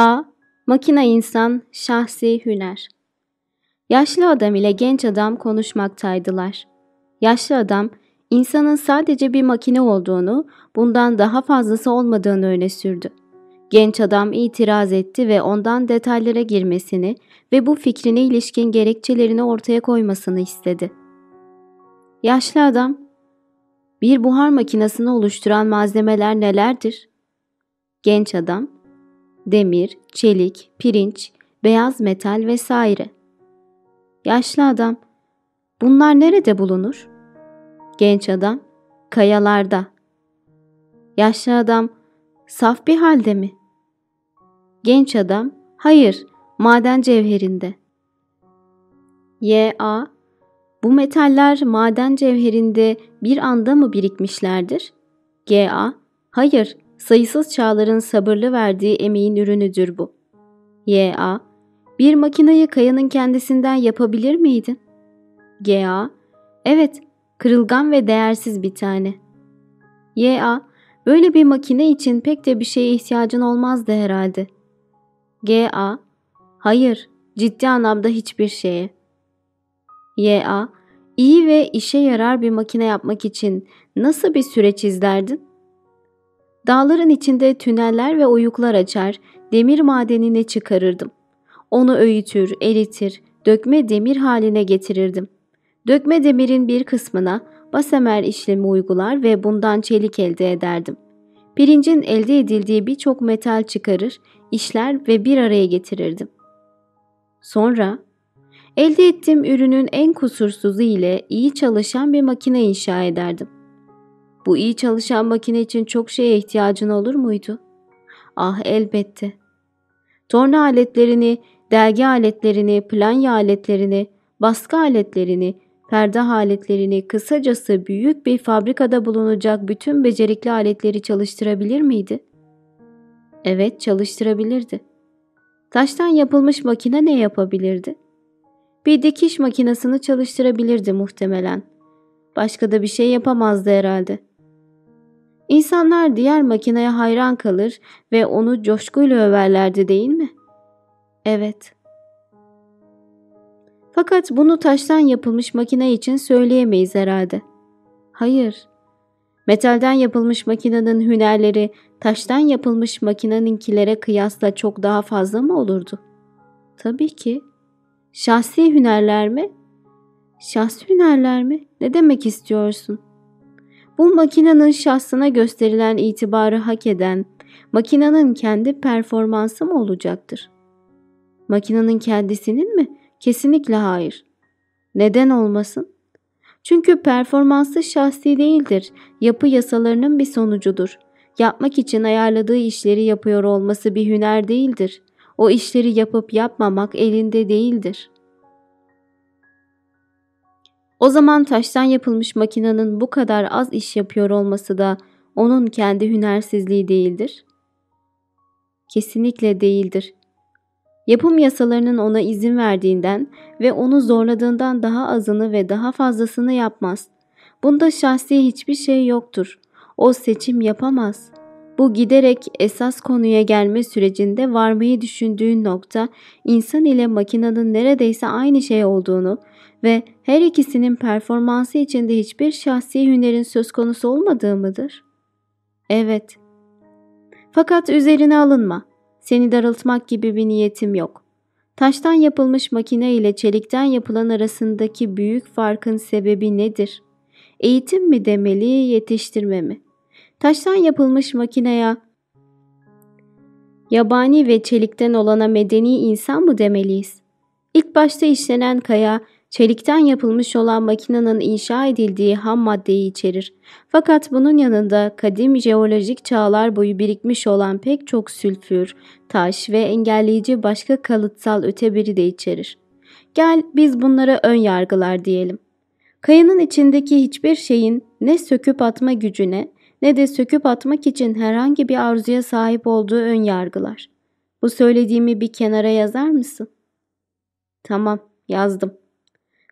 A. Makina insan, şahsi hüner. Yaşlı adam ile genç adam konuşmaktaydılar. Yaşlı adam, insanın sadece bir makine olduğunu, bundan daha fazlası olmadığını öne sürdü. Genç adam itiraz etti ve ondan detaylara girmesini ve bu fikrine ilişkin gerekçelerini ortaya koymasını istedi. Yaşlı adam, bir buhar makinesini oluşturan malzemeler nelerdir? Genç adam, demir, çelik, pirinç, beyaz metal vesaire. Yaşlı adam, bunlar nerede bulunur? Genç adam, kayalarda. Yaşlı adam, saf bir halde mi? Genç adam, hayır, maden cevherinde. Y.A. Bu metaller maden cevherinde bir anda mı birikmişlerdir? G.A. Hayır, sayısız çağların sabırlı verdiği emeğin ürünüdür bu. Y.A. Bir makinayı kayanın kendisinden yapabilir miydin? G.A. Evet, kırılgan ve değersiz bir tane. Y.A. Böyle bir makine için pek de bir şeye ihtiyacın olmazdı herhalde. G.A. Hayır, ciddi anlamda hiçbir şeye. Y.A. İyi ve işe yarar bir makine yapmak için nasıl bir süreç izlerdin? Dağların içinde tüneller ve oyuklar açar, demir madenini çıkarırdım. Onu öğütür, eritir, dökme demir haline getirirdim. Dökme demirin bir kısmına basemer işlemi uygular ve bundan çelik elde ederdim. Pirincin elde edildiği birçok metal çıkarır, işler ve bir araya getirirdim. Sonra elde ettiğim ürünün en kusursuzu ile iyi çalışan bir makine inşa ederdim. Bu iyi çalışan makine için çok şeye ihtiyacın olur muydu? Ah elbette. Torna aletlerini, dergi aletlerini, planya aletlerini, baskı aletlerini, perde aletlerini, kısacası büyük bir fabrikada bulunacak bütün becerikli aletleri çalıştırabilir miydi? Evet, çalıştırabilirdi. Taştan yapılmış makine ne yapabilirdi? Bir dikiş makinesini çalıştırabilirdi muhtemelen. Başka da bir şey yapamazdı herhalde. İnsanlar diğer makineye hayran kalır ve onu coşkuyla överlerdi değil mi? Evet. Fakat bunu taştan yapılmış makine için söyleyemeyiz herhalde. Hayır. Metalden yapılmış makinenin hünerleri taştan yapılmış makineninkilere kıyasla çok daha fazla mı olurdu? Tabii ki. Şahsi hünerler mi? Şahsi hünerler mi? Ne demek istiyorsun? Bu makinenin şahsına gösterilen itibarı hak eden, makinenin kendi performansı mı olacaktır? Makinenin kendisinin mi? Kesinlikle hayır. Neden olmasın? Çünkü performansı şahsi değildir, yapı yasalarının bir sonucudur. Yapmak için ayarladığı işleri yapıyor olması bir hüner değildir. O işleri yapıp yapmamak elinde değildir. O zaman taştan yapılmış makinenin bu kadar az iş yapıyor olması da onun kendi hünersizliği değildir. Kesinlikle değildir. Yapım yasalarının ona izin verdiğinden ve onu zorladığından daha azını ve daha fazlasını yapmaz. Bunda şahsi hiçbir şey yoktur. O seçim yapamaz. Bu giderek esas konuya gelme sürecinde varmayı düşündüğün nokta insan ile makinenin neredeyse aynı şey olduğunu ve her ikisinin performansı içinde hiçbir şahsi hünerin söz konusu olmadığı mıdır? Evet. Fakat üzerine alınma. Seni darıltmak gibi bir niyetim yok. Taştan yapılmış makine ile çelikten yapılan arasındaki büyük farkın sebebi nedir? Eğitim mi demeli, yetiştirme mi? Taştan yapılmış makineye yabani ve çelikten olana medeni insan mı demeliyiz? İlk başta işlenen kaya Çelikten yapılmış olan makinenin inşa edildiği ham maddeyi içerir. Fakat bunun yanında kadim jeolojik çağlar boyu birikmiş olan pek çok sülfür, taş ve engelleyici başka kalıtsal öteberi de içerir. Gel biz bunlara ön yargılar diyelim. Kayanın içindeki hiçbir şeyin ne söküp atma gücüne ne de söküp atmak için herhangi bir arzuya sahip olduğu ön yargılar. Bu söylediğimi bir kenara yazar mısın? Tamam, yazdım.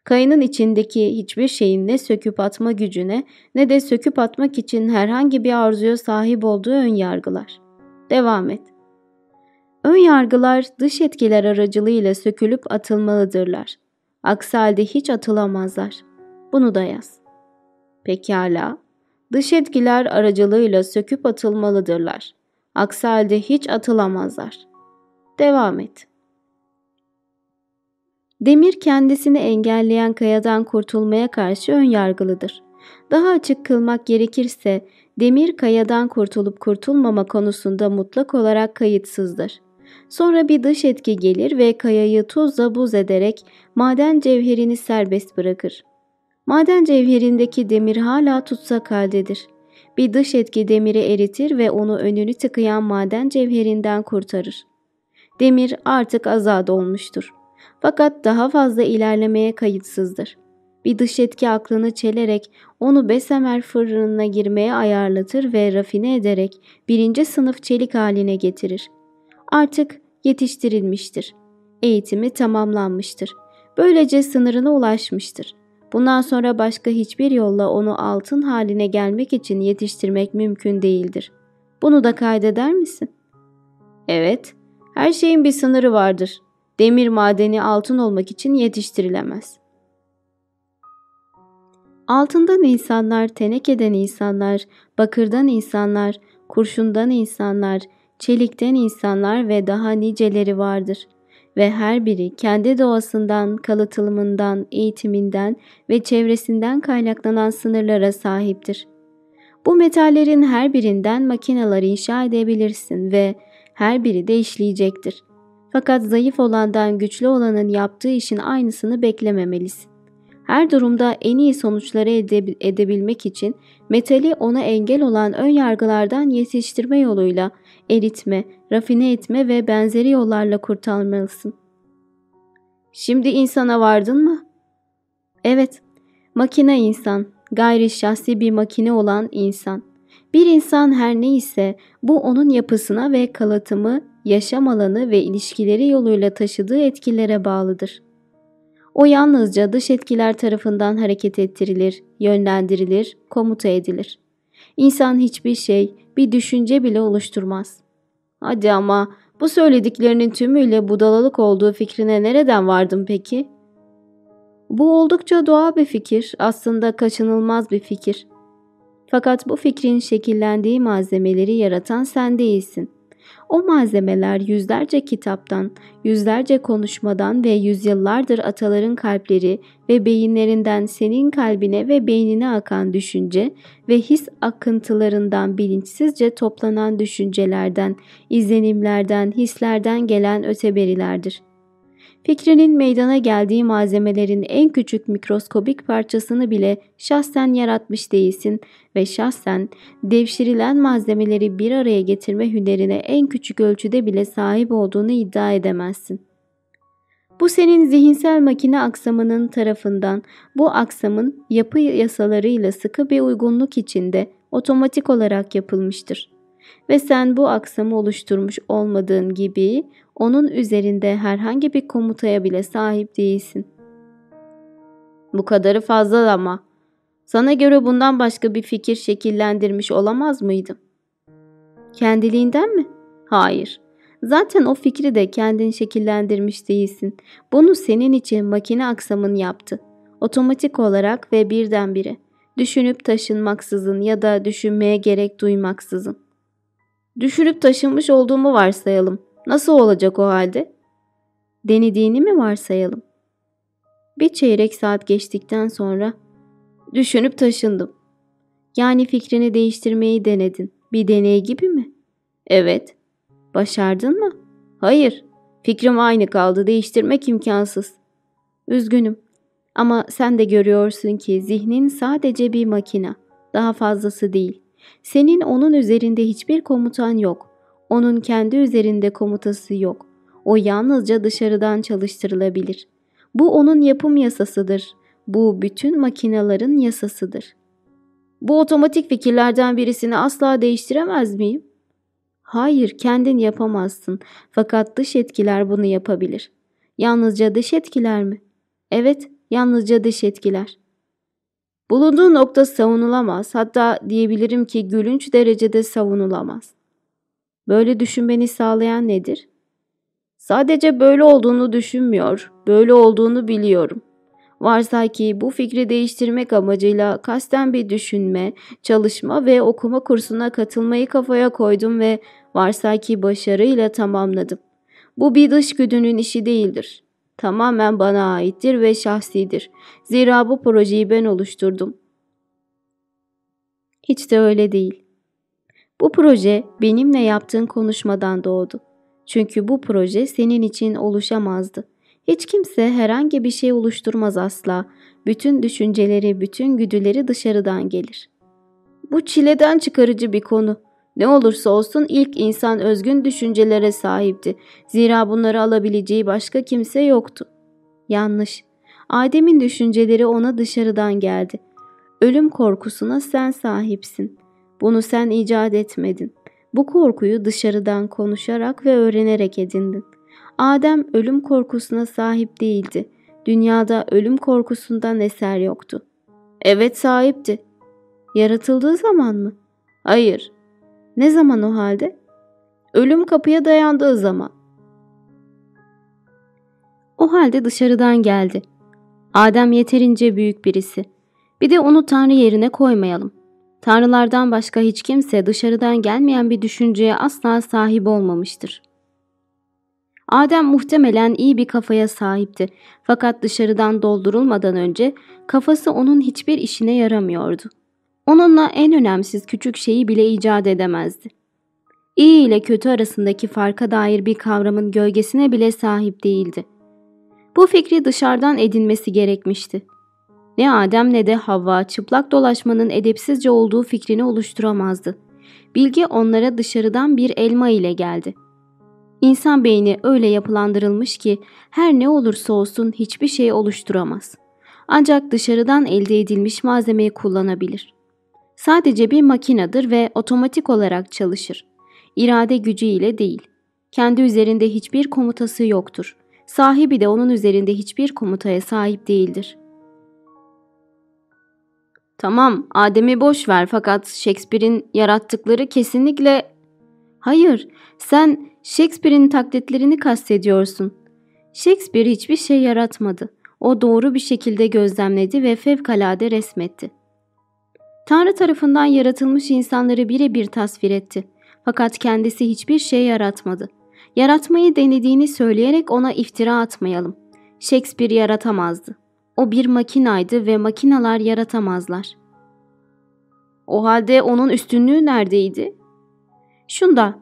Kayanın içindeki hiçbir şeyin ne söküp atma gücüne ne de söküp atmak için herhangi bir arzuya sahip olduğu ön yargılar. Devam et. Ön yargılar dış etkiler aracılığıyla sökülüp atılmalıdırlar. Aksi halde hiç atılamazlar. Bunu da yaz. Pekala. Dış etkiler aracılığıyla söküp atılmalıdırlar. Aksi halde hiç atılamazlar. Devam et. Demir kendisini engelleyen kayadan kurtulmaya karşı ön yargılıdır. Daha açık kılmak gerekirse demir kayadan kurtulup kurtulmama konusunda mutlak olarak kayıtsızdır. Sonra bir dış etki gelir ve kayayı tuzla buz ederek maden cevherini serbest bırakır. Maden cevherindeki demir hala tutsak haldedir. Bir dış etki demiri eritir ve onu önünü tıkayan maden cevherinden kurtarır. Demir artık azad olmuştur. Fakat daha fazla ilerlemeye kayıtsızdır. Bir dış etki aklını çelerek onu Besemer fırınına girmeye ayarlatır ve rafine ederek birinci sınıf çelik haline getirir. Artık yetiştirilmiştir. Eğitimi tamamlanmıştır. Böylece sınırına ulaşmıştır. Bundan sonra başka hiçbir yolla onu altın haline gelmek için yetiştirmek mümkün değildir. Bunu da kaydeder misin? Evet, her şeyin bir sınırı vardır. Demir madeni altın olmak için yetiştirilemez. Altından insanlar, tenekeden insanlar, bakırdan insanlar, kurşundan insanlar, çelikten insanlar ve daha niceleri vardır. Ve her biri kendi doğasından, kalıtılımından, eğitiminden ve çevresinden kaynaklanan sınırlara sahiptir. Bu metallerin her birinden makineler inşa edebilirsin ve her biri de işleyecektir. Fakat zayıf olandan güçlü olanın yaptığı işin aynısını beklememelisin. Her durumda en iyi sonuçları ede edebilmek için metali ona engel olan ön yargılardan yetiştirme yoluyla eritme, rafine etme ve benzeri yollarla kurtarmalısın. Şimdi insana vardın mı? Evet, makine insan, gayri şahsi bir makine olan insan. Bir insan her neyse bu onun yapısına ve kalıtımı, yaşam alanı ve ilişkileri yoluyla taşıdığı etkilere bağlıdır. O yalnızca dış etkiler tarafından hareket ettirilir, yönlendirilir, komuta edilir. İnsan hiçbir şey, bir düşünce bile oluşturmaz. Hadi ama bu söylediklerinin tümüyle budalalık olduğu fikrine nereden vardın peki? Bu oldukça doğal bir fikir, aslında kaçınılmaz bir fikir. Fakat bu fikrin şekillendiği malzemeleri yaratan sen değilsin. O malzemeler yüzlerce kitaptan, yüzlerce konuşmadan ve yüzyıllardır ataların kalpleri ve beyinlerinden senin kalbine ve beynine akan düşünce ve his akıntılarından bilinçsizce toplanan düşüncelerden, izlenimlerden, hislerden gelen öteberilerdir. Fikrinin meydana geldiği malzemelerin en küçük mikroskobik parçasını bile şahsen yaratmış değilsin ve şahsen devşirilen malzemeleri bir araya getirme hünerine en küçük ölçüde bile sahip olduğunu iddia edemezsin. Bu senin zihinsel makine aksamının tarafından bu aksamın yapı yasalarıyla sıkı bir uygunluk içinde otomatik olarak yapılmıştır. Ve sen bu aksamı oluşturmuş olmadığın gibi onun üzerinde herhangi bir komutaya bile sahip değilsin. Bu kadarı fazla ama. Sana göre bundan başka bir fikir şekillendirmiş olamaz mıydım? Kendiliğinden mi? Hayır. Zaten o fikri de kendin şekillendirmiş değilsin. Bunu senin için makine aksamın yaptı. Otomatik olarak ve birdenbire. Düşünüp taşınmaksızın ya da düşünmeye gerek duymaksızın. Düşünüp taşınmış olduğumu varsayalım. Nasıl olacak o halde? Denediğini mi varsayalım? Bir çeyrek saat geçtikten sonra düşünüp taşındım. Yani fikrini değiştirmeyi denedin. Bir deney gibi mi? Evet. Başardın mı? Hayır. Fikrim aynı kaldı. Değiştirmek imkansız. Üzgünüm. Ama sen de görüyorsun ki zihnin sadece bir makina, daha fazlası değil. Senin onun üzerinde hiçbir komutan yok. Onun kendi üzerinde komutası yok. O yalnızca dışarıdan çalıştırılabilir. Bu onun yapım yasasıdır. Bu bütün makinaların yasasıdır. Bu otomatik fikirlerden birisini asla değiştiremez miyim? Hayır, kendin yapamazsın. Fakat dış etkiler bunu yapabilir. Yalnızca dış etkiler mi? Evet, yalnızca dış etkiler. Bulunduğu nokta savunulamaz. Hatta diyebilirim ki gülünç derecede savunulamaz. Böyle düşünmeni sağlayan nedir? Sadece böyle olduğunu düşünmüyor, böyle olduğunu biliyorum. Varsay ki bu fikri değiştirmek amacıyla kasten bir düşünme, çalışma ve okuma kursuna katılmayı kafaya koydum ve varsay ki başarıyla tamamladım. Bu bir dış güdünün işi değildir. Tamamen bana aittir ve şahsidir. Zira bu projeyi ben oluşturdum. Hiç de öyle değil. Bu proje benimle yaptığın konuşmadan doğdu. Çünkü bu proje senin için oluşamazdı. Hiç kimse herhangi bir şey oluşturmaz asla. Bütün düşünceleri, bütün güdüleri dışarıdan gelir. Bu çileden çıkarıcı bir konu. Ne olursa olsun ilk insan özgün düşüncelere sahipti. Zira bunları alabileceği başka kimse yoktu. Yanlış. Adem'in düşünceleri ona dışarıdan geldi. Ölüm korkusuna sen sahipsin. Bunu sen icat etmedin. Bu korkuyu dışarıdan konuşarak ve öğrenerek edindin. Adem ölüm korkusuna sahip değildi. Dünyada ölüm korkusundan eser yoktu. Evet sahipti. Yaratıldığı zaman mı? Hayır. Ne zaman o halde? Ölüm kapıya dayandığı zaman. O halde dışarıdan geldi. Adem yeterince büyük birisi. Bir de onu Tanrı yerine koymayalım. Tanrılardan başka hiç kimse dışarıdan gelmeyen bir düşünceye asla sahip olmamıştır. Adem muhtemelen iyi bir kafaya sahipti fakat dışarıdan doldurulmadan önce kafası onun hiçbir işine yaramıyordu. Onunla en önemsiz küçük şeyi bile icat edemezdi. İyi ile kötü arasındaki farka dair bir kavramın gölgesine bile sahip değildi. Bu fikri dışarıdan edinmesi gerekmişti. Ne Adem ne de Havva çıplak dolaşmanın edepsizce olduğu fikrini oluşturamazdı. Bilgi onlara dışarıdan bir elma ile geldi. İnsan beyni öyle yapılandırılmış ki her ne olursa olsun hiçbir şey oluşturamaz. Ancak dışarıdan elde edilmiş malzemeyi kullanabilir. Sadece bir makinedir ve otomatik olarak çalışır. İrade gücü ile değil. Kendi üzerinde hiçbir komutası yoktur. Sahibi de onun üzerinde hiçbir komutaya sahip değildir. Tamam, Adem'i boş ver fakat Shakespeare'in yarattıkları kesinlikle... Hayır, sen Shakespeare'in taklitlerini kastediyorsun. Shakespeare hiçbir şey yaratmadı. O doğru bir şekilde gözlemledi ve fevkalade resmetti. Tanrı tarafından yaratılmış insanları birebir tasvir etti. Fakat kendisi hiçbir şey yaratmadı. Yaratmayı denediğini söyleyerek ona iftira atmayalım. Shakespeare yaratamazdı. O bir makinaydı ve makinalar yaratamazlar. O halde onun üstünlüğü neredeydi? Şunda,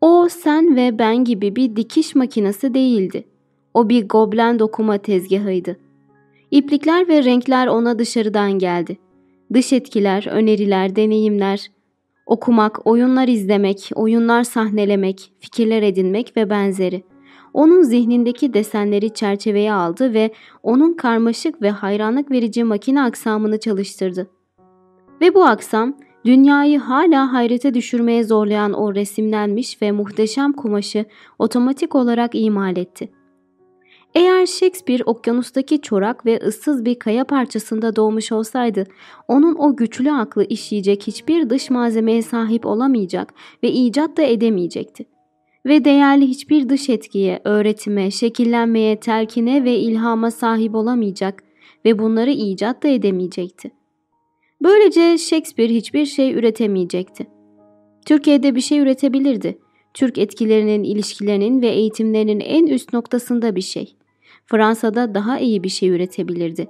o sen ve ben gibi bir dikiş makinesi değildi. O bir goblen dokuma tezgahıydı. İplikler ve renkler ona dışarıdan geldi. Dış etkiler, öneriler, deneyimler, okumak, oyunlar izlemek, oyunlar sahnelemek, fikirler edinmek ve benzeri. Onun zihnindeki desenleri çerçeveye aldı ve onun karmaşık ve hayranlık verici makine aksamını çalıştırdı. Ve bu aksam dünyayı hala hayrete düşürmeye zorlayan o resimlenmiş ve muhteşem kumaşı otomatik olarak imal etti. Eğer Shakespeare okyanustaki çorak ve ıssız bir kaya parçasında doğmuş olsaydı, onun o güçlü aklı işleyecek hiçbir dış malzemeye sahip olamayacak ve icat da edemeyecekti. Ve değerli hiçbir dış etkiye, öğretime, şekillenmeye, telkine ve ilhama sahip olamayacak ve bunları icat da edemeyecekti. Böylece Shakespeare hiçbir şey üretemeyecekti. Türkiye'de bir şey üretebilirdi. Türk etkilerinin, ilişkilerinin ve eğitimlerinin en üst noktasında bir şey. Fransa'da daha iyi bir şey üretebilirdi.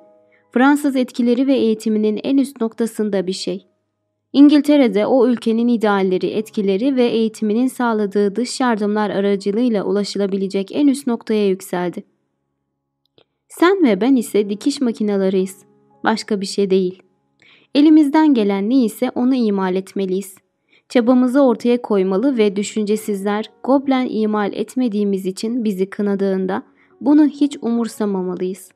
Fransız etkileri ve eğitiminin en üst noktasında bir şey. İngiltere'de o ülkenin idealleri, etkileri ve eğitiminin sağladığı dış yardımlar aracılığıyla ulaşılabilecek en üst noktaya yükseldi. Sen ve ben ise dikiş makinalarıyız. Başka bir şey değil. Elimizden gelen ne ise onu imal etmeliyiz. Çabamızı ortaya koymalı ve düşüncesizler goblen imal etmediğimiz için bizi kınadığında bunu hiç umursamamalıyız.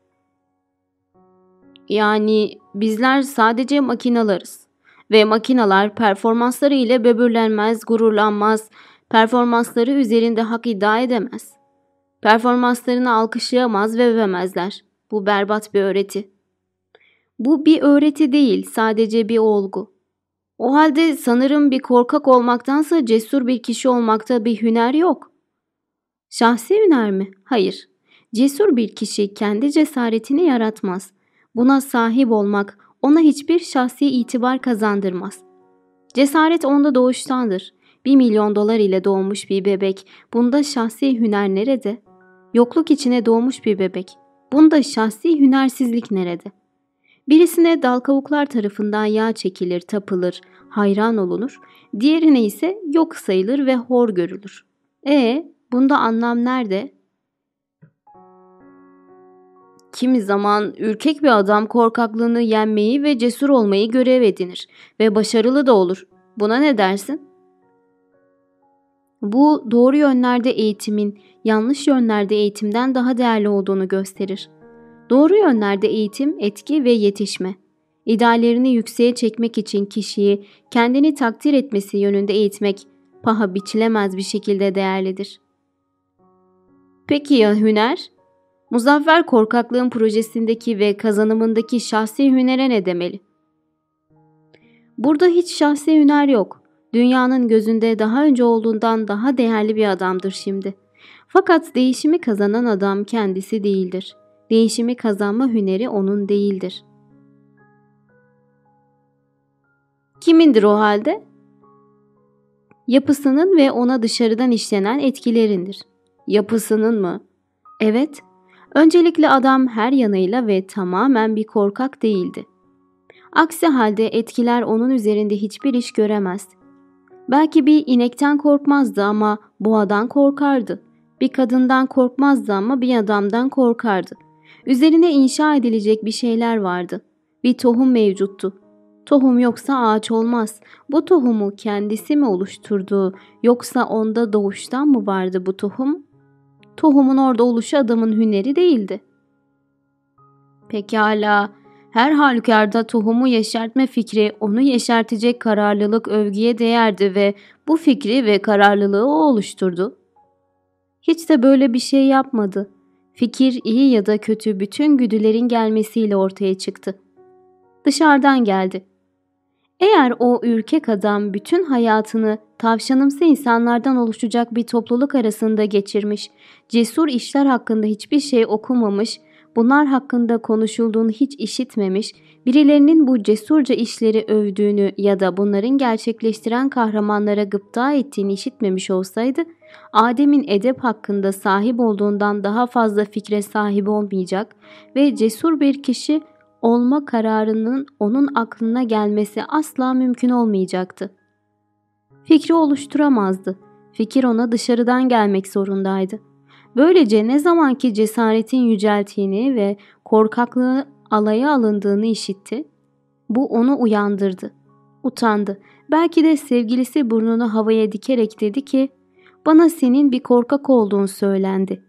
Yani bizler sadece makinalarız ve makinalar performansları ile böbürlenmez, gururlanmaz, performansları üzerinde hak iddia edemez. Performanslarını alkışlayamaz ve övemezler. Bu berbat bir öğreti. Bu bir öğreti değil, sadece bir olgu. O halde sanırım bir korkak olmaktansa cesur bir kişi olmakta bir hüner yok. Şahsi hüner mi? Hayır. Cesur bir kişi kendi cesaretini yaratmaz. Buna sahip olmak ona hiçbir şahsi itibar kazandırmaz. Cesaret onda doğuştandır. Bir milyon dolar ile doğmuş bir bebek. Bunda şahsi hüner nerede? Yokluk içine doğmuş bir bebek. Bunda şahsi hünersizlik nerede? Birisine dal kavuklar tarafından yağ çekilir, tapılır, hayran olunur. Diğerine ise yok sayılır ve hor görülür. E bunda anlam nerede? Kimi zaman ürkek bir adam korkaklığını yenmeyi ve cesur olmayı görev edinir ve başarılı da olur. Buna ne dersin? Bu doğru yönlerde eğitimin yanlış yönlerde eğitimden daha değerli olduğunu gösterir. Doğru yönlerde eğitim, etki ve yetişme. İdeallerini yükseğe çekmek için kişiyi kendini takdir etmesi yönünde eğitmek paha biçilemez bir şekilde değerlidir. Peki ya hüner? Muzaffer korkaklığın projesindeki ve kazanımındaki şahsi hünere ne demeli? Burada hiç şahsi hüner yok. Dünyanın gözünde daha önce olduğundan daha değerli bir adamdır şimdi. Fakat değişimi kazanan adam kendisi değildir. Değişimi kazanma hüneri onun değildir. Kimindir o halde? Yapısının ve ona dışarıdan işlenen etkilerindir. Yapısının mı? Evet. Öncelikle adam her yanıyla ve tamamen bir korkak değildi. Aksi halde etkiler onun üzerinde hiçbir iş göremez. Belki bir inekten korkmazdı ama boğadan korkardı. Bir kadından korkmazdı ama bir adamdan korkardı. Üzerine inşa edilecek bir şeyler vardı. Bir tohum mevcuttu. Tohum yoksa ağaç olmaz. Bu tohumu kendisi mi oluşturdu yoksa onda doğuştan mı vardı bu tohum? Tohumun orada oluşu adamın hüneri değildi. Pekala, her halükarda tohumu yeşertme fikri onu yeşertecek kararlılık övgüye değerdi ve bu fikri ve kararlılığı o oluşturdu. Hiç de böyle bir şey yapmadı. Fikir iyi ya da kötü bütün güdülerin gelmesiyle ortaya çıktı. Dışarıdan geldi. Eğer o ürkek adam bütün hayatını tavşanımsı insanlardan oluşacak bir topluluk arasında geçirmiş, cesur işler hakkında hiçbir şey okumamış, bunlar hakkında konuşulduğunu hiç işitmemiş, birilerinin bu cesurca işleri övdüğünü ya da bunların gerçekleştiren kahramanlara gıpta ettiğini işitmemiş olsaydı, Adem'in edep hakkında sahip olduğundan daha fazla fikre sahip olmayacak ve cesur bir kişi olma kararının onun aklına gelmesi asla mümkün olmayacaktı. Fikri oluşturamazdı. Fikir ona dışarıdan gelmek zorundaydı. Böylece ne zamanki cesaretin yücelttiğini ve korkaklığı alaya alındığını işitti, bu onu uyandırdı. Utandı. Belki de sevgilisi burnunu havaya dikerek dedi ki, bana senin bir korkak olduğun söylendi.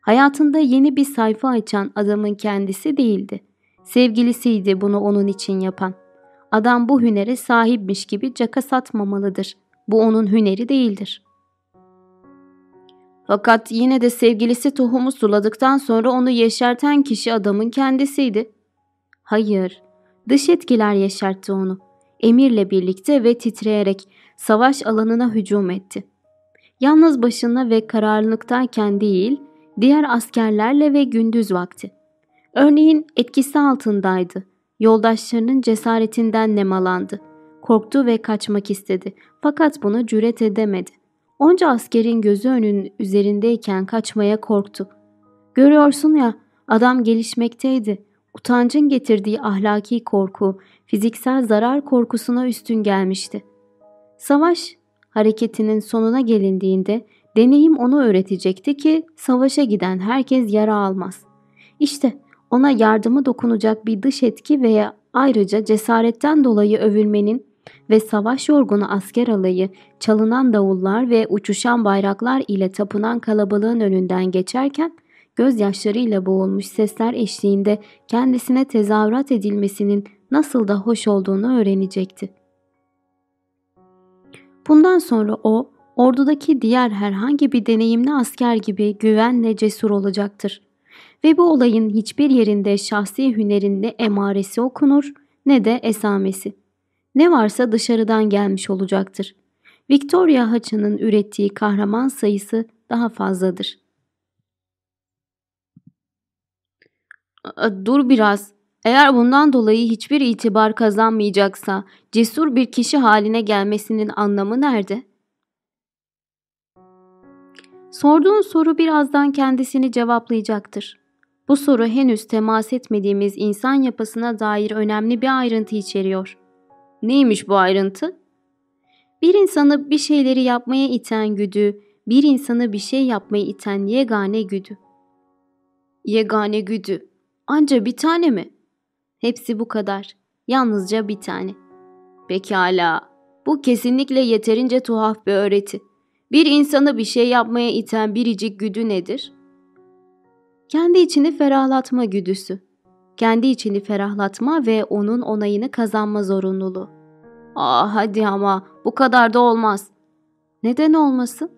Hayatında yeni bir sayfa açan adamın kendisi değildi. Sevgilisiydi bunu onun için yapan. Adam bu hünere sahipmiş gibi caka satmamalıdır. Bu onun hüneri değildir. Fakat yine de sevgilisi tohumu suladıktan sonra onu yeşerten kişi adamın kendisiydi. Hayır, dış etkiler yeşertti onu. Emirle birlikte ve titreyerek savaş alanına hücum etti. Yalnız başına ve kararlılıktayken değil, diğer askerlerle ve gündüz vakti. Örneğin etkisi altındaydı. Yoldaşlarının cesaretinden nemalandı. Korktu ve kaçmak istedi. Fakat bunu cüret edemedi. Onca askerin gözü önün üzerindeyken kaçmaya korktu. Görüyorsun ya adam gelişmekteydi. Utancın getirdiği ahlaki korku, fiziksel zarar korkusuna üstün gelmişti. Savaş hareketinin sonuna gelindiğinde deneyim onu öğretecekti ki savaşa giden herkes yara almaz. İşte ona yardımı dokunacak bir dış etki veya ayrıca cesaretten dolayı övülmenin ve savaş yorgunu asker alayı, çalınan davullar ve uçuşan bayraklar ile tapınan kalabalığın önünden geçerken gözyaşlarıyla boğulmuş sesler eşliğinde kendisine tezahürat edilmesinin nasıl da hoş olduğunu öğrenecekti. Bundan sonra o, ordudaki diğer herhangi bir deneyimli asker gibi güvenle cesur olacaktır. Ve bu olayın hiçbir yerinde şahsi hünerin ne emaresi okunur ne de esamesi. Ne varsa dışarıdan gelmiş olacaktır. Victoria Haçı'nın ürettiği kahraman sayısı daha fazladır. Dur biraz. Eğer bundan dolayı hiçbir itibar kazanmayacaksa cesur bir kişi haline gelmesinin anlamı nerede? Sorduğun soru birazdan kendisini cevaplayacaktır. Bu soru henüz temas etmediğimiz insan yapısına dair önemli bir ayrıntı içeriyor. Neymiş bu ayrıntı? Bir insanı bir şeyleri yapmaya iten güdü, bir insanı bir şey yapmaya iten yegane güdü. Yegane güdü. Anca bir tane mi? Hepsi bu kadar. Yalnızca bir tane. Pekala. Bu kesinlikle yeterince tuhaf bir öğreti. Bir insanı bir şey yapmaya iten biricik güdü nedir? Kendi içini ferahlatma güdüsü. Kendi içini ferahlatma ve onun onayını kazanma zorunluluğu. Ah hadi ama bu kadar da olmaz. Neden olmasın?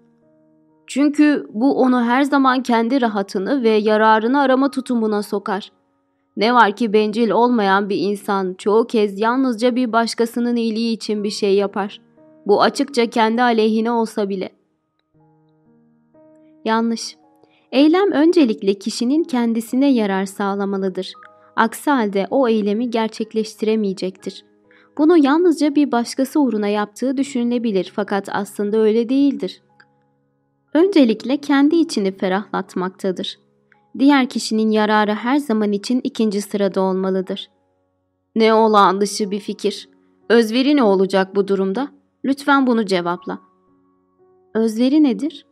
Çünkü bu onu her zaman kendi rahatını ve yararını arama tutumuna sokar. Ne var ki bencil olmayan bir insan çoğu kez yalnızca bir başkasının iyiliği için bir şey yapar. Bu açıkça kendi aleyhine olsa bile. Yanlış. Eylem öncelikle kişinin kendisine yarar sağlamalıdır. Aksi halde o eylemi gerçekleştiremeyecektir. Bunu yalnızca bir başkası uğruna yaptığı düşünülebilir fakat aslında öyle değildir. Öncelikle kendi içini ferahlatmaktadır. Diğer kişinin yararı her zaman için ikinci sırada olmalıdır. Ne olağan dışı bir fikir. Özveri ne olacak bu durumda? Lütfen bunu cevapla. Özveri nedir?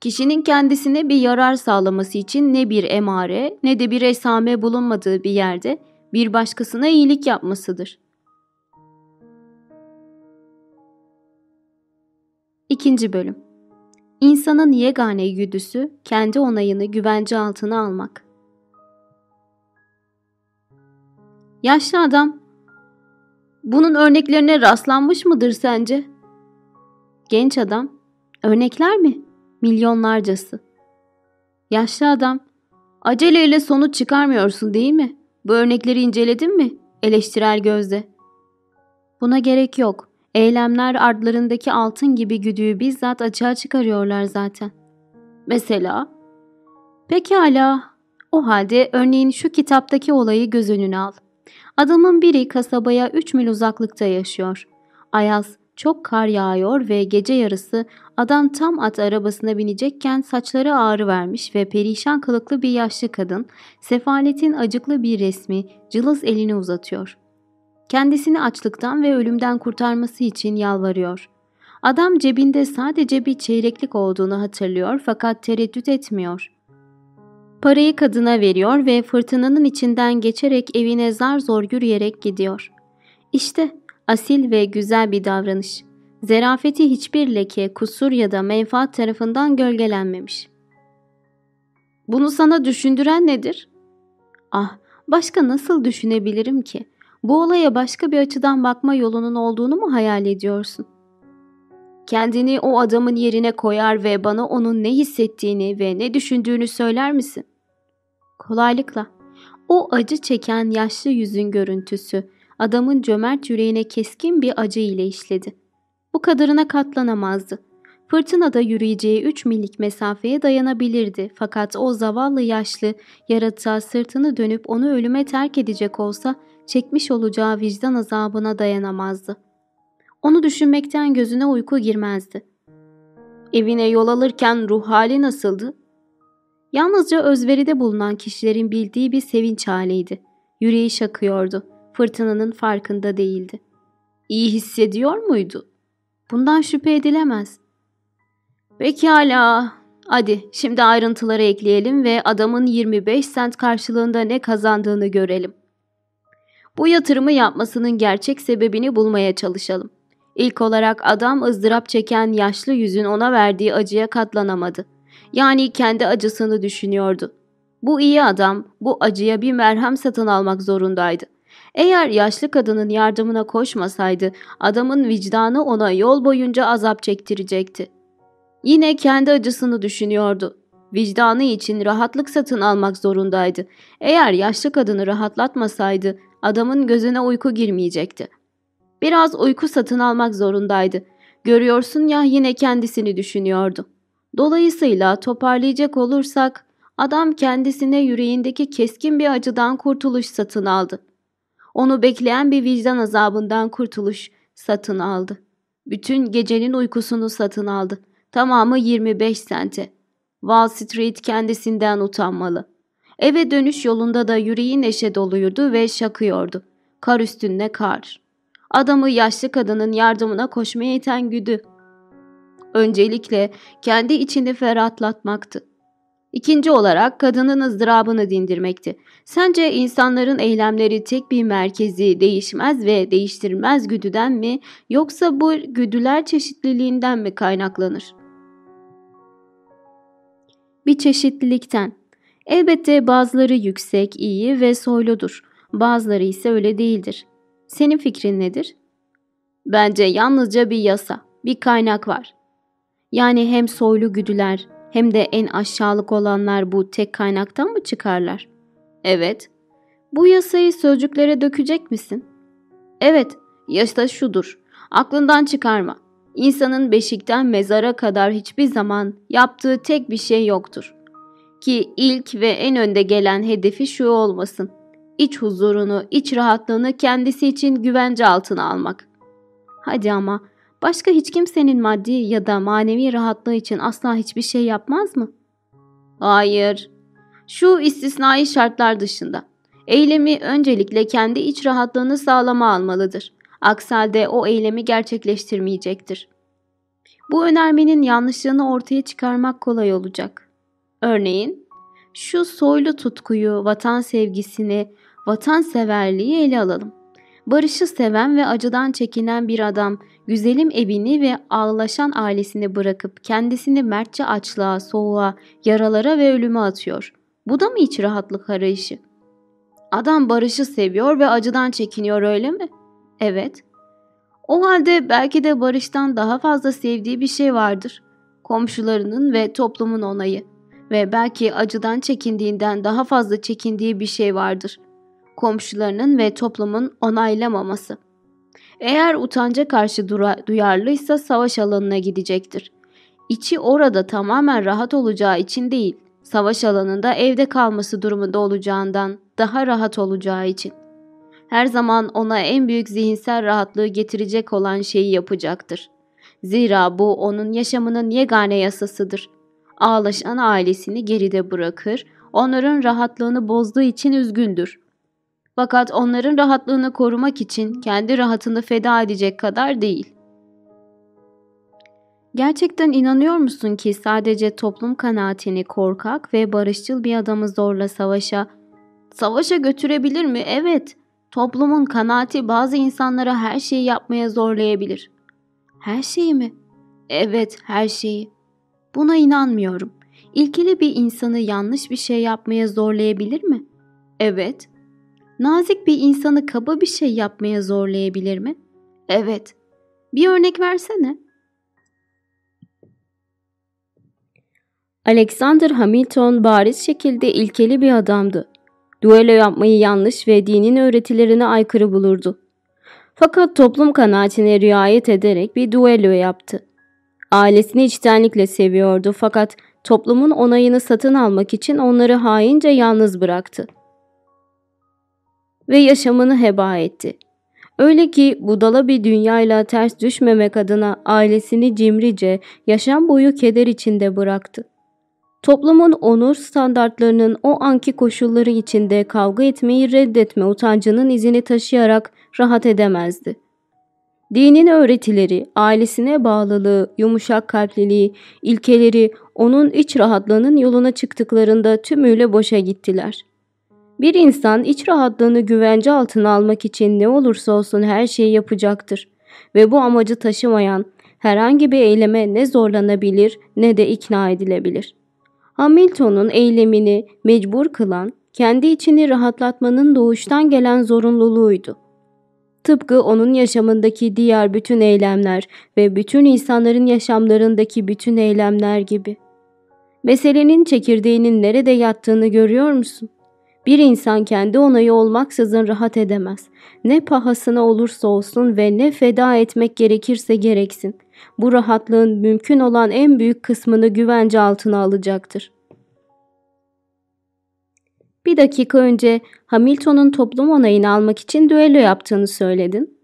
Kişinin kendisine bir yarar sağlaması için ne bir emare ne de bir esame bulunmadığı bir yerde bir başkasına iyilik yapmasıdır. İkinci bölüm İnsanın yegane güdüsü kendi onayını güvence altına almak. Yaşlı adam, bunun örneklerine rastlanmış mıdır sence? Genç adam, örnekler mi? Milyonlarcası. Yaşlı adam, aceleyle sonuç çıkarmıyorsun değil mi? Bu örnekleri inceledin mi? Eleştirel gözle. Buna gerek yok. Eylemler ardlarındaki altın gibi güdüğü bizzat açığa çıkarıyorlar zaten. Mesela? Pekala. O halde örneğin şu kitaptaki olayı göz önüne al. Adamın biri kasabaya 3 mil uzaklıkta yaşıyor. Ayaz, çok kar yağıyor ve gece yarısı adam tam at arabasına binecekken saçları ağrı vermiş ve perişan kılıklı bir yaşlı kadın sefaletin acıklı bir resmi cılız elini uzatıyor. Kendisini açlıktan ve ölümden kurtarması için yalvarıyor. Adam cebinde sadece bir çeyreklik olduğunu hatırlıyor fakat tereddüt etmiyor. Parayı kadına veriyor ve fırtınanın içinden geçerek evine zar zor yürüyerek gidiyor. İşte asil ve güzel bir davranış. Zerafeti hiçbir leke, kusur ya da menfaat tarafından gölgelenmemiş. Bunu sana düşündüren nedir? Ah, başka nasıl düşünebilirim ki? Bu olaya başka bir açıdan bakma yolunun olduğunu mu hayal ediyorsun? Kendini o adamın yerine koyar ve bana onun ne hissettiğini ve ne düşündüğünü söyler misin? Kolaylıkla. O acı çeken yaşlı yüzün görüntüsü adamın cömert yüreğine keskin bir acı ile işledi. Bu kadarına katlanamazdı. Fırtınada yürüyeceği üç millik mesafeye dayanabilirdi fakat o zavallı yaşlı yaratığa sırtını dönüp onu ölüme terk edecek olsa çekmiş olacağı vicdan azabına dayanamazdı. Onu düşünmekten gözüne uyku girmezdi. Evine yol alırken ruh hali nasıldı? Yalnızca özveride bulunan kişilerin bildiği bir sevinç haliydi. Yüreği şakıyordu. Fırtınanın farkında değildi. İyi hissediyor muydu? Bundan şüphe edilemez. Pekala Hadi şimdi ayrıntıları ekleyelim ve adamın 25 sent karşılığında ne kazandığını görelim. Bu yatırımı yapmasının gerçek sebebini bulmaya çalışalım. İlk olarak adam ızdırap çeken yaşlı yüzün ona verdiği acıya katlanamadı. Yani kendi acısını düşünüyordu. Bu iyi adam bu acıya bir merhem satın almak zorundaydı. Eğer yaşlı kadının yardımına koşmasaydı adamın vicdanı ona yol boyunca azap çektirecekti. Yine kendi acısını düşünüyordu. Vicdanı için rahatlık satın almak zorundaydı. Eğer yaşlı kadını rahatlatmasaydı adamın gözüne uyku girmeyecekti. Biraz uyku satın almak zorundaydı. Görüyorsun ya yine kendisini düşünüyordu. Dolayısıyla toparlayacak olursak adam kendisine yüreğindeki keskin bir acıdan kurtuluş satın aldı. Onu bekleyen bir vicdan azabından kurtuluş satın aldı. Bütün gecenin uykusunu satın aldı. Tamamı 25 sente. Wall Street kendisinden utanmalı. Eve dönüş yolunda da yüreği neşe doluydu ve şakıyordu. Kar üstünde kar. Adamı yaşlı kadının yardımına koşmaya iten güdü. Öncelikle kendi içini ferahlatmaktı. İkinci olarak kadının ızdırabını dindirmekti. Sence insanların eylemleri tek bir merkezi değişmez ve değiştirmez güdüden mi yoksa bu güdüler çeşitliliğinden mi kaynaklanır? Bir çeşitlilikten. Elbette bazıları yüksek, iyi ve soyludur. Bazıları ise öyle değildir. Senin fikrin nedir? Bence yalnızca bir yasa, bir kaynak var. Yani hem soylu güdüler hem de en aşağılık olanlar bu tek kaynaktan mı çıkarlar? Evet. Bu yasayı sözcüklere dökecek misin? Evet, yasa şudur. Aklından çıkarma. İnsanın beşikten mezara kadar hiçbir zaman yaptığı tek bir şey yoktur. Ki ilk ve en önde gelen hedefi şu olmasın. İç huzurunu, iç rahatlığını kendisi için güvence altına almak. Hadi ama başka hiç kimsenin maddi ya da manevi rahatlığı için asla hiçbir şey yapmaz mı? Hayır. Şu istisnai şartlar dışında. Eylemi öncelikle kendi iç rahatlığını sağlama almalıdır. Aksi halde o eylemi gerçekleştirmeyecektir. Bu önermenin yanlışlığını ortaya çıkarmak kolay olacak. Örneğin, şu soylu tutkuyu, vatan sevgisini, vatanseverliği ele alalım. Barışı seven ve acıdan çekinen bir adam, güzelim evini ve ağlaşan ailesini bırakıp kendisini mertçe açlığa, soğuğa, yaralara ve ölüme atıyor. Bu da mı iç rahatlık arayışı? Adam barışı seviyor ve acıdan çekiniyor öyle mi? Evet. O halde belki de barıştan daha fazla sevdiği bir şey vardır. Komşularının ve toplumun onayı ve belki acıdan çekindiğinden daha fazla çekindiği bir şey vardır. Komşularının ve toplumun onaylamaması. Eğer utanca karşı duyarlıysa savaş alanına gidecektir. İçi orada tamamen rahat olacağı için değil, savaş alanında evde kalması durumunda olacağından daha rahat olacağı için her zaman ona en büyük zihinsel rahatlığı getirecek olan şeyi yapacaktır. Zira bu onun yaşamının yegane yasasıdır. Ağlaşan ailesini geride bırakır, onların rahatlığını bozduğu için üzgündür. Fakat onların rahatlığını korumak için kendi rahatını feda edecek kadar değil. Gerçekten inanıyor musun ki sadece toplum kanaatini korkak ve barışçıl bir adamı zorla savaşa, savaşa götürebilir mi? Evet. Toplumun kanaati bazı insanlara her şeyi yapmaya zorlayabilir. Her şeyi mi? Evet, her şeyi. Buna inanmıyorum. İlkeli bir insanı yanlış bir şey yapmaya zorlayabilir mi? Evet. Nazik bir insanı kaba bir şey yapmaya zorlayabilir mi? Evet. Bir örnek versene. Alexander Hamilton bariz şekilde ilkeli bir adamdı. Duelo yapmayı yanlış ve dinin öğretilerine aykırı bulurdu. Fakat toplum kanaatine riayet ederek bir duello yaptı. Ailesini içtenlikle seviyordu fakat toplumun onayını satın almak için onları haince yalnız bıraktı. Ve yaşamını heba etti. Öyle ki budala bir dünyayla ters düşmemek adına ailesini cimrice yaşam boyu keder içinde bıraktı. Toplumun onur standartlarının o anki koşulları içinde kavga etmeyi reddetme utancının izini taşıyarak rahat edemezdi. Dinin öğretileri, ailesine bağlılığı, yumuşak kalpliliği, ilkeleri onun iç rahatlığının yoluna çıktıklarında tümüyle boşa gittiler. Bir insan iç rahatlığını güvence altına almak için ne olursa olsun her şeyi yapacaktır ve bu amacı taşımayan herhangi bir eyleme ne zorlanabilir ne de ikna edilebilir. Hamilton'un eylemini mecbur kılan, kendi içini rahatlatmanın doğuştan gelen zorunluluğuydu. Tıpkı onun yaşamındaki diğer bütün eylemler ve bütün insanların yaşamlarındaki bütün eylemler gibi. Meselenin çekirdeğinin nerede yattığını görüyor musun? Bir insan kendi onayı olmaksızın rahat edemez. Ne pahasına olursa olsun ve ne feda etmek gerekirse gereksin. Bu rahatlığın mümkün olan en büyük kısmını güvence altına alacaktır. Bir dakika önce Hamilton'un toplum onayını almak için düello yaptığını söyledin.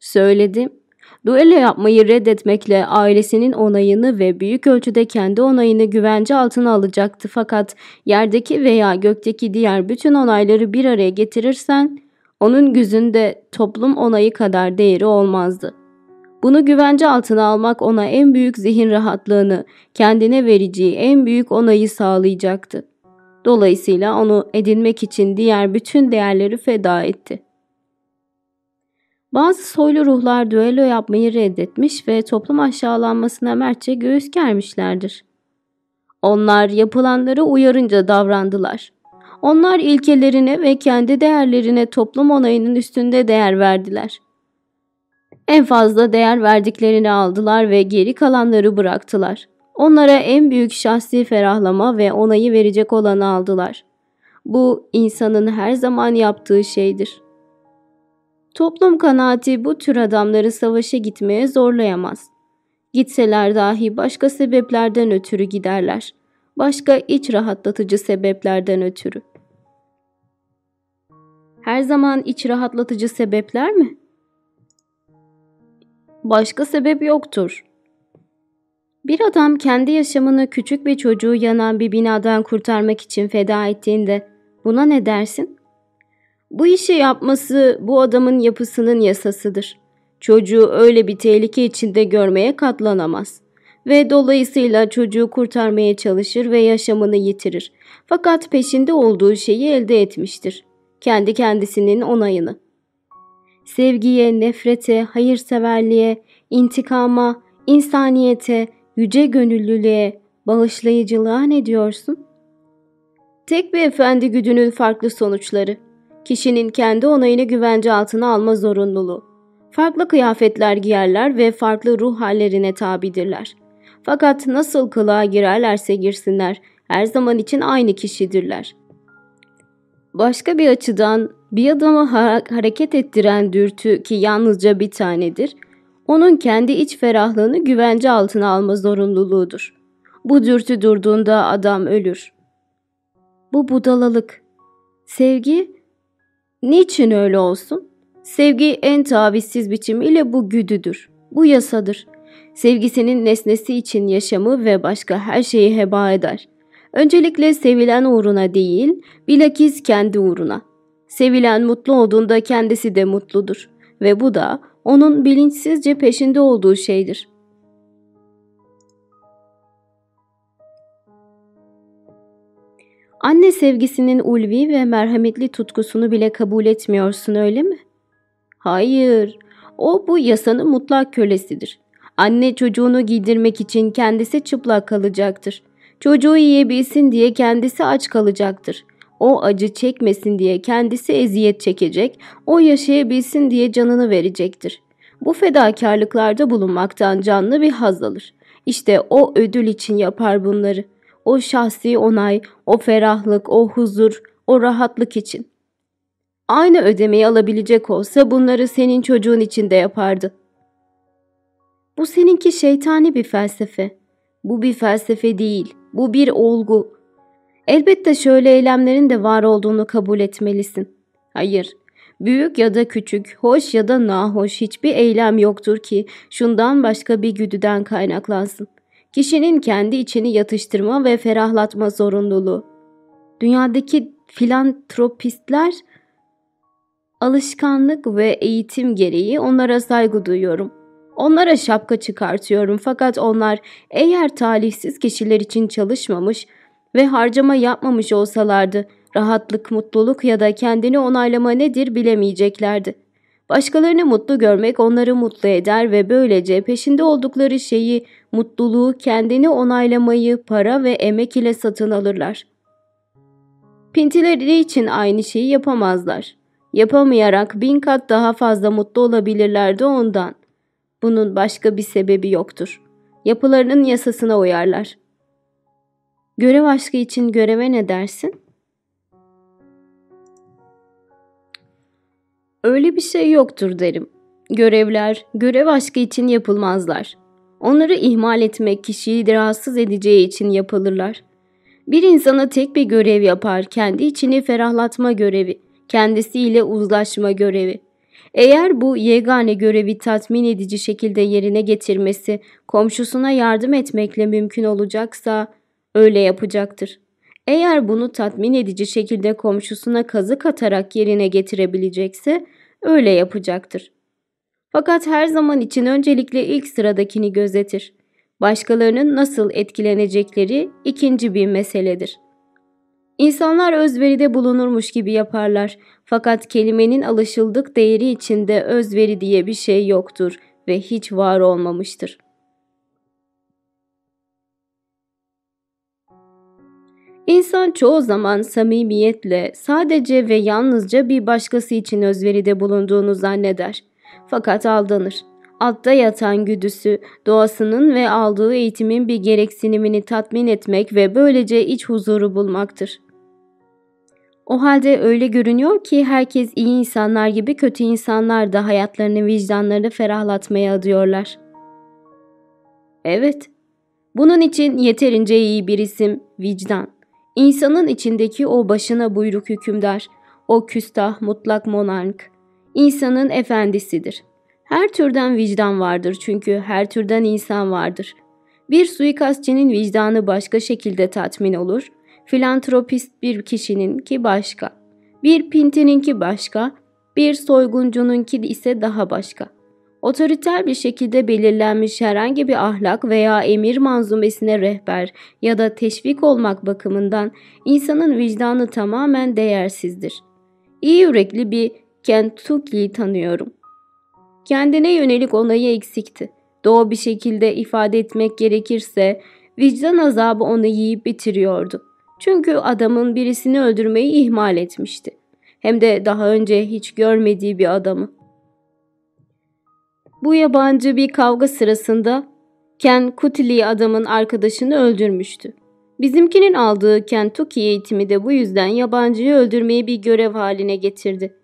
Söyledim. Duello yapmayı reddetmekle ailesinin onayını ve büyük ölçüde kendi onayını güvence altına alacaktı fakat yerdeki veya gökteki diğer bütün onayları bir araya getirirsen onun gözünde toplum onayı kadar değeri olmazdı. Bunu güvence altına almak ona en büyük zihin rahatlığını, kendine vereceği en büyük onayı sağlayacaktı. Dolayısıyla onu edinmek için diğer bütün değerleri feda etti. Bazı soylu ruhlar düello yapmayı reddetmiş ve toplum aşağılanmasına mertçe göğüs germişlerdir. Onlar yapılanları uyarınca davrandılar. Onlar ilkelerine ve kendi değerlerine toplum onayının üstünde değer verdiler. En fazla değer verdiklerini aldılar ve geri kalanları bıraktılar. Onlara en büyük şahsi ferahlama ve onayı verecek olanı aldılar. Bu insanın her zaman yaptığı şeydir. Toplum kanaati bu tür adamları savaşa gitmeye zorlayamaz. Gitseler dahi başka sebeplerden ötürü giderler. Başka iç rahatlatıcı sebeplerden ötürü. Her zaman iç rahatlatıcı sebepler mi? Başka sebep yoktur. Bir adam kendi yaşamını küçük bir çocuğu yanan bir binadan kurtarmak için feda ettiğinde buna ne dersin? Bu işi yapması bu adamın yapısının yasasıdır. Çocuğu öyle bir tehlike içinde görmeye katlanamaz ve dolayısıyla çocuğu kurtarmaya çalışır ve yaşamını yitirir. Fakat peşinde olduğu şeyi elde etmiştir. Kendi kendisinin onayını. Sevgiye, nefrete, hayırseverliğe, intikama, insaniyete, yüce gönüllülüğe, bağışlayıcılığa ne diyorsun? Tek bir efendi güdünün farklı sonuçları. Kişinin kendi onayını güvence altına alma zorunluluğu. Farklı kıyafetler giyerler ve farklı ruh hallerine tabidirler. Fakat nasıl kılığa girerlerse girsinler, her zaman için aynı kişidirler. Başka bir açıdan bir adamı hareket ettiren dürtü ki yalnızca bir tanedir, onun kendi iç ferahlığını güvence altına alma zorunluluğudur. Bu dürtü durduğunda adam ölür. Bu budalalık. Sevgi Niçin öyle olsun? Sevgi en tavizsiz biçimiyle bu güdüdür. Bu yasadır. Sevgisinin nesnesi için yaşamı ve başka her şeyi heba eder. Öncelikle sevilen uğruna değil, bilakis kendi uğruna. Sevilen mutlu olduğunda kendisi de mutludur ve bu da onun bilinçsizce peşinde olduğu şeydir. Anne sevgisinin ulvi ve merhametli tutkusunu bile kabul etmiyorsun öyle mi? Hayır, o bu yasanın mutlak kölesidir. Anne çocuğunu giydirmek için kendisi çıplak kalacaktır. Çocuğu yiyebilsin diye kendisi aç kalacaktır. O acı çekmesin diye kendisi eziyet çekecek, o yaşayabilsin diye canını verecektir. Bu fedakarlıklarda bulunmaktan canlı bir haz alır. İşte o ödül için yapar bunları.'' O şahsi onay, o ferahlık, o huzur, o rahatlık için. Aynı ödemeyi alabilecek olsa bunları senin çocuğun için de yapardı. Bu seninki şeytani bir felsefe. Bu bir felsefe değil, bu bir olgu. Elbette şöyle eylemlerin de var olduğunu kabul etmelisin. Hayır, büyük ya da küçük, hoş ya da nahoş hiçbir eylem yoktur ki şundan başka bir güdüden kaynaklansın kişinin kendi içini yatıştırma ve ferahlatma zorunluluğu. Dünyadaki filantropistler Alışkanlık ve eğitim gereği onlara saygı duyuyorum. Onlara şapka çıkartıyorum fakat onlar eğer talihsiz kişiler için çalışmamış ve harcama yapmamış olsalardı rahatlık, mutluluk ya da kendini onaylama nedir bilemeyeceklerdi. Başkalarını mutlu görmek onları mutlu eder ve böylece peşinde oldukları şeyi, mutluluğu, kendini onaylamayı para ve emek ile satın alırlar. Pintileri için aynı şeyi yapamazlar. Yapamayarak bin kat daha fazla mutlu olabilirlerdi ondan. Bunun başka bir sebebi yoktur. Yapılarının yasasına uyarlar. Görev aşkı için göreve ne dersin? Öyle bir şey yoktur derim. Görevler, görev aşkı için yapılmazlar. Onları ihmal etmek kişiyi rahatsız edeceği için yapılırlar. Bir insana tek bir görev yapar, kendi içini ferahlatma görevi, kendisiyle uzlaşma görevi. Eğer bu yegane görevi tatmin edici şekilde yerine getirmesi komşusuna yardım etmekle mümkün olacaksa öyle yapacaktır. Eğer bunu tatmin edici şekilde komşusuna kazık atarak yerine getirebilecekse öyle yapacaktır. Fakat her zaman için öncelikle ilk sıradakini gözetir. Başkalarının nasıl etkilenecekleri ikinci bir meseledir. İnsanlar özveride bulunurmuş gibi yaparlar. Fakat kelimenin alışıldık değeri içinde özveri diye bir şey yoktur ve hiç var olmamıştır. İnsan çoğu zaman samimiyetle sadece ve yalnızca bir başkası için özveride bulunduğunu zanneder. Fakat aldanır. Altta yatan güdüsü, doğasının ve aldığı eğitimin bir gereksinimini tatmin etmek ve böylece iç huzuru bulmaktır. O halde öyle görünüyor ki herkes iyi insanlar gibi kötü insanlar da hayatlarını vicdanlarını ferahlatmaya adıyorlar. Evet, bunun için yeterince iyi bir isim vicdan. İnsanın içindeki o başına buyruk hükümdar, o küstah mutlak monark, insanın efendisidir. Her türden vicdan vardır çünkü her türden insan vardır. Bir suikastçinin vicdanı başka şekilde tatmin olur, filantropist bir kişinin ki başka, bir pintininki başka, bir soyguncununki ise daha başka. Otoriter bir şekilde belirlenmiş herhangi bir ahlak veya emir manzumesine rehber ya da teşvik olmak bakımından insanın vicdanı tamamen değersizdir. İyi yürekli bir Kentucky'yi tanıyorum. Kendine yönelik onayı eksikti. Doğu bir şekilde ifade etmek gerekirse vicdan azabı onu yiyip bitiriyordu. Çünkü adamın birisini öldürmeyi ihmal etmişti. Hem de daha önce hiç görmediği bir adamı. Bu yabancı bir kavga sırasında Ken Kutili adamın arkadaşını öldürmüştü. Bizimkinin aldığı Kentucky eğitimi de bu yüzden yabancıyı öldürmeyi bir görev haline getirdi.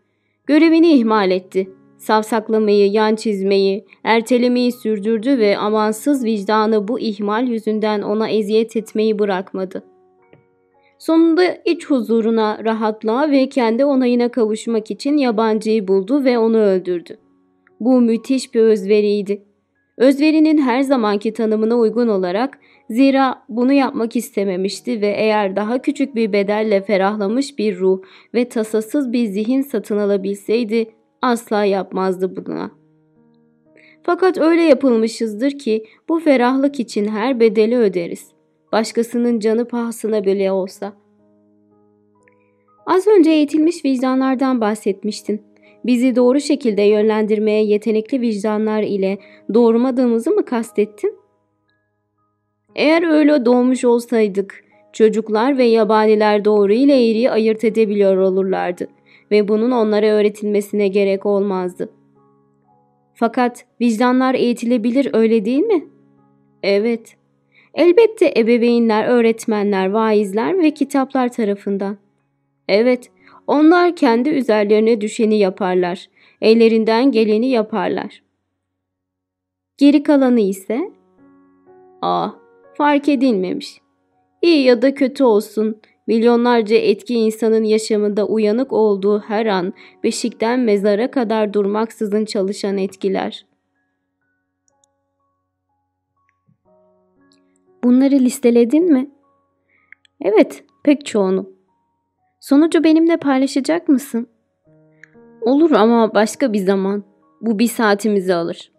Görevini ihmal etti. Savsaklamayı, yan çizmeyi, ertelemeyi sürdürdü ve amansız vicdanı bu ihmal yüzünden ona eziyet etmeyi bırakmadı. Sonunda iç huzuruna, rahatlığa ve kendi onayına kavuşmak için yabancıyı buldu ve onu öldürdü. Bu müthiş bir özveriydi. Özverinin her zamanki tanımına uygun olarak zira bunu yapmak istememişti ve eğer daha küçük bir bedelle ferahlamış bir ruh ve tasasız bir zihin satın alabilseydi asla yapmazdı buna. Fakat öyle yapılmışızdır ki bu ferahlık için her bedeli öderiz. Başkasının canı pahasına bile olsa. Az önce eğitilmiş vicdanlardan bahsetmiştin bizi doğru şekilde yönlendirmeye yetenekli vicdanlar ile doğurmadığımızı mı kastettin? Eğer öyle doğmuş olsaydık, çocuklar ve yabaniler doğru ile eğriyi ayırt edebiliyor olurlardı ve bunun onlara öğretilmesine gerek olmazdı. Fakat vicdanlar eğitilebilir öyle değil mi? Evet. Elbette ebeveynler, öğretmenler, vaizler ve kitaplar tarafından. Evet, onlar kendi üzerlerine düşeni yaparlar. Ellerinden geleni yaparlar. Geri kalanı ise ah fark edilmemiş. İyi ya da kötü olsun milyonlarca etki insanın yaşamında uyanık olduğu her an beşikten mezara kadar durmaksızın çalışan etkiler. Bunları listeledin mi? Evet, pek çoğunu. Sonucu benimle paylaşacak mısın? Olur ama başka bir zaman. Bu bir saatimizi alır.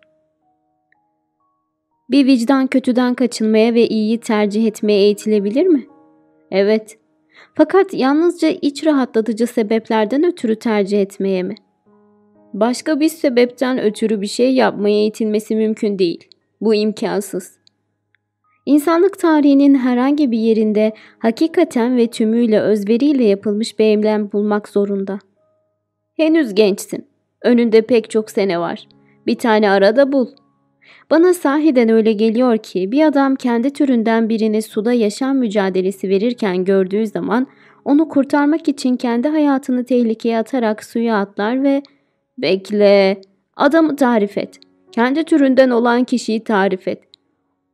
Bir vicdan kötüden kaçınmaya ve iyiyi tercih etmeye eğitilebilir mi? Evet. Fakat yalnızca iç rahatlatıcı sebeplerden ötürü tercih etmeye mi? Başka bir sebepten ötürü bir şey yapmaya eğitilmesi mümkün değil. Bu imkansız. İnsanlık tarihinin herhangi bir yerinde hakikaten ve tümüyle özveriyle yapılmış bir eylem bulmak zorunda. Henüz gençsin. Önünde pek çok sene var. Bir tane arada bul. Bana sahiden öyle geliyor ki bir adam kendi türünden birini suda yaşam mücadelesi verirken gördüğü zaman onu kurtarmak için kendi hayatını tehlikeye atarak suya atlar ve ''Bekle, adamı tarif et. Kendi türünden olan kişiyi tarif et.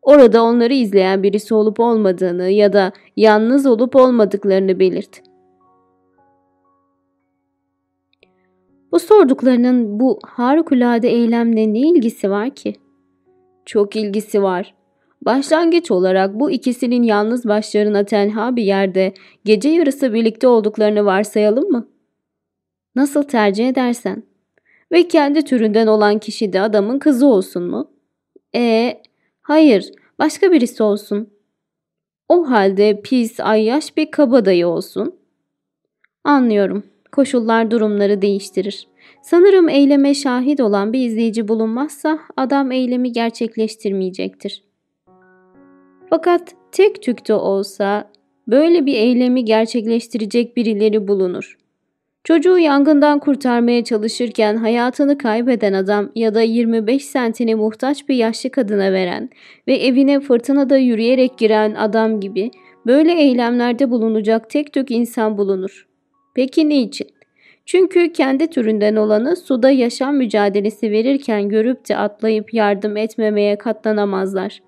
Orada onları izleyen birisi olup olmadığını ya da yalnız olup olmadıklarını belirt. Bu sorduklarının bu harikulade eylemle ne ilgisi var ki? Çok ilgisi var. Başlangıç olarak bu ikisinin yalnız başlarına tenha bir yerde gece yarısı birlikte olduklarını varsayalım mı? Nasıl tercih edersen. Ve kendi türünden olan kişi de adamın kızı olsun mu? E Hayır, başka birisi olsun. O halde pis, ayyaş bir kabadayı olsun. Anlıyorum. Koşullar durumları değiştirir. Sanırım eyleme şahit olan bir izleyici bulunmazsa adam eylemi gerçekleştirmeyecektir. Fakat tek tük de olsa böyle bir eylemi gerçekleştirecek birileri bulunur. Çocuğu yangından kurtarmaya çalışırken hayatını kaybeden adam ya da 25 sentini muhtaç bir yaşlı kadına veren ve evine fırtınada yürüyerek giren adam gibi böyle eylemlerde bulunacak tek tük insan bulunur. Peki niçin? Çünkü kendi türünden olanı suda yaşam mücadelesi verirken görüp de atlayıp yardım etmemeye katlanamazlar.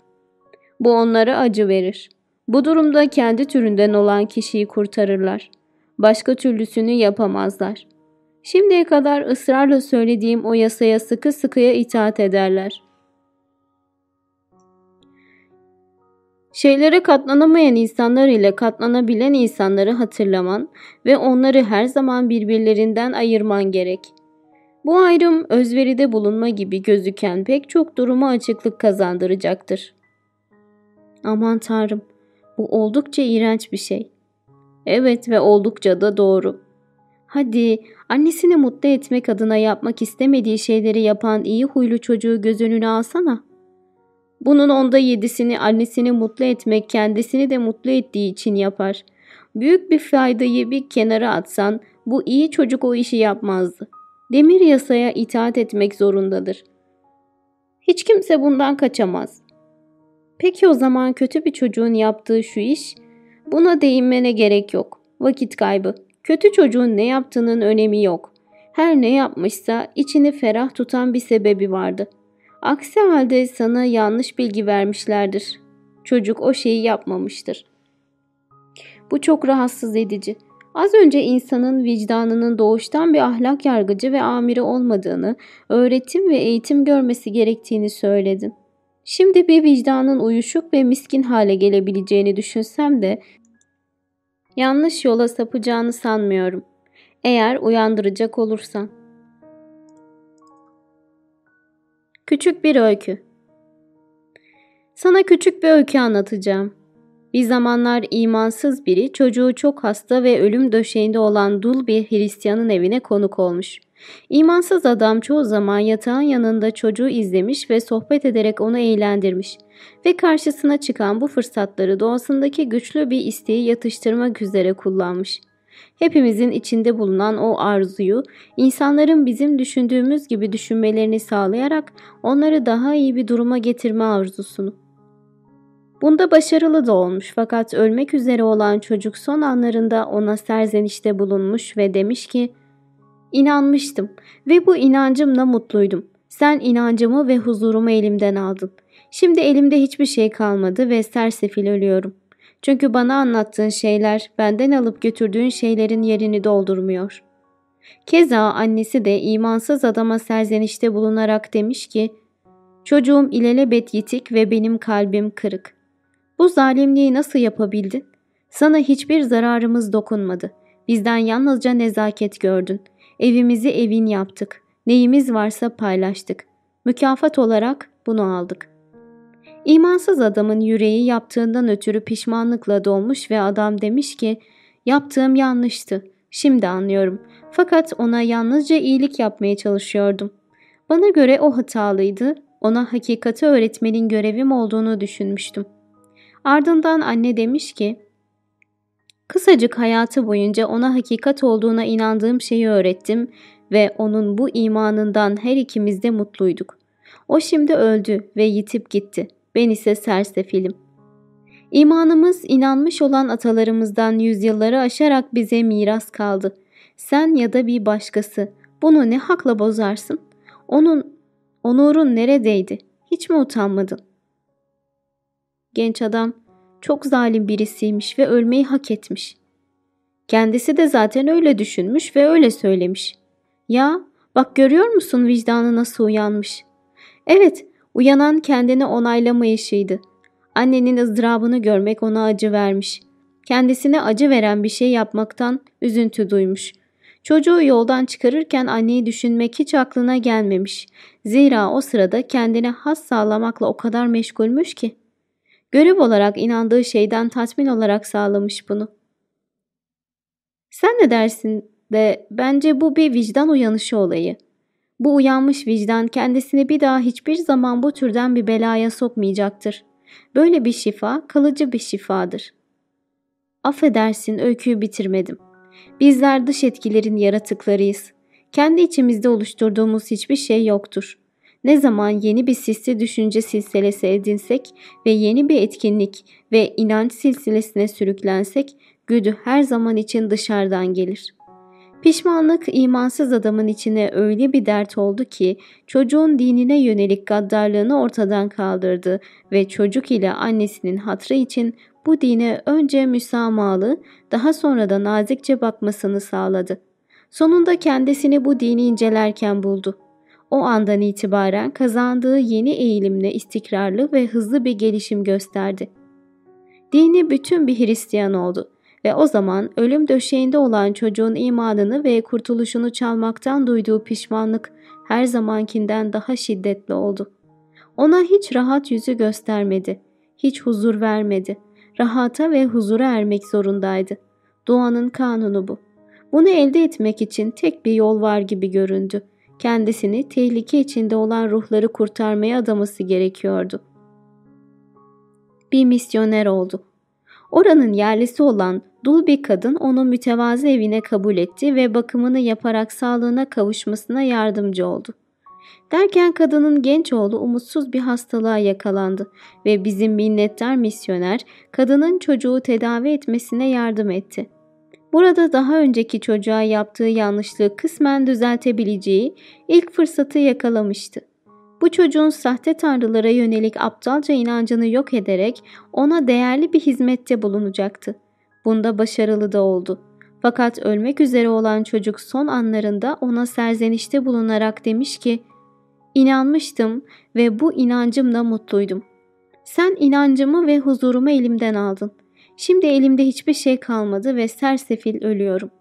Bu onlara acı verir. Bu durumda kendi türünden olan kişiyi kurtarırlar.'' Başka türlüsünü yapamazlar. Şimdiye kadar ısrarla söylediğim o yasaya sıkı sıkıya itaat ederler. Şeylere katlanamayan insanlar ile katlanabilen insanları hatırlaman ve onları her zaman birbirlerinden ayırman gerek. Bu ayrım özveride bulunma gibi gözüken pek çok duruma açıklık kazandıracaktır. Aman tanrım, bu oldukça iğrenç bir şey. Evet ve oldukça da doğru. Hadi annesini mutlu etmek adına yapmak istemediği şeyleri yapan iyi huylu çocuğu göz önüne alsana. Bunun onda yedisini annesini mutlu etmek kendisini de mutlu ettiği için yapar. Büyük bir faydayı bir kenara atsan bu iyi çocuk o işi yapmazdı. Demir yasaya itaat etmek zorundadır. Hiç kimse bundan kaçamaz. Peki o zaman kötü bir çocuğun yaptığı şu iş Buna değinmene gerek yok. Vakit kaybı. Kötü çocuğun ne yaptığının önemi yok. Her ne yapmışsa içini ferah tutan bir sebebi vardı. Aksi halde sana yanlış bilgi vermişlerdir. Çocuk o şeyi yapmamıştır. Bu çok rahatsız edici. Az önce insanın vicdanının doğuştan bir ahlak yargıcı ve amiri olmadığını, öğretim ve eğitim görmesi gerektiğini söyledin. Şimdi bir vicdanın uyuşuk ve miskin hale gelebileceğini düşünsem de yanlış yola sapacağını sanmıyorum. Eğer uyandıracak olursan. Küçük bir öykü. Sana küçük bir öykü anlatacağım. Bir zamanlar imansız biri çocuğu çok hasta ve ölüm döşeğinde olan dul bir Hristiyanın evine konuk olmuş. İmansız adam çoğu zaman yatağın yanında çocuğu izlemiş ve sohbet ederek onu eğlendirmiş ve karşısına çıkan bu fırsatları doğasındaki güçlü bir isteği yatıştırmak üzere kullanmış. Hepimizin içinde bulunan o arzuyu, insanların bizim düşündüğümüz gibi düşünmelerini sağlayarak onları daha iyi bir duruma getirme arzusunu. Bunda başarılı da olmuş fakat ölmek üzere olan çocuk son anlarında ona serzenişte bulunmuş ve demiş ki İnanmıştım ve bu inancımla mutluydum. Sen inancımı ve huzurumu elimden aldın. Şimdi elimde hiçbir şey kalmadı ve sersefil ölüyorum. Çünkü bana anlattığın şeyler benden alıp götürdüğün şeylerin yerini doldurmuyor. Keza annesi de imansız adama serzenişte bulunarak demiş ki, Çocuğum ilelebet yitik ve benim kalbim kırık. Bu zalimliği nasıl yapabildin? Sana hiçbir zararımız dokunmadı. Bizden yalnızca nezaket gördün. Evimizi evin yaptık. Neyimiz varsa paylaştık. Mükafat olarak bunu aldık. İmansız adamın yüreği yaptığından ötürü pişmanlıkla dolmuş ve adam demiş ki yaptığım yanlıştı. Şimdi anlıyorum. Fakat ona yalnızca iyilik yapmaya çalışıyordum. Bana göre o hatalıydı. Ona hakikati öğretmenin görevim olduğunu düşünmüştüm. Ardından anne demiş ki Kısacık hayatı boyunca ona hakikat olduğuna inandığım şeyi öğrettim ve onun bu imanından her ikimiz de mutluyduk. O şimdi öldü ve yitip gitti. Ben ise sersefilim. İmanımız inanmış olan atalarımızdan yüzyılları aşarak bize miras kaldı. Sen ya da bir başkası bunu ne hakla bozarsın? Onun onurun neredeydi? Hiç mi utanmadın? Genç adam çok zalim birisiymiş ve ölmeyi hak etmiş. Kendisi de zaten öyle düşünmüş ve öyle söylemiş. Ya bak görüyor musun vicdanı nasıl uyanmış? Evet uyanan kendini onaylamayışıydı. Annenin ızdırabını görmek ona acı vermiş. Kendisine acı veren bir şey yapmaktan üzüntü duymuş. Çocuğu yoldan çıkarırken anneyi düşünmek hiç aklına gelmemiş. Zira o sırada kendine has sağlamakla o kadar meşgulmüş ki. Görev olarak inandığı şeyden tatmin olarak sağlamış bunu. Sen ne dersin de bence bu bir vicdan uyanışı olayı. Bu uyanmış vicdan kendisini bir daha hiçbir zaman bu türden bir belaya sokmayacaktır. Böyle bir şifa kalıcı bir şifadır. Affedersin öyküyü bitirmedim. Bizler dış etkilerin yaratıklarıyız. Kendi içimizde oluşturduğumuz hiçbir şey yoktur. Ne zaman yeni bir sisli düşünce silsilesi edinsek ve yeni bir etkinlik ve inanç silsilesine sürüklensek güdü her zaman için dışarıdan gelir. Pişmanlık imansız adamın içine öyle bir dert oldu ki çocuğun dinine yönelik gaddarlığını ortadan kaldırdı ve çocuk ile annesinin hatrı için bu dine önce müsamahalı daha sonra da nazikçe bakmasını sağladı. Sonunda kendisini bu dini incelerken buldu. O andan itibaren kazandığı yeni eğilimle istikrarlı ve hızlı bir gelişim gösterdi. Dini bütün bir Hristiyan oldu ve o zaman ölüm döşeğinde olan çocuğun imanını ve kurtuluşunu çalmaktan duyduğu pişmanlık her zamankinden daha şiddetli oldu. Ona hiç rahat yüzü göstermedi, hiç huzur vermedi. Rahata ve huzura ermek zorundaydı. Doğanın kanunu bu. Bunu elde etmek için tek bir yol var gibi göründü. Kendisini tehlike içinde olan ruhları kurtarmaya adaması gerekiyordu. Bir misyoner oldu. Oranın yerlisi olan dul bir kadın onu mütevazı evine kabul etti ve bakımını yaparak sağlığına kavuşmasına yardımcı oldu. Derken kadının genç oğlu umutsuz bir hastalığa yakalandı ve bizim minnettar misyoner kadının çocuğu tedavi etmesine yardım etti. Burada daha önceki çocuğa yaptığı yanlışlığı kısmen düzeltebileceği ilk fırsatı yakalamıştı. Bu çocuğun sahte tanrılara yönelik aptalca inancını yok ederek ona değerli bir hizmette bulunacaktı. Bunda başarılı da oldu. Fakat ölmek üzere olan çocuk son anlarında ona serzenişte bulunarak demiş ki İnanmıştım ve bu inancımla mutluydum. Sen inancımı ve huzurumu elimden aldın. Şimdi elimde hiçbir şey kalmadı ve sersefil ölüyorum.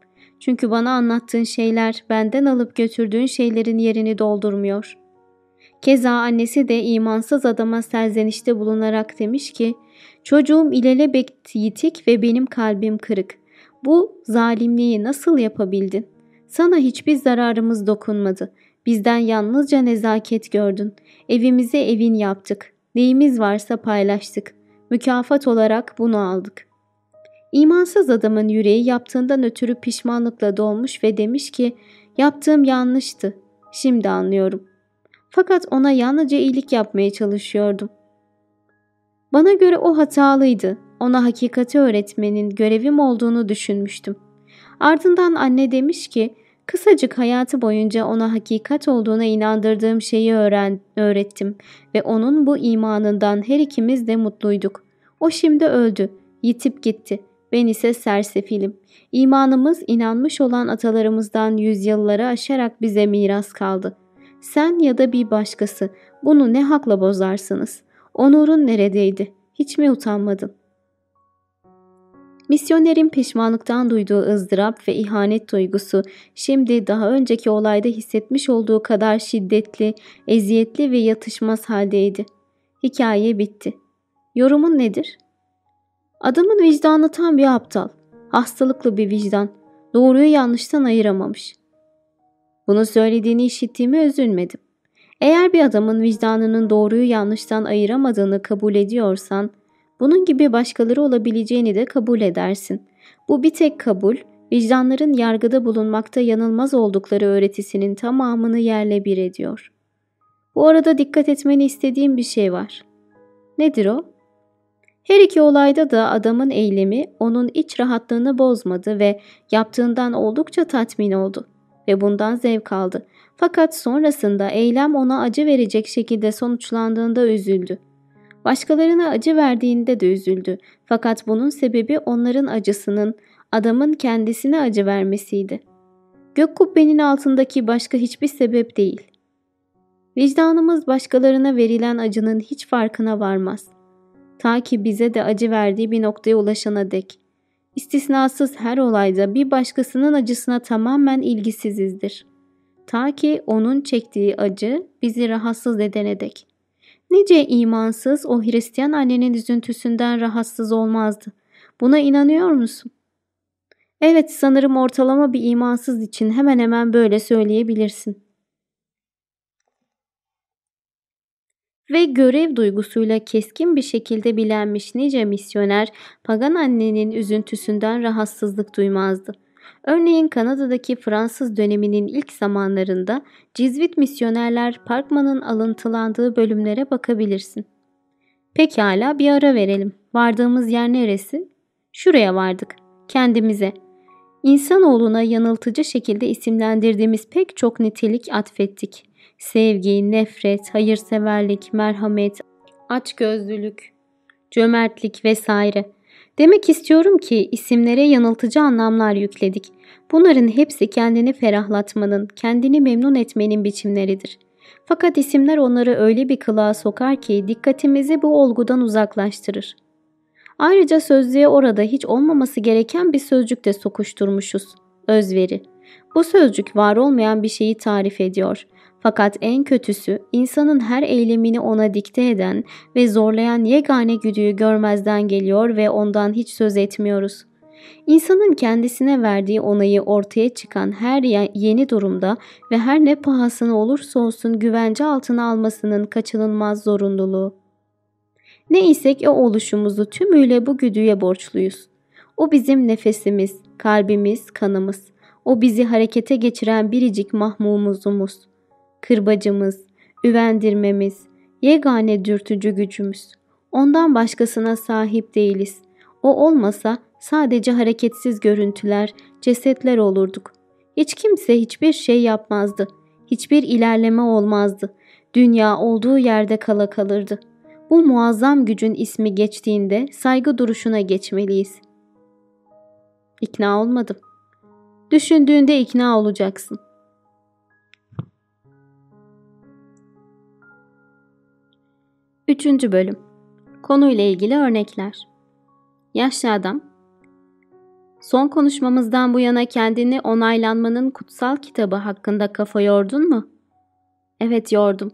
Çünkü bana anlattığın şeyler benden alıp götürdüğün şeylerin yerini doldurmuyor. Keza annesi de imansız adama serzenişte bulunarak demiş ki, çocuğum ilelebet yitik ve benim kalbim kırık. Bu zalimliği nasıl yapabildin? Sana hiçbir zararımız dokunmadı. Bizden yalnızca nezaket gördün. Evimize evin yaptık. Neyimiz varsa paylaştık. Mükafat olarak bunu aldık. İmansız adamın yüreği yaptığından ötürü pişmanlıkla dolmuş ve demiş ki yaptığım yanlıştı. Şimdi anlıyorum. Fakat ona yalnızca iyilik yapmaya çalışıyordum. Bana göre o hatalıydı. Ona hakikati öğretmenin görevim olduğunu düşünmüştüm. Ardından anne demiş ki Kısacık hayatı boyunca ona hakikat olduğuna inandırdığım şeyi öğren öğrettim ve onun bu imanından her ikimiz de mutluyduk. O şimdi öldü, yitip gitti. Ben ise sersefilim. İmanımız inanmış olan atalarımızdan yüzyılları aşarak bize miras kaldı. Sen ya da bir başkası bunu ne hakla bozarsınız? Onurun neredeydi? Hiç mi utanmadın? Misyonerin pişmanlıktan duyduğu ızdırap ve ihanet duygusu şimdi daha önceki olayda hissetmiş olduğu kadar şiddetli, eziyetli ve yatışmaz haldeydi. Hikaye bitti. Yorumun nedir? Adamın vicdanı tam bir aptal. Hastalıklı bir vicdan. Doğruyu yanlıştan ayıramamış. Bunu söylediğini işittiğime üzülmedim. Eğer bir adamın vicdanının doğruyu yanlıştan ayıramadığını kabul ediyorsan, bunun gibi başkaları olabileceğini de kabul edersin. Bu bir tek kabul, vicdanların yargıda bulunmakta yanılmaz oldukları öğretisinin tamamını yerle bir ediyor. Bu arada dikkat etmeni istediğim bir şey var. Nedir o? Her iki olayda da adamın eylemi onun iç rahatlığını bozmadı ve yaptığından oldukça tatmin oldu ve bundan zevk aldı. Fakat sonrasında eylem ona acı verecek şekilde sonuçlandığında üzüldü. Başkalarına acı verdiğinde de üzüldü. Fakat bunun sebebi onların acısının adamın kendisine acı vermesiydi. Gök kubbenin altındaki başka hiçbir sebep değil. Vicdanımız başkalarına verilen acının hiç farkına varmaz. Ta ki bize de acı verdiği bir noktaya ulaşana dek. İstisnasız her olayda bir başkasının acısına tamamen ilgisizizdir. Ta ki onun çektiği acı bizi rahatsız edene dek. Nice imansız o Hristiyan annenin üzüntüsünden rahatsız olmazdı. Buna inanıyor musun? Evet sanırım ortalama bir imansız için hemen hemen böyle söyleyebilirsin. Ve görev duygusuyla keskin bir şekilde bilenmiş nice misyoner pagan annenin üzüntüsünden rahatsızlık duymazdı. Örneğin Kanada'daki Fransız döneminin ilk zamanlarında Cizvit misyonerler Parkman'ın alıntılandığı bölümlere bakabilirsin. Pekala bir ara verelim. Vardığımız yer neresi? Şuraya vardık. Kendimize. İnsanoğluna yanıltıcı şekilde isimlendirdiğimiz pek çok nitelik atfettik. Sevgi, nefret, hayırseverlik, merhamet, açgözlülük, cömertlik vesaire. Demek istiyorum ki isimlere yanıltıcı anlamlar yükledik. Bunların hepsi kendini ferahlatmanın, kendini memnun etmenin biçimleridir. Fakat isimler onları öyle bir kılığa sokar ki dikkatimizi bu olgudan uzaklaştırır. Ayrıca sözlüğe orada hiç olmaması gereken bir sözcük de sokuşturmuşuz. Özveri. Bu sözcük var olmayan bir şeyi tarif ediyor. Fakat en kötüsü insanın her eylemini ona dikte eden ve zorlayan yegane güdüyü görmezden geliyor ve ondan hiç söz etmiyoruz. İnsanın kendisine verdiği onayı ortaya çıkan her yeni durumda ve her ne pahasına olursa olsun güvence altına almasının kaçınılmaz zorunluluğu. Ne isek o oluşumuzu tümüyle bu güdüye borçluyuz. O bizim nefesimiz, kalbimiz, kanımız. O bizi harekete geçiren biricik mahmumuzumuz kırbacımız, üvendirmemiz, yegane dürtücü gücümüz. Ondan başkasına sahip değiliz. O olmasa sadece hareketsiz görüntüler, cesetler olurduk. Hiç kimse hiçbir şey yapmazdı. Hiçbir ilerleme olmazdı. Dünya olduğu yerde kala kalırdı. Bu muazzam gücün ismi geçtiğinde saygı duruşuna geçmeliyiz. İkna olmadım. Düşündüğünde ikna olacaksın.'' Üçüncü bölüm Konuyla ilgili örnekler Yaşlı adam Son konuşmamızdan bu yana kendini onaylanmanın kutsal kitabı hakkında kafa yordun mu? Evet yordum.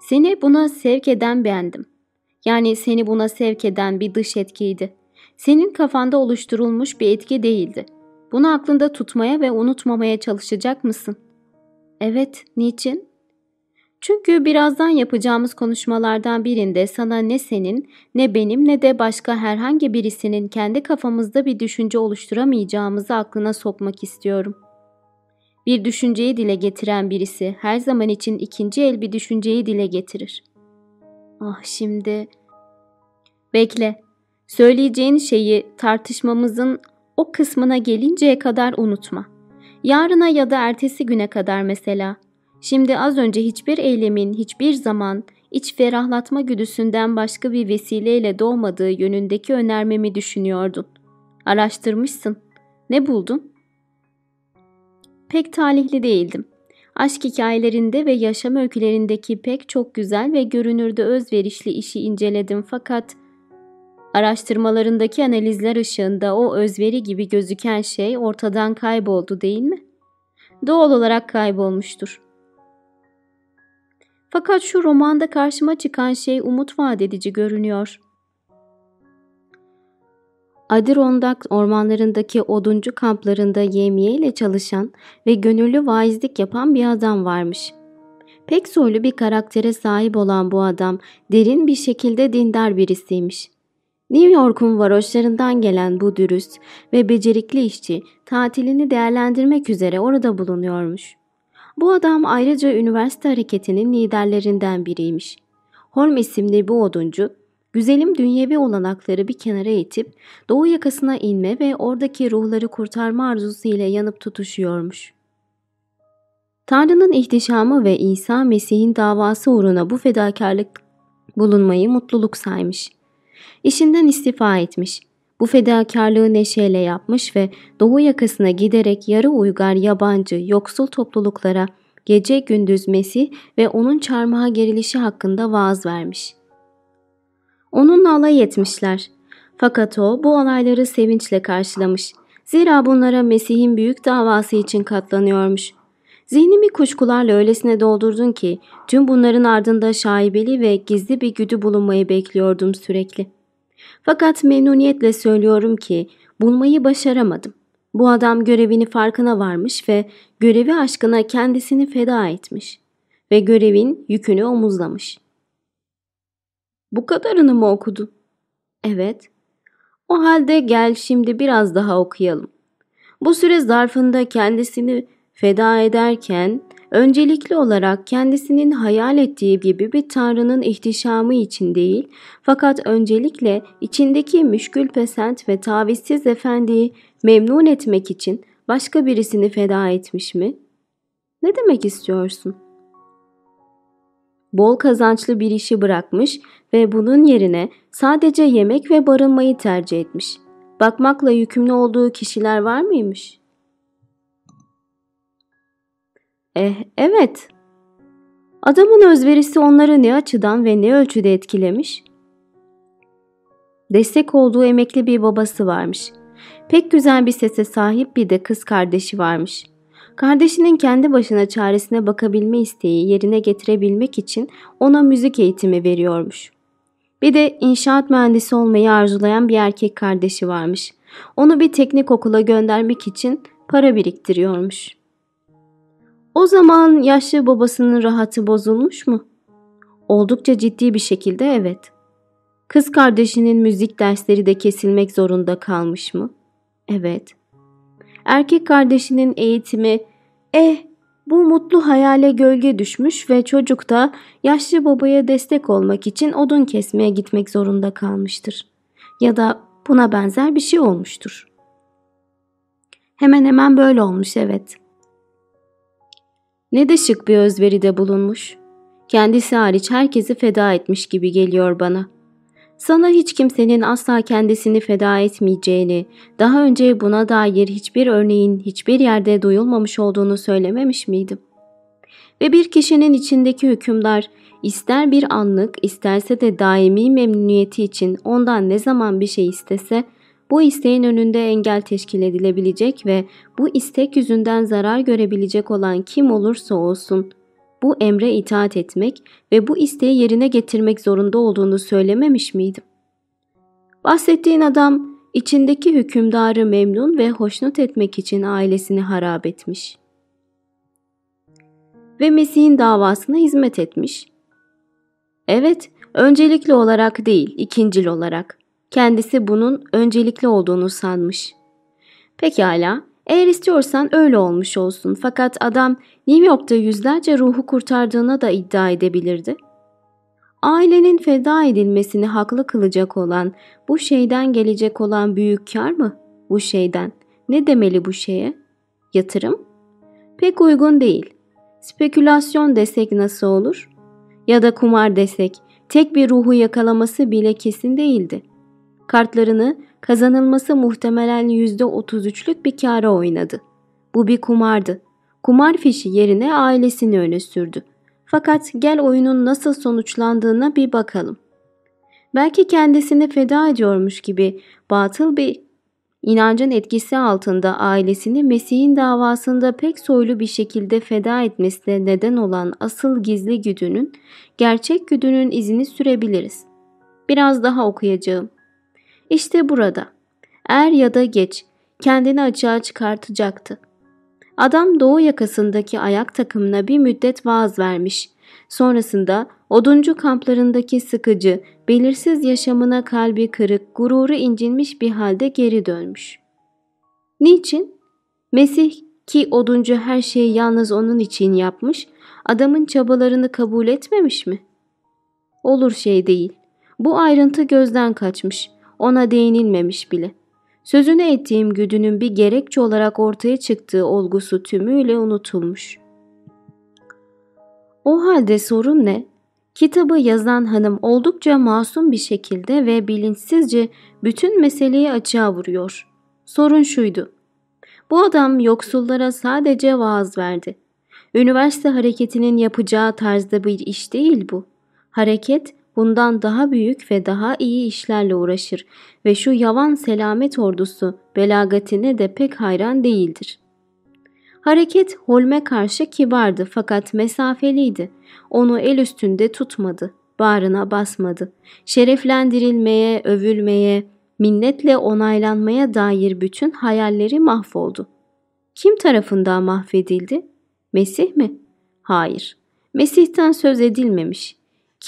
Seni buna sevk eden bendim. Yani seni buna sevk eden bir dış etkiydi. Senin kafanda oluşturulmuş bir etki değildi. Bunu aklında tutmaya ve unutmamaya çalışacak mısın? Evet, niçin? Çünkü birazdan yapacağımız konuşmalardan birinde sana ne senin, ne benim ne de başka herhangi birisinin kendi kafamızda bir düşünce oluşturamayacağımızı aklına sokmak istiyorum. Bir düşünceyi dile getiren birisi her zaman için ikinci el bir düşünceyi dile getirir. Ah şimdi... Bekle. Söyleyeceğin şeyi tartışmamızın o kısmına gelinceye kadar unutma. Yarına ya da ertesi güne kadar mesela.'' Şimdi az önce hiçbir eylemin hiçbir zaman iç ferahlatma güdüsünden başka bir vesileyle doğmadığı yönündeki önermemi düşünüyordun. Araştırmışsın. Ne buldun? Pek talihli değildim. Aşk hikayelerinde ve yaşam öykülerindeki pek çok güzel ve görünürde özverişli işi inceledim fakat Araştırmalarındaki analizler ışığında o özveri gibi gözüken şey ortadan kayboldu değil mi? Doğal olarak kaybolmuştur. Fakat şu romanda karşıma çıkan şey umut vaat edici görünüyor. Adirondak ormanlarındaki oduncu kamplarında yemiye ile çalışan ve gönüllü vaizlik yapan bir adam varmış. Pek soylu bir karaktere sahip olan bu adam derin bir şekilde dindar birisiymiş. New York'un varoşlarından gelen bu dürüst ve becerikli işçi tatilini değerlendirmek üzere orada bulunuyormuş. Bu adam ayrıca üniversite hareketinin liderlerinden biriymiş. Holm isimli bu oduncu, güzelim dünyevi olanakları bir kenara itip doğu yakasına inme ve oradaki ruhları kurtarma arzusu ile yanıp tutuşuyormuş. Tanrı'nın ihtişamı ve İsa Mesih'in davası uğruna bu fedakarlık bulunmayı mutluluk saymış. İşinden istifa etmiş. Bu fedakarlığı neşeyle yapmış ve doğu yakasına giderek yarı uygar yabancı yoksul topluluklara gece gündüz Mesih ve onun çarmıha gerilişi hakkında vaaz vermiş. Onunla alay etmişler. Fakat o bu olayları sevinçle karşılamış. Zira bunlara Mesih'in büyük davası için katlanıyormuş. Zihnimi kuşkularla öylesine doldurdun ki tüm bunların ardında şaibeli ve gizli bir güdü bulunmayı bekliyordum sürekli. Fakat memnuniyetle söylüyorum ki bulmayı başaramadım. Bu adam görevini farkına varmış ve görevi aşkına kendisini feda etmiş ve görevin yükünü omuzlamış. Bu kadarını mı okudu? Evet. O halde gel şimdi biraz daha okuyalım. Bu süre zarfında kendisini feda ederken öncelikli olarak kendisinin hayal ettiği gibi bir tanrının ihtişamı için değil, fakat öncelikle içindeki müşkül pesent ve tavizsiz efendiyi memnun etmek için başka birisini feda etmiş mi? Ne demek istiyorsun? Bol kazançlı bir işi bırakmış ve bunun yerine sadece yemek ve barınmayı tercih etmiş. Bakmakla yükümlü olduğu kişiler var mıymış?'' Eh, evet. Adamın özverisi onları ne açıdan ve ne ölçüde etkilemiş? Destek olduğu emekli bir babası varmış. Pek güzel bir sese sahip bir de kız kardeşi varmış. Kardeşinin kendi başına çaresine bakabilme isteği yerine getirebilmek için ona müzik eğitimi veriyormuş. Bir de inşaat mühendisi olmayı arzulayan bir erkek kardeşi varmış. Onu bir teknik okula göndermek için para biriktiriyormuş. O zaman yaşlı babasının rahatı bozulmuş mu? Oldukça ciddi bir şekilde evet. Kız kardeşinin müzik dersleri de kesilmek zorunda kalmış mı? Evet. Erkek kardeşinin eğitimi eh bu mutlu hayale gölge düşmüş ve çocuk da yaşlı babaya destek olmak için odun kesmeye gitmek zorunda kalmıştır. Ya da buna benzer bir şey olmuştur. Hemen hemen böyle olmuş evet.'' Ne de şık bir özveride bulunmuş. Kendisi hariç herkesi feda etmiş gibi geliyor bana. Sana hiç kimsenin asla kendisini feda etmeyeceğini, daha önce buna dair hiçbir örneğin hiçbir yerde duyulmamış olduğunu söylememiş miydim? Ve bir kişinin içindeki hükümdar ister bir anlık isterse de daimi memnuniyeti için ondan ne zaman bir şey istese bu isteğin önünde engel teşkil edilebilecek ve bu istek yüzünden zarar görebilecek olan kim olursa olsun bu emre itaat etmek ve bu isteği yerine getirmek zorunda olduğunu söylememiş miydim? Bahsettiğin adam içindeki hükümdarı memnun ve hoşnut etmek için ailesini harap etmiş. Ve Mesih'in davasına hizmet etmiş. Evet, öncelikli olarak değil, ikincil olarak. Kendisi bunun öncelikli olduğunu sanmış. Pekala, eğer istiyorsan öyle olmuş olsun fakat adam New York'ta yüzlerce ruhu kurtardığına da iddia edebilirdi. Ailenin feda edilmesini haklı kılacak olan, bu şeyden gelecek olan büyük kar mı? Bu şeyden. Ne demeli bu şeye? Yatırım? Pek uygun değil. Spekülasyon desek nasıl olur? Ya da kumar desek, tek bir ruhu yakalaması bile kesin değildi kartlarını kazanılması muhtemelen %33'lük bir kâra oynadı. Bu bir kumardı. Kumar fişi yerine ailesini öne sürdü. Fakat gel oyunun nasıl sonuçlandığına bir bakalım. Belki kendisini feda ediyormuş gibi batıl bir inancın etkisi altında ailesini Mesih'in davasında pek soylu bir şekilde feda etmesine neden olan asıl gizli güdünün, gerçek güdünün izini sürebiliriz. Biraz daha okuyacağım. İşte burada. Er ya da geç kendini açığa çıkartacaktı. Adam doğu yakasındaki ayak takımına bir müddet vaaz vermiş. Sonrasında oduncu kamplarındaki sıkıcı, belirsiz yaşamına kalbi kırık, gururu incinmiş bir halde geri dönmüş. Niçin? Mesih ki oduncu her şeyi yalnız onun için yapmış, adamın çabalarını kabul etmemiş mi? Olur şey değil. Bu ayrıntı gözden kaçmış, ona değinilmemiş bile. Sözünü ettiğim güdünün bir gerekçe olarak ortaya çıktığı olgusu tümüyle unutulmuş. O halde sorun ne? Kitabı yazan hanım oldukça masum bir şekilde ve bilinçsizce bütün meseleyi açığa vuruyor. Sorun şuydu. Bu adam yoksullara sadece vaaz verdi. Üniversite hareketinin yapacağı tarzda bir iş değil bu. Hareket bundan daha büyük ve daha iyi işlerle uğraşır ve şu yavan selamet ordusu belagatine de pek hayran değildir. Hareket Holm'e karşı kibardı fakat mesafeliydi. Onu el üstünde tutmadı, bağrına basmadı. Şereflendirilmeye, övülmeye, minnetle onaylanmaya dair bütün hayalleri mahvoldu. Kim tarafından mahvedildi? Mesih mi? Hayır. Mesih'ten söz edilmemiş.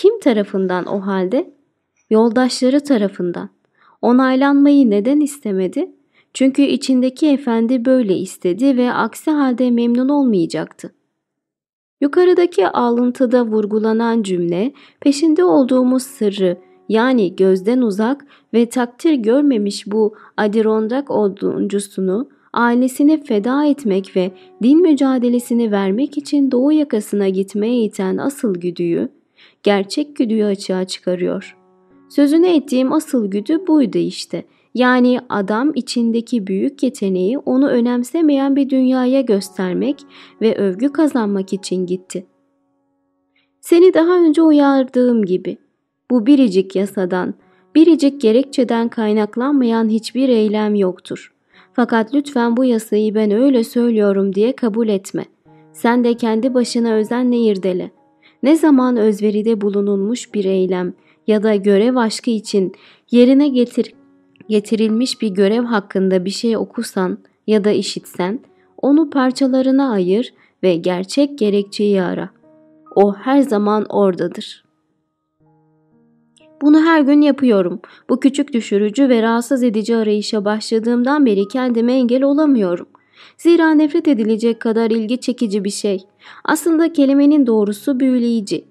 Kim tarafından o halde? Yoldaşları tarafından. Onaylanmayı neden istemedi? Çünkü içindeki efendi böyle istedi ve aksi halde memnun olmayacaktı. Yukarıdaki alıntıda vurgulanan cümle peşinde olduğumuz sırrı yani gözden uzak ve takdir görmemiş bu Adirondak oduncusunu ailesini feda etmek ve din mücadelesini vermek için doğu yakasına gitmeye iten asıl güdüyü, gerçek güdüyü açığa çıkarıyor. Sözünü ettiğim asıl güdü buydu işte. Yani adam içindeki büyük yeteneği onu önemsemeyen bir dünyaya göstermek ve övgü kazanmak için gitti. Seni daha önce uyardığım gibi bu biricik yasadan, biricik gerekçeden kaynaklanmayan hiçbir eylem yoktur. Fakat lütfen bu yasayı ben öyle söylüyorum diye kabul etme. Sen de kendi başına özenle irdele. Ne zaman özveride bulunulmuş bir eylem ya da görev aşkı için yerine getir getirilmiş bir görev hakkında bir şey okusan ya da işitsen, onu parçalarına ayır ve gerçek gerekçeyi ara. O her zaman oradadır. Bunu her gün yapıyorum. Bu küçük düşürücü ve rahatsız edici arayışa başladığımdan beri kendime engel olamıyorum. Zira nefret edilecek kadar ilgi çekici bir şey. Aslında kelimenin doğrusu büyüleyici.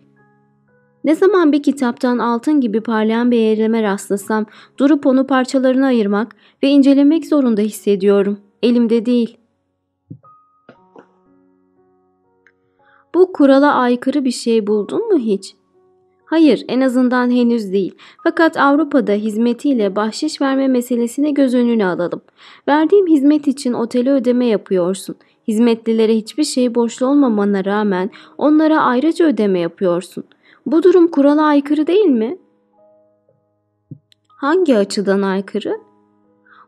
Ne zaman bir kitaptan altın gibi parlayan bir eğrime rastlasam durup onu parçalarına ayırmak ve incelemek zorunda hissediyorum. Elimde değil. Bu kurala aykırı bir şey buldun mu hiç? Hayır, en azından henüz değil. Fakat Avrupa'da hizmetiyle bahşiş verme meselesine göz önüne alalım. Verdiğim hizmet için otele ödeme yapıyorsun. Hizmetlilere hiçbir şey borçlu olmamana rağmen onlara ayrıca ödeme yapıyorsun. Bu durum kurala aykırı değil mi? Hangi açıdan aykırı?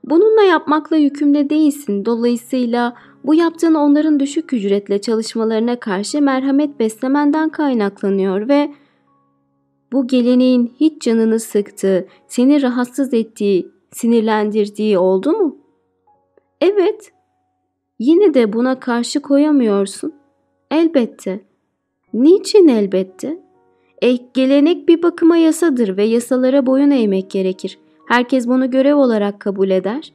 Bununla yapmakla yükümlü değilsin. Dolayısıyla bu yaptığın onların düşük ücretle çalışmalarına karşı merhamet beslemenden kaynaklanıyor ve bu geleneğin hiç canını sıktığı, seni rahatsız ettiği, sinirlendirdiği oldu mu? Evet. Yine de buna karşı koyamıyorsun. Elbette. Niçin elbette? E, gelenek bir bakıma yasadır ve yasalara boyun eğmek gerekir. Herkes bunu görev olarak kabul eder.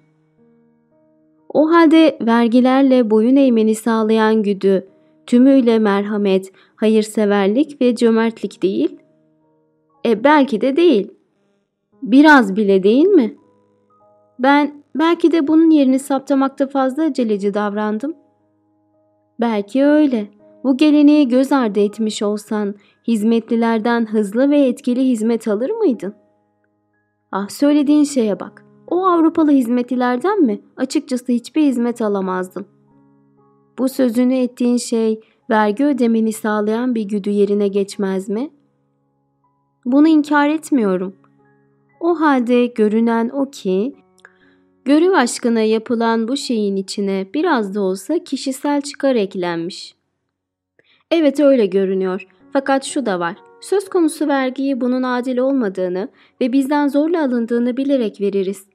O halde vergilerle boyun eğmeni sağlayan güdü, tümüyle merhamet, hayırseverlik ve cömertlik değil. E belki de değil. Biraz bile değil mi? Ben belki de bunun yerini saptamakta fazla aceleci davrandım. Belki öyle. Bu geleneği göz ardı etmiş olsan hizmetlilerden hızlı ve etkili hizmet alır mıydın? Ah söylediğin şeye bak. O Avrupalı hizmetlilerden mi? Açıkçası hiçbir hizmet alamazdım. Bu sözünü ettiğin şey vergi ödemeni sağlayan bir güdü yerine geçmez mi? Bunu inkar etmiyorum. O halde görünen o ki görev aşkına yapılan bu şeyin içine biraz da olsa kişisel çıkar eklenmiş. Evet öyle görünüyor. Fakat şu da var. Söz konusu vergiyi bunun adil olmadığını ve bizden zorla alındığını bilerek veririz.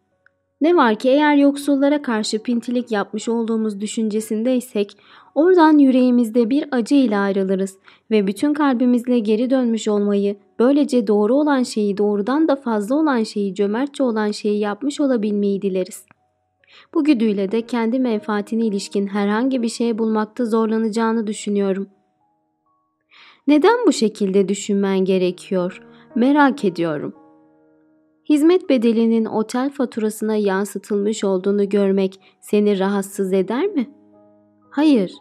Ne var ki eğer yoksullara karşı pintilik yapmış olduğumuz düşüncesindeysek oradan yüreğimizde bir acı ile ayrılırız ve bütün kalbimizle geri dönmüş olmayı, böylece doğru olan şeyi doğrudan da fazla olan şeyi cömertçe olan şeyi yapmış olabilmeyi dileriz. Bu güdüyle de kendi menfaatine ilişkin herhangi bir şey bulmakta zorlanacağını düşünüyorum.'' Neden bu şekilde düşünmen gerekiyor? Merak ediyorum. Hizmet bedelinin otel faturasına yansıtılmış olduğunu görmek seni rahatsız eder mi? Hayır.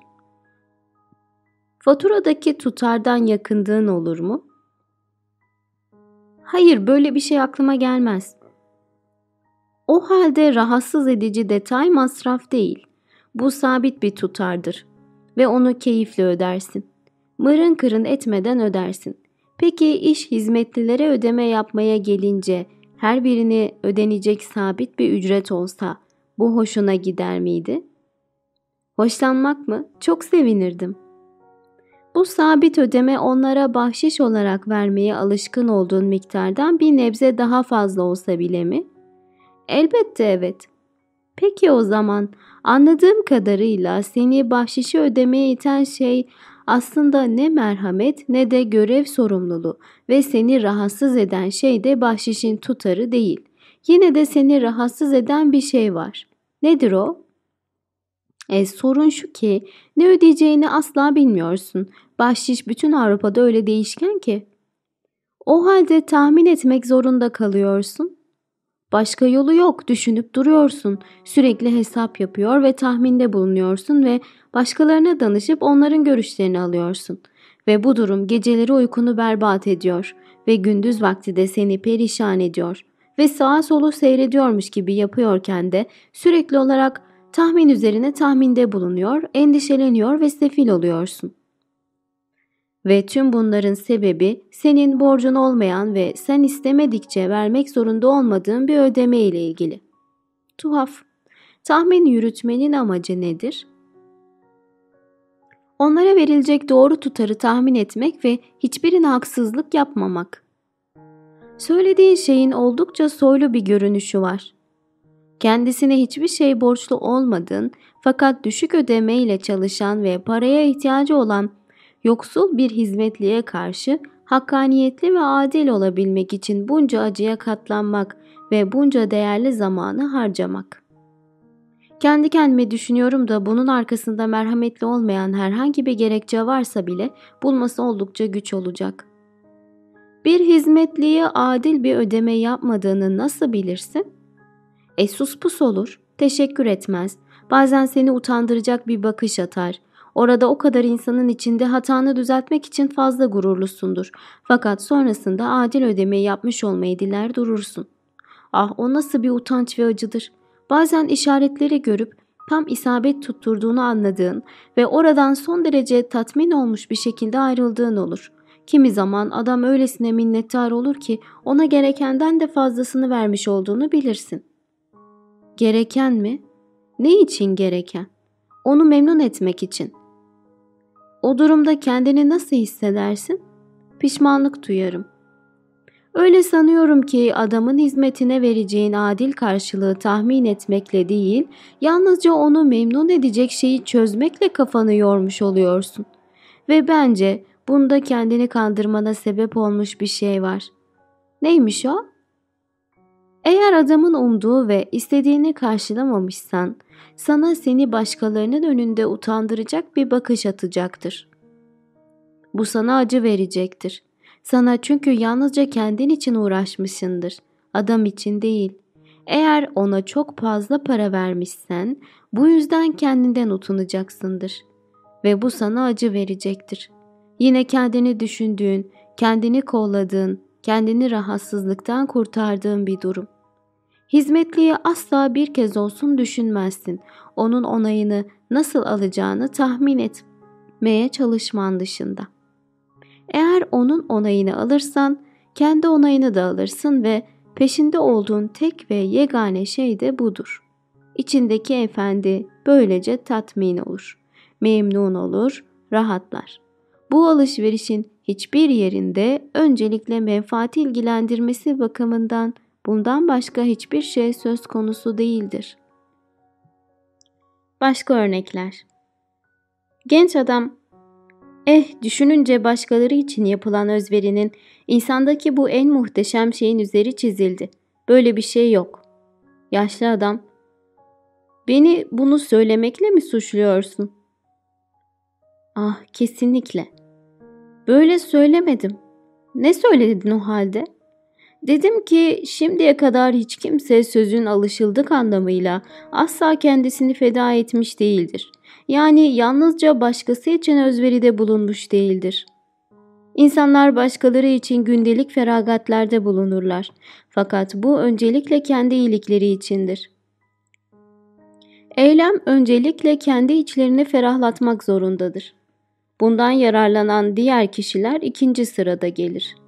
Faturadaki tutardan yakındığın olur mu? Hayır, böyle bir şey aklıma gelmez. O halde rahatsız edici detay masraf değil. Bu sabit bir tutardır ve onu keyifle ödersin mırın kırın etmeden ödersin. Peki iş hizmetlilere ödeme yapmaya gelince her birini ödenecek sabit bir ücret olsa bu hoşuna gider miydi? Hoşlanmak mı? Çok sevinirdim. Bu sabit ödeme onlara bahşiş olarak vermeye alışkın olduğun miktardan bir nebze daha fazla olsa bile mi? Elbette evet. Peki o zaman anladığım kadarıyla seni bahşişi ödemeye iten şey aslında ne merhamet ne de görev sorumluluğu ve seni rahatsız eden şey de bahşişin tutarı değil. Yine de seni rahatsız eden bir şey var. Nedir o? E, sorun şu ki ne ödeyeceğini asla bilmiyorsun. Bahşiş bütün Avrupa'da öyle değişken ki. O halde tahmin etmek zorunda kalıyorsun. Başka yolu yok, düşünüp duruyorsun. Sürekli hesap yapıyor ve tahminde bulunuyorsun ve başkalarına danışıp onların görüşlerini alıyorsun. Ve bu durum geceleri uykunu berbat ediyor ve gündüz vakti de seni perişan ediyor. Ve sağa solu seyrediyormuş gibi yapıyorken de sürekli olarak tahmin üzerine tahminde bulunuyor, endişeleniyor ve sefil oluyorsun. Ve tüm bunların sebebi senin borcun olmayan ve sen istemedikçe vermek zorunda olmadığın bir ödeme ile ilgili. Tuhaf. Tahmin yürütmenin amacı nedir? Onlara verilecek doğru tutarı tahmin etmek ve hiçbirine haksızlık yapmamak. Söylediğin şeyin oldukça soylu bir görünüşü var. Kendisine hiçbir şey borçlu olmadığın fakat düşük ödeme ile çalışan ve paraya ihtiyacı olan yoksul bir hizmetliye karşı hakkaniyetli ve adil olabilmek için bunca acıya katlanmak ve bunca değerli zamanı harcamak. Kendi kendime düşünüyorum da bunun arkasında merhametli olmayan herhangi bir gerekçe varsa bile bulması oldukça güç olacak. Bir hizmetliye adil bir ödeme yapmadığını nasıl bilirsin? E sus pus olur, teşekkür etmez, bazen seni utandıracak bir bakış atar, Orada o kadar insanın içinde hatanı düzeltmek için fazla gururlusundur. Fakat sonrasında adil ödemeyi yapmış olmayı diler durursun. Ah o nasıl bir utanç ve acıdır. Bazen işaretleri görüp tam isabet tutturduğunu anladığın ve oradan son derece tatmin olmuş bir şekilde ayrıldığın olur. Kimi zaman adam öylesine minnettar olur ki ona gerekenden de fazlasını vermiş olduğunu bilirsin. Gereken mi? Ne için gereken? Onu memnun etmek için. O durumda kendini nasıl hissedersin? Pişmanlık duyarım. Öyle sanıyorum ki adamın hizmetine vereceğin adil karşılığı tahmin etmekle değil, yalnızca onu memnun edecek şeyi çözmekle kafanı yormuş oluyorsun. Ve bence bunda kendini kandırmana sebep olmuş bir şey var. Neymiş o? Eğer adamın umduğu ve istediğini karşılamamışsan, sana seni başkalarının önünde utandıracak bir bakış atacaktır. Bu sana acı verecektir. Sana çünkü yalnızca kendin için uğraşmışsındır, adam için değil. Eğer ona çok fazla para vermişsen, bu yüzden kendinden utanacaksındır. Ve bu sana acı verecektir. Yine kendini düşündüğün, kendini kolladığın, kendini rahatsızlıktan kurtardığın bir durum. Hizmetliyi asla bir kez olsun düşünmezsin. Onun onayını nasıl alacağını tahmin etmeye çalışman dışında. Eğer onun onayını alırsan kendi onayını da alırsın ve Peşinde olduğun tek ve yegane şey de budur. İçindeki efendi böylece tatmin olur, memnun olur, rahatlar. Bu alışverişin hiçbir yerinde öncelikle menfaati ilgilendirmesi bakımından bundan başka hiçbir şey söz konusu değildir. Başka örnekler Genç adam, eh düşününce başkaları için yapılan özverinin insandaki bu en muhteşem şeyin üzeri çizildi. Böyle bir şey yok. Yaşlı adam, beni bunu söylemekle mi suçluyorsun? Ah kesinlikle. Böyle söylemedim. Ne söyledin o halde? Dedim ki şimdiye kadar hiç kimse sözün alışıldık anlamıyla asla kendisini feda etmiş değildir. Yani yalnızca başkası için özveride bulunmuş değildir. İnsanlar başkaları için gündelik feragatlerde bulunurlar. Fakat bu öncelikle kendi iyilikleri içindir. Eylem öncelikle kendi içlerini ferahlatmak zorundadır. Bundan yararlanan diğer kişiler ikinci sırada gelir.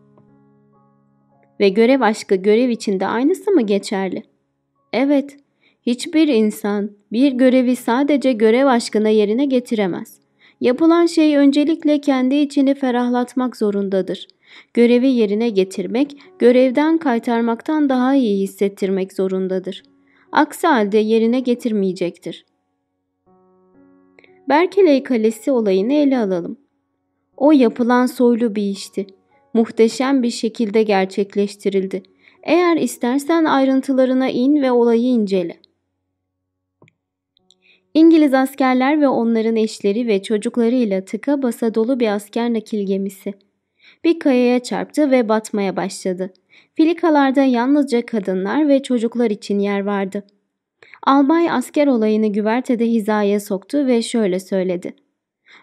Ve görev aşkı görev içinde aynısı mı geçerli? Evet, hiçbir insan bir görevi sadece görev aşkına yerine getiremez. Yapılan şey öncelikle kendi içini ferahlatmak zorundadır. Görevi yerine getirmek, görevden kaytarmaktan daha iyi hissettirmek zorundadır. Aksi halde yerine getirmeyecektir. Berkeley Kalesi olayını ele alalım. O yapılan soylu bir işti. Muhteşem bir şekilde gerçekleştirildi. Eğer istersen ayrıntılarına in ve olayı incele. İngiliz askerler ve onların eşleri ve çocuklarıyla tıka basa dolu bir asker nakil gemisi. Bir kayaya çarptı ve batmaya başladı. Filikalarda yalnızca kadınlar ve çocuklar için yer vardı. Albay asker olayını güvertede hizaya soktu ve şöyle söyledi.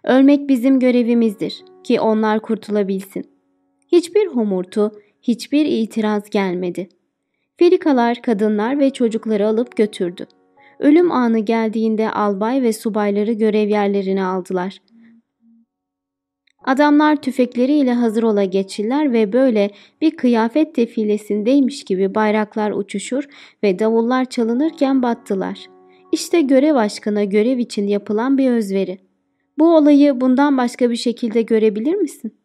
Ölmek bizim görevimizdir ki onlar kurtulabilsin. Hiçbir homurtu, hiçbir itiraz gelmedi. Filikalar kadınlar ve çocukları alıp götürdü. Ölüm anı geldiğinde albay ve subayları görev yerlerine aldılar. Adamlar tüfekleriyle hazır ola geçirler ve böyle bir kıyafet defilesindeymiş gibi bayraklar uçuşur ve davullar çalınırken battılar. İşte görev aşkına görev için yapılan bir özveri. Bu olayı bundan başka bir şekilde görebilir misin?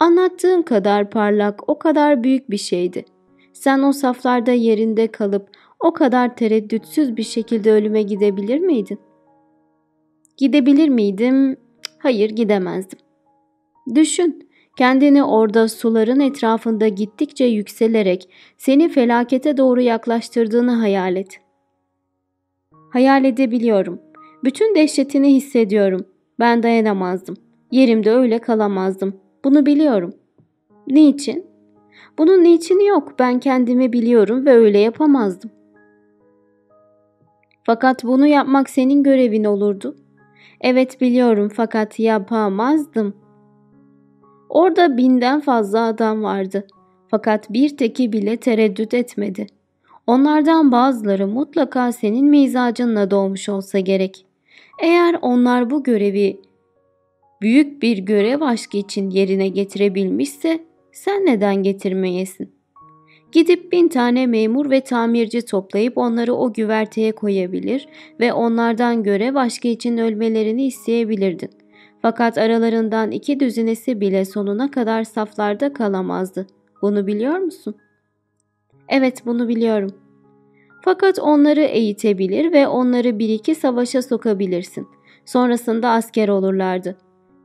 Anlattığım kadar parlak, o kadar büyük bir şeydi. Sen o saflarda yerinde kalıp o kadar tereddütsüz bir şekilde ölüme gidebilir miydin? Gidebilir miydim? Hayır gidemezdim. Düşün, kendini orada suların etrafında gittikçe yükselerek seni felakete doğru yaklaştırdığını hayal et. Hayal edebiliyorum. Bütün dehşetini hissediyorum. Ben dayanamazdım. Yerimde öyle kalamazdım. Bunu biliyorum. Niçin? Bunun niçini yok. Ben kendimi biliyorum ve öyle yapamazdım. Fakat bunu yapmak senin görevin olurdu. Evet biliyorum fakat yapamazdım. Orada binden fazla adam vardı. Fakat bir teki bile tereddüt etmedi. Onlardan bazıları mutlaka senin mizacınla doğmuş olsa gerek. Eğer onlar bu görevi büyük bir görev aşkı için yerine getirebilmişse sen neden getirmeyesin? Gidip bin tane memur ve tamirci toplayıp onları o güverteye koyabilir ve onlardan görev aşkı için ölmelerini isteyebilirdin. Fakat aralarından iki düzinesi bile sonuna kadar saflarda kalamazdı. Bunu biliyor musun? Evet bunu biliyorum. Fakat onları eğitebilir ve onları bir iki savaşa sokabilirsin. Sonrasında asker olurlardı.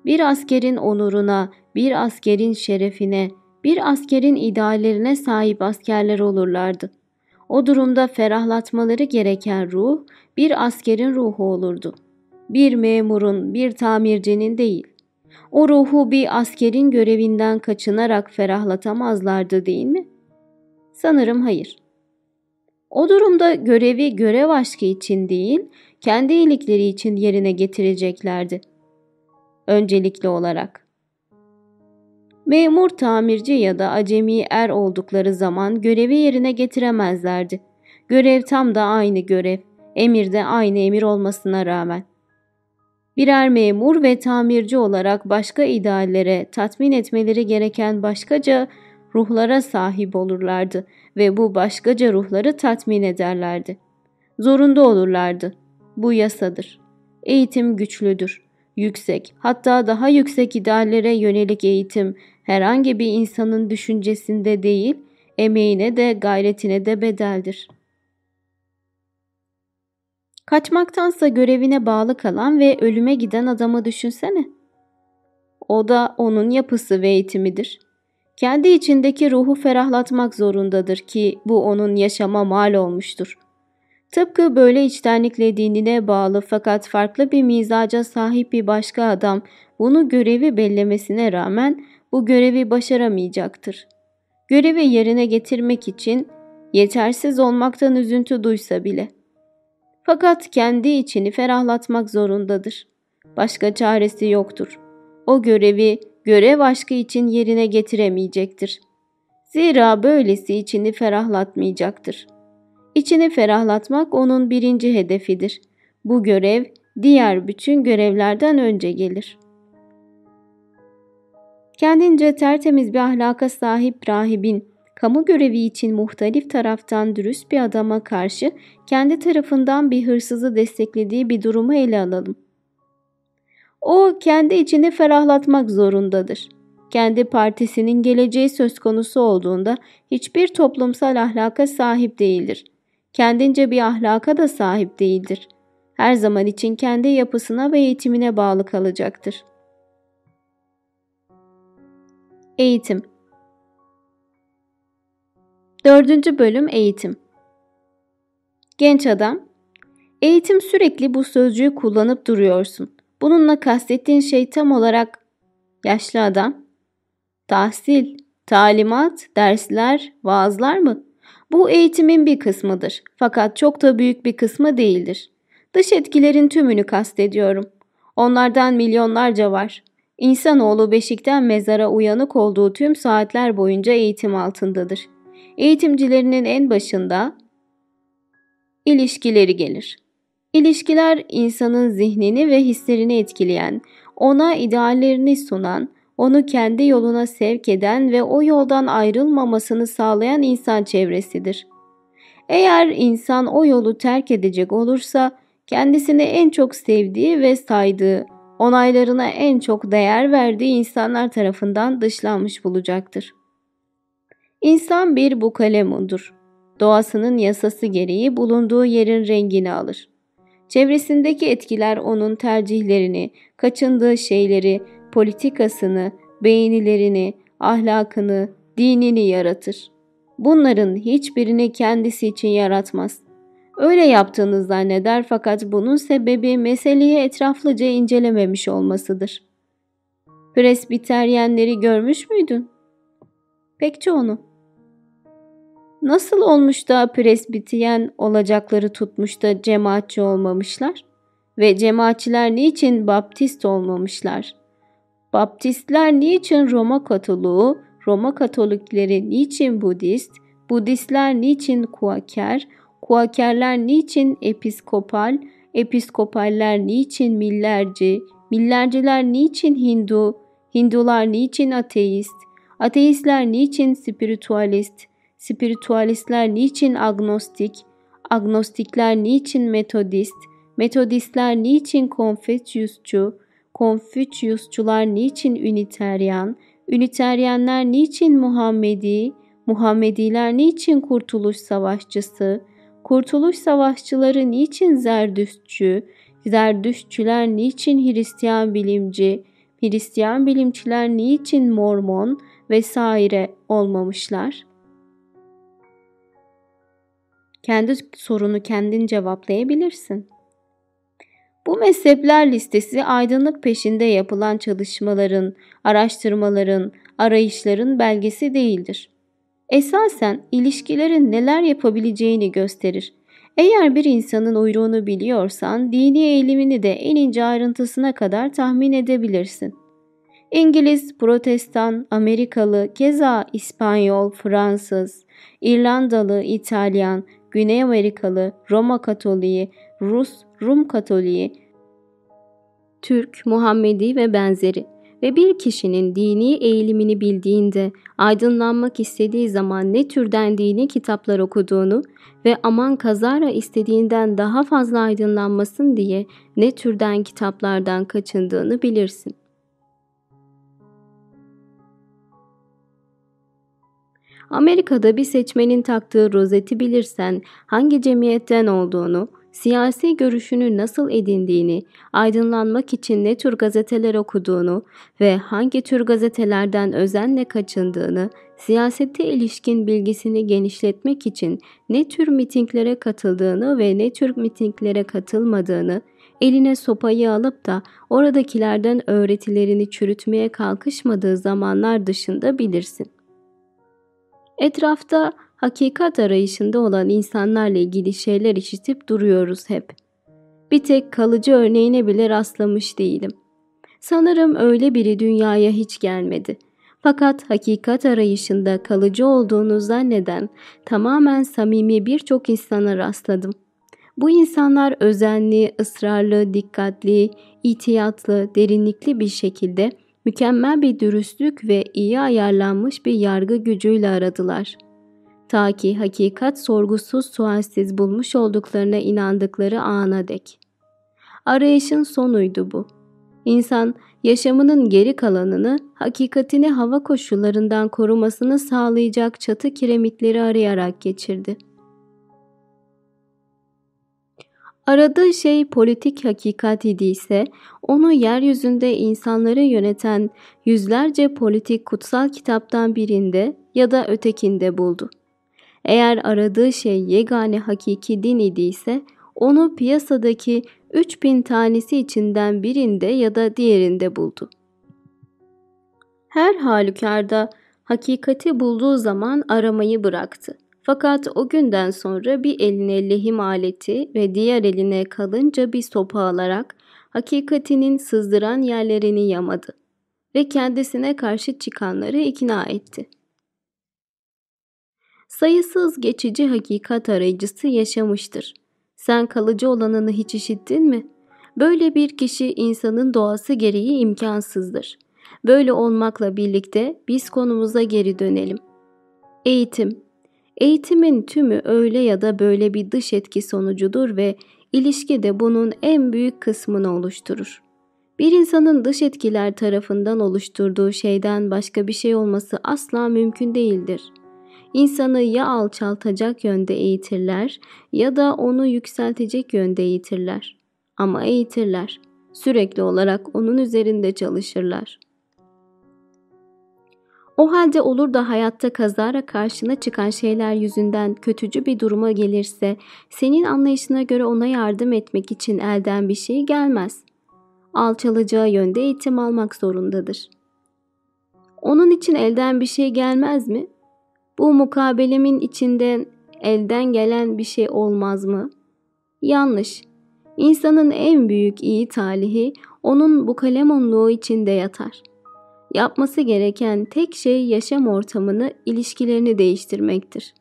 Bir askerin onuruna, bir askerin şerefine, bir askerin ideallerine sahip askerler olurlardı. O durumda ferahlatmaları gereken ruh bir askerin ruhu olurdu. Bir memurun, bir tamircinin değil. O ruhu bir askerin görevinden kaçınarak ferahlatamazlardı değil mi? Sanırım hayır. O durumda görevi görev aşkı için değil, kendi iyilikleri için yerine getireceklerdi. Öncelikli olarak. Memur tamirci ya da acemi er oldukları zaman görevi yerine getiremezlerdi. Görev tam da aynı görev, emir de aynı emir olmasına rağmen. Birer memur ve tamirci olarak başka ideallere tatmin etmeleri gereken başkaca ruhlara sahip olurlardı ve bu başkaca ruhları tatmin ederlerdi. Zorunda olurlardı. Bu yasadır. Eğitim güçlüdür. Yüksek, hatta daha yüksek ideallere yönelik eğitim herhangi bir insanın düşüncesinde değil, emeğine de gayretine de bedeldir. Kaçmaktansa görevine bağlı kalan ve ölüme giden adamı düşünsene. O da onun yapısı ve eğitimidir. Kendi içindeki ruhu ferahlatmak zorundadır ki bu onun yaşama mal olmuştur. Tıpkı böyle içtenlikle dinine bağlı fakat farklı bir mizaca sahip bir başka adam bunu görevi bellemesine rağmen bu görevi başaramayacaktır. Görevi yerine getirmek için yetersiz olmaktan üzüntü duysa bile. Fakat kendi içini ferahlatmak zorundadır. Başka çaresi yoktur. O görevi görev aşkı için yerine getiremeyecektir. Zira böylesi içini ferahlatmayacaktır. İçini ferahlatmak onun birinci hedefidir. Bu görev diğer bütün görevlerden önce gelir. Kendince tertemiz bir ahlaka sahip rahibin kamu görevi için muhtelif taraftan dürüst bir adama karşı kendi tarafından bir hırsızı desteklediği bir durumu ele alalım. O kendi içini ferahlatmak zorundadır. Kendi partisinin geleceği söz konusu olduğunda hiçbir toplumsal ahlaka sahip değildir. Kendince bir ahlaka da sahip değildir. Her zaman için kendi yapısına ve eğitimine bağlı kalacaktır. Eğitim Dördüncü bölüm eğitim. Genç adam, eğitim sürekli bu sözcüğü kullanıp duruyorsun. Bununla kastettiğin şey tam olarak yaşlı adam. Tahsil, talimat, dersler, vaazlar mı? Bu eğitimin bir kısmıdır. Fakat çok da büyük bir kısmı değildir. Dış etkilerin tümünü kastediyorum. Onlardan milyonlarca var. İnsanoğlu beşikten mezara uyanık olduğu tüm saatler boyunca eğitim altındadır. Eğitimcilerinin en başında ilişkileri gelir. İlişkiler insanın zihnini ve hislerini etkileyen, ona ideallerini sunan, onu kendi yoluna sevk eden ve o yoldan ayrılmamasını sağlayan insan çevresidir. Eğer insan o yolu terk edecek olursa kendisini en çok sevdiği ve saydığı, onaylarına en çok değer verdiği insanlar tarafından dışlanmış bulacaktır. İnsan bir bukalemundur. Doğasının yasası gereği bulunduğu yerin rengini alır. Çevresindeki etkiler onun tercihlerini, kaçındığı şeyleri, politikasını, beğenilerini, ahlakını, dinini yaratır. Bunların hiçbirini kendisi için yaratmaz. Öyle yaptığını zanneder fakat bunun sebebi meseleyi etraflıca incelememiş olmasıdır. Presbiteryenleri görmüş müydün? Pek çoğunu. Nasıl olmuş da presbitiyen olacakları tutmuş da cemaatçi olmamışlar? Ve cemaatçiler niçin baptist olmamışlar? Baptistler niçin Roma Katoluğu, Roma Katolikleri niçin Budist, Budistler niçin Kuaker, Kuakerler niçin Episkopal, Episkopaller niçin Millerci, Millerciler niçin Hindu, Hindular niçin ateist, ateistler niçin spiritualist, spiritualistler niçin agnostik, agnostikler niçin metodist, metodistler niçin konfüçyüsçü, konfüçyüsçular niçin üniteryan, üniteryenler niçin Muhammedi, Muhammediler niçin kurtuluş savaşçısı, kurtuluş savaşçıları niçin zerdüştçü, zerdüştçüler niçin Hristiyan bilimci, Hristiyan bilimçiler niçin Mormon vesaire olmamışlar? Kendi sorunu kendin cevaplayabilirsin. Bu mezhepler listesi aydınlık peşinde yapılan çalışmaların, araştırmaların, arayışların belgesi değildir. Esasen ilişkilerin neler yapabileceğini gösterir. Eğer bir insanın uyruğunu biliyorsan dini eğilimini de en ince ayrıntısına kadar tahmin edebilirsin. İngiliz, Protestan, Amerikalı, keza İspanyol, Fransız, İrlandalı, İtalyan, Güney Amerikalı, Roma Katoliği, Rus, Rum Katoliği, Türk, Muhammedi ve benzeri. ve bir kişinin dini eğilimini bildiğinde, aydınlanmak istediği zaman ne türden dini kitaplar okuduğunu ve aman kazara istediğinden daha fazla aydınlanmasın diye ne türden kitaplardan kaçındığını bilirsin. Amerika'da bir seçmenin taktığı rozeti bilirsen hangi cemiyetten olduğunu, siyasi görüşünü nasıl edindiğini, aydınlanmak için ne tür gazeteler okuduğunu ve hangi tür gazetelerden özenle kaçındığını, siyasete ilişkin bilgisini genişletmek için ne tür mitinglere katıldığını ve ne tür mitinglere katılmadığını, eline sopayı alıp da oradakilerden öğretilerini çürütmeye kalkışmadığı zamanlar dışında bilirsin. Etrafta hakikat arayışında olan insanlarla ilgili şeyler işitip duruyoruz hep. Bir tek kalıcı örneğine bile rastlamış değilim. Sanırım öyle biri dünyaya hiç gelmedi. Fakat hakikat arayışında kalıcı olduğunu zanneden tamamen samimi birçok insana rastladım. Bu insanlar özenli, ısrarlı, dikkatli, ihtiyatlı, derinlikli bir şekilde mükemmel bir dürüstlük ve iyi ayarlanmış bir yargı gücüyle aradılar. Ta ki hakikat sorgusuz sualsiz bulmuş olduklarına inandıkları ana dek. Arayışın sonuydu bu. İnsan yaşamının geri kalanını hakikatini hava koşullarından korumasını sağlayacak çatı kiremitleri arayarak geçirdi. Aradığı şey politik hakikat idiyse onu yeryüzünde insanları yöneten yüzlerce politik kutsal kitaptan birinde ya da ötekinde buldu. Eğer aradığı şey yegane hakiki din idiyse onu piyasadaki 3000 tanesi içinden birinde ya da diğerinde buldu. Her halükarda hakikati bulduğu zaman aramayı bıraktı. Fakat o günden sonra bir eline lehim aleti ve diğer eline kalınca bir sopa alarak hakikatinin sızdıran yerlerini yamadı ve kendisine karşı çıkanları ikna etti. Sayısız geçici hakikat arayıcısı yaşamıştır. Sen kalıcı olanını hiç işittin mi? Böyle bir kişi insanın doğası gereği imkansızdır. Böyle olmakla birlikte biz konumuza geri dönelim. Eğitim, Eğitimin tümü öyle ya da böyle bir dış etki sonucudur ve ilişki de bunun en büyük kısmını oluşturur. Bir insanın dış etkiler tarafından oluşturduğu şeyden başka bir şey olması asla mümkün değildir. İnsanı ya alçaltacak yönde eğitirler ya da onu yükseltecek yönde eğitirler. Ama eğitirler. Sürekli olarak onun üzerinde çalışırlar. O halde olur da hayatta kazara karşına çıkan şeyler yüzünden kötücü bir duruma gelirse senin anlayışına göre ona yardım etmek için elden bir şey gelmez. Alçalacağı yönde eğitim almak zorundadır. Onun için elden bir şey gelmez mi? Bu mukabelemin içinden elden gelen bir şey olmaz mı? Yanlış. İnsanın en büyük iyi talihi onun bu kalemonluğu içinde yatar.'' Yapması gereken tek şey yaşam ortamını, ilişkilerini değiştirmektir.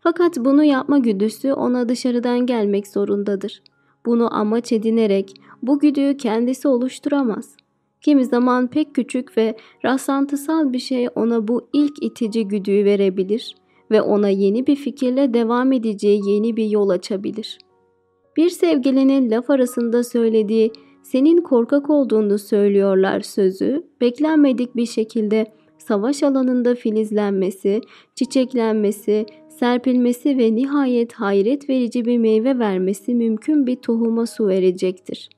Fakat bunu yapma güdüsü ona dışarıdan gelmek zorundadır. Bunu amaç edinerek bu güdüyü kendisi oluşturamaz. Kimi zaman pek küçük ve rastlantısal bir şey ona bu ilk itici güdüyü verebilir ve ona yeni bir fikirle devam edeceği yeni bir yol açabilir. Bir sevgilinin laf arasında söylediği senin korkak olduğunu söylüyorlar sözü beklenmedik bir şekilde savaş alanında filizlenmesi, çiçeklenmesi, serpilmesi ve nihayet hayret verici bir meyve vermesi mümkün bir tohuma su verecektir.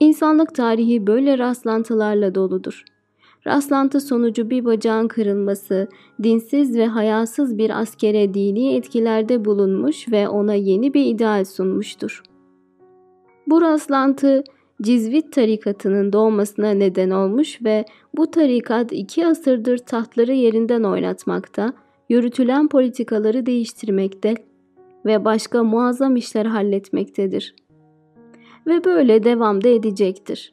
İnsanlık tarihi böyle rastlantılarla doludur. Rastlantı sonucu bir bacağın kırılması, dinsiz ve hayasız bir askere dini etkilerde bulunmuş ve ona yeni bir ideal sunmuştur. Bu rastlantı Cizvit tarikatının doğmasına neden olmuş ve bu tarikat iki asırdır tahtları yerinden oynatmakta, yürütülen politikaları değiştirmekte ve başka muazzam işler halletmektedir. Ve böyle devam da edecektir.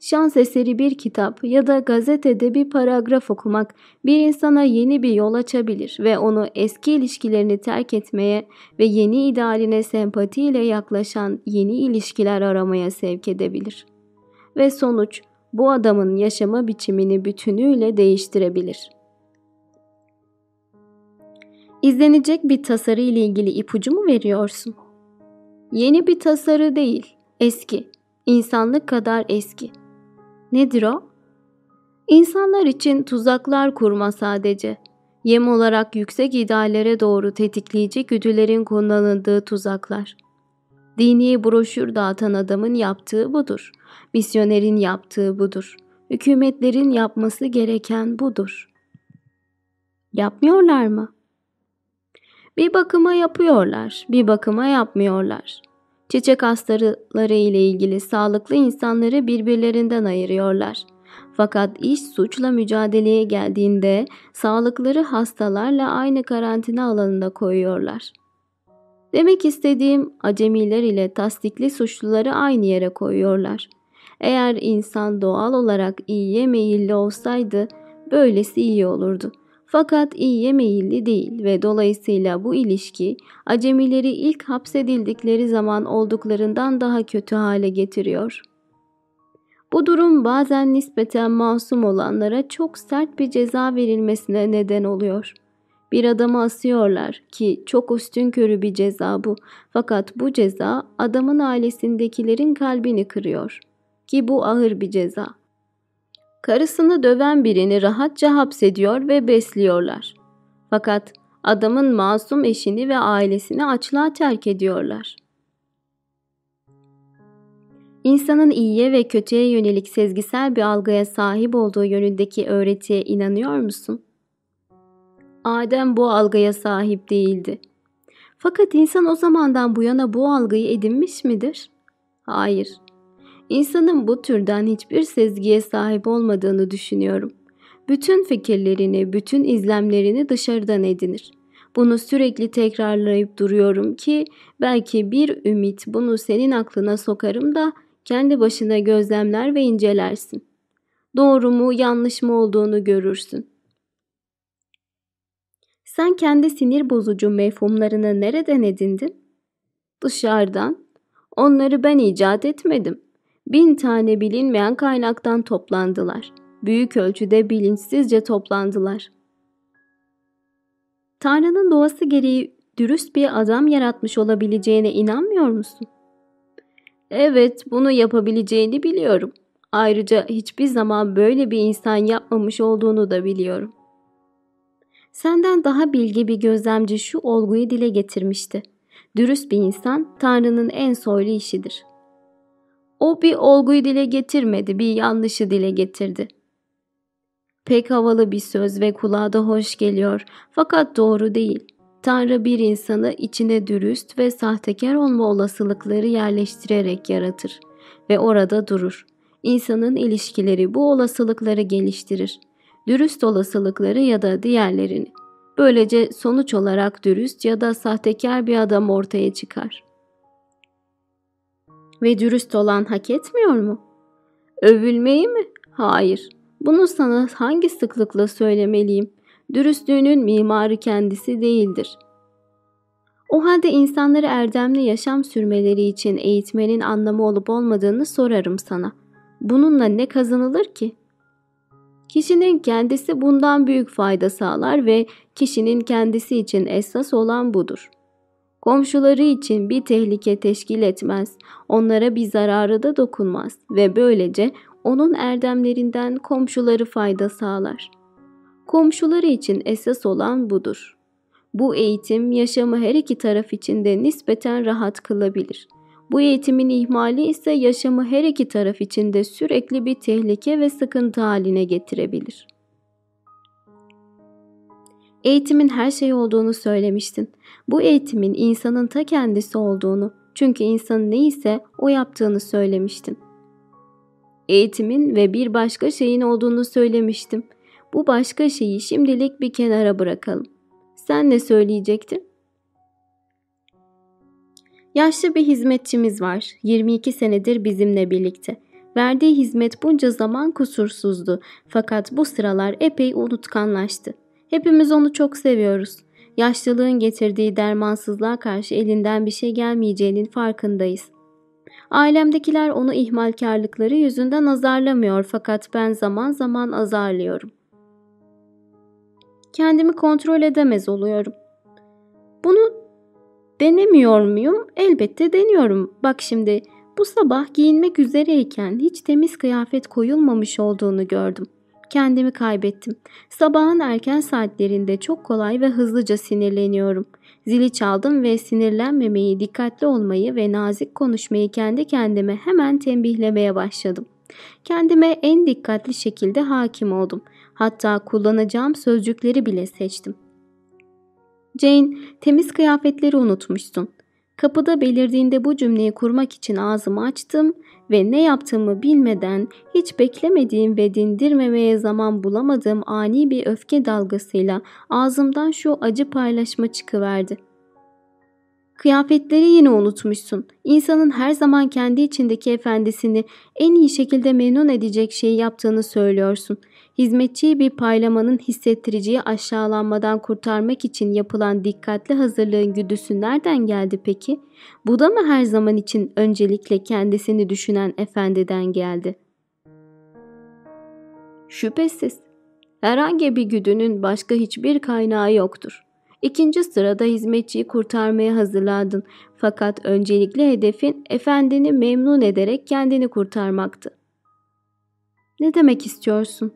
Şans eseri bir kitap ya da gazetede bir paragraf okumak bir insana yeni bir yol açabilir ve onu eski ilişkilerini terk etmeye ve yeni idealine sempatiyle yaklaşan yeni ilişkiler aramaya sevk edebilir. Ve sonuç bu adamın yaşama biçimini bütünüyle değiştirebilir. İzlenecek bir tasarı ile ilgili ipucu mu veriyorsun? Yeni bir tasarı değil, eski. İnsanlık kadar eski. Nedir o? İnsanlar için tuzaklar kurma sadece. Yem olarak yüksek ideallere doğru tetikleyici güdülerin kullanıldığı tuzaklar. Dini broşür dağıtan adamın yaptığı budur. Misyonerin yaptığı budur. Hükümetlerin yapması gereken budur. Yapmıyorlar mı? Bir bakıma yapıyorlar, bir bakıma yapmıyorlar. Çiçek hastaları ile ilgili sağlıklı insanları birbirlerinden ayırıyorlar. Fakat iş suçla mücadeleye geldiğinde sağlıkları hastalarla aynı karantina alanında koyuyorlar. Demek istediğim acemiler ile tasdikli suçluları aynı yere koyuyorlar. Eğer insan doğal olarak iyiye meyilli olsaydı böylesi iyi olurdu. Fakat iyiye meyilli değil ve dolayısıyla bu ilişki acemileri ilk hapsedildikleri zaman olduklarından daha kötü hale getiriyor. Bu durum bazen nispeten masum olanlara çok sert bir ceza verilmesine neden oluyor. Bir adamı asıyorlar ki çok üstün körü bir ceza bu. Fakat bu ceza adamın ailesindekilerin kalbini kırıyor. Ki bu ağır bir ceza. Karısını döven birini rahatça hapsediyor ve besliyorlar. Fakat adamın masum eşini ve ailesini açlığa terk ediyorlar. İnsanın iyiye ve kötüye yönelik sezgisel bir algıya sahip olduğu yönündeki öğretiye inanıyor musun? Adem bu algıya sahip değildi. Fakat insan o zamandan bu yana bu algıyı edinmiş midir? Hayır. İnsanın bu türden hiçbir sezgiye sahip olmadığını düşünüyorum. Bütün fikirlerini, bütün izlemlerini dışarıdan edinir. Bunu sürekli tekrarlayıp duruyorum ki belki bir ümit bunu senin aklına sokarım da kendi başına gözlemler ve incelersin. Doğru mu yanlış mı olduğunu görürsün. Sen kendi sinir bozucu mefhumlarını nereden edindin? Dışarıdan. Onları ben icat etmedim. Bin tane bilinmeyen kaynaktan toplandılar. Büyük ölçüde bilinçsizce toplandılar. Tanrı'nın doğası gereği dürüst bir adam yaratmış olabileceğine inanmıyor musun? Evet, bunu yapabileceğini biliyorum. Ayrıca hiçbir zaman böyle bir insan yapmamış olduğunu da biliyorum. Senden daha bilgi bir gözlemci şu olguyu dile getirmişti. Dürüst bir insan Tanrı'nın en soylu işidir. O bir olguyu dile getirmedi, bir yanlışı dile getirdi. Pek havalı bir söz ve kulağa da hoş geliyor fakat doğru değil. Tanrı bir insanı içine dürüst ve sahtekar olma olasılıkları yerleştirerek yaratır ve orada durur. İnsanın ilişkileri bu olasılıkları geliştirir. Dürüst olasılıkları ya da diğerlerini. Böylece sonuç olarak dürüst ya da sahtekar bir adam ortaya çıkar. Ve dürüst olan hak etmiyor mu? Övülmeyi mi? Hayır. Bunu sana hangi sıklıkla söylemeliyim? Dürüstlüğünün mimarı kendisi değildir. O halde insanları erdemli yaşam sürmeleri için eğitmenin anlamı olup olmadığını sorarım sana. Bununla ne kazanılır ki? Kişinin kendisi bundan büyük fayda sağlar ve kişinin kendisi için esas olan budur. Komşuları için bir tehlike teşkil etmez, onlara bir zararı da dokunmaz ve böylece onun erdemlerinden komşuları fayda sağlar. Komşuları için esas olan budur. Bu eğitim yaşamı her iki taraf için de nispeten rahat kılabilir. Bu eğitimin ihmali ise yaşamı her iki taraf için de sürekli bir tehlike ve sıkıntı haline getirebilir. Eğitimin her şey olduğunu söylemiştin. Bu eğitimin insanın ta kendisi olduğunu, çünkü insan neyse o yaptığını söylemiştin. Eğitimin ve bir başka şeyin olduğunu söylemiştim. Bu başka şeyi şimdilik bir kenara bırakalım. Sen ne söyleyecektin? Yaşlı bir hizmetçimiz var. 22 senedir bizimle birlikte. Verdiği hizmet bunca zaman kusursuzdu. Fakat bu sıralar epey unutkanlaştı. Hepimiz onu çok seviyoruz. Yaşlılığın getirdiği dermansızlığa karşı elinden bir şey gelmeyeceğinin farkındayız. Ailemdekiler onu ihmalkarlıkları yüzünden azarlamıyor fakat ben zaman zaman azarlıyorum. Kendimi kontrol edemez oluyorum. Bunu denemiyor muyum? Elbette deniyorum. Bak şimdi bu sabah giyinmek üzereyken hiç temiz kıyafet koyulmamış olduğunu gördüm. Kendimi kaybettim. Sabahın erken saatlerinde çok kolay ve hızlıca sinirleniyorum. Zili çaldım ve sinirlenmemeyi, dikkatli olmayı ve nazik konuşmayı kendi kendime hemen tembihlemeye başladım. Kendime en dikkatli şekilde hakim oldum. Hatta kullanacağım sözcükleri bile seçtim. Jane, temiz kıyafetleri unutmuşsun. Kapıda belirdiğinde bu cümleyi kurmak için ağzımı açtım ve ne yaptığımı bilmeden hiç beklemediğim ve dindirmemeye zaman bulamadığım ani bir öfke dalgasıyla ağzımdan şu acı paylaşma çıkıverdi. Kıyafetleri yine unutmuşsun. İnsanın her zaman kendi içindeki efendisini en iyi şekilde memnun edecek şeyi yaptığını söylüyorsun. Hizmetçiyi bir paylamanın hissettiriciyi aşağılanmadan kurtarmak için yapılan dikkatli hazırlığın güdüsü nereden geldi peki? Bu da mı her zaman için öncelikle kendisini düşünen efendiden geldi? Şüphesiz. Herhangi bir güdünün başka hiçbir kaynağı yoktur. İkinci sırada hizmetçiyi kurtarmaya hazırlandın. Fakat öncelikli hedefin efendini memnun ederek kendini kurtarmaktı. Ne demek istiyorsun?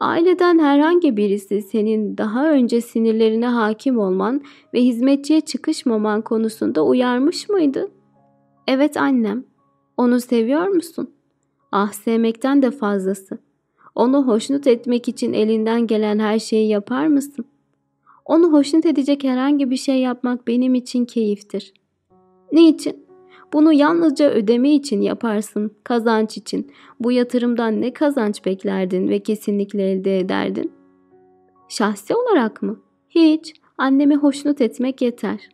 Aileden herhangi birisi senin daha önce sinirlerine hakim olman ve hizmetçiye çıkışmaman konusunda uyarmış mıydı? Evet annem. Onu seviyor musun? Ah sevmekten de fazlası. Onu hoşnut etmek için elinden gelen her şeyi yapar mısın? Onu hoşnut edecek herhangi bir şey yapmak benim için keyiftir. Niçin? Bunu yalnızca ödeme için yaparsın, kazanç için. Bu yatırımdan ne kazanç beklerdin ve kesinlikle elde ederdin? Şahsi olarak mı? Hiç. Annemi hoşnut etmek yeter.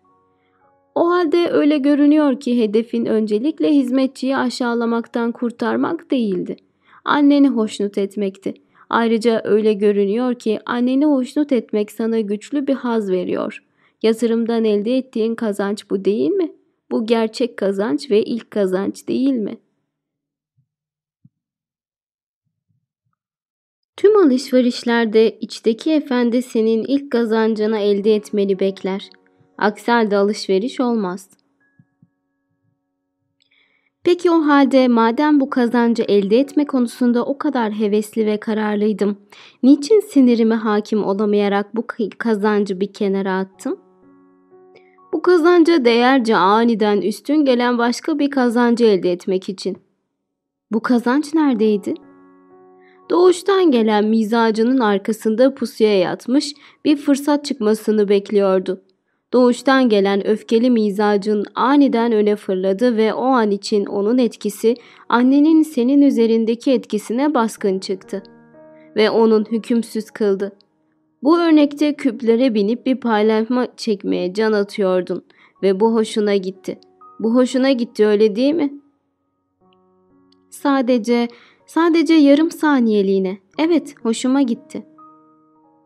O halde öyle görünüyor ki hedefin öncelikle hizmetçiyi aşağılamaktan kurtarmak değildi. Anneni hoşnut etmekti. Ayrıca öyle görünüyor ki anneni hoşnut etmek sana güçlü bir haz veriyor. Yatırımdan elde ettiğin kazanç bu değil mi? Bu gerçek kazanç ve ilk kazanç değil mi? Tüm alışverişlerde içteki efendi senin ilk kazancını elde etmeni bekler. Aksi halde alışveriş olmaz. Peki o halde madem bu kazancı elde etme konusunda o kadar hevesli ve kararlıydım, niçin sinirime hakim olamayarak bu kazancı bir kenara attım? Bu kazanca değerce aniden üstün gelen başka bir kazancı elde etmek için. Bu kazanç neredeydi? Doğuştan gelen mizacının arkasında pusuya yatmış bir fırsat çıkmasını bekliyordu. Doğuştan gelen öfkeli mizacın aniden öne fırladı ve o an için onun etkisi annenin senin üzerindeki etkisine baskın çıktı ve onun hükümsüz kıldı. Bu örnekte küplere binip bir paylaşma çekmeye can atıyordun ve bu hoşuna gitti. Bu hoşuna gitti öyle değil mi? Sadece, sadece yarım saniyeliğine. Evet, hoşuma gitti.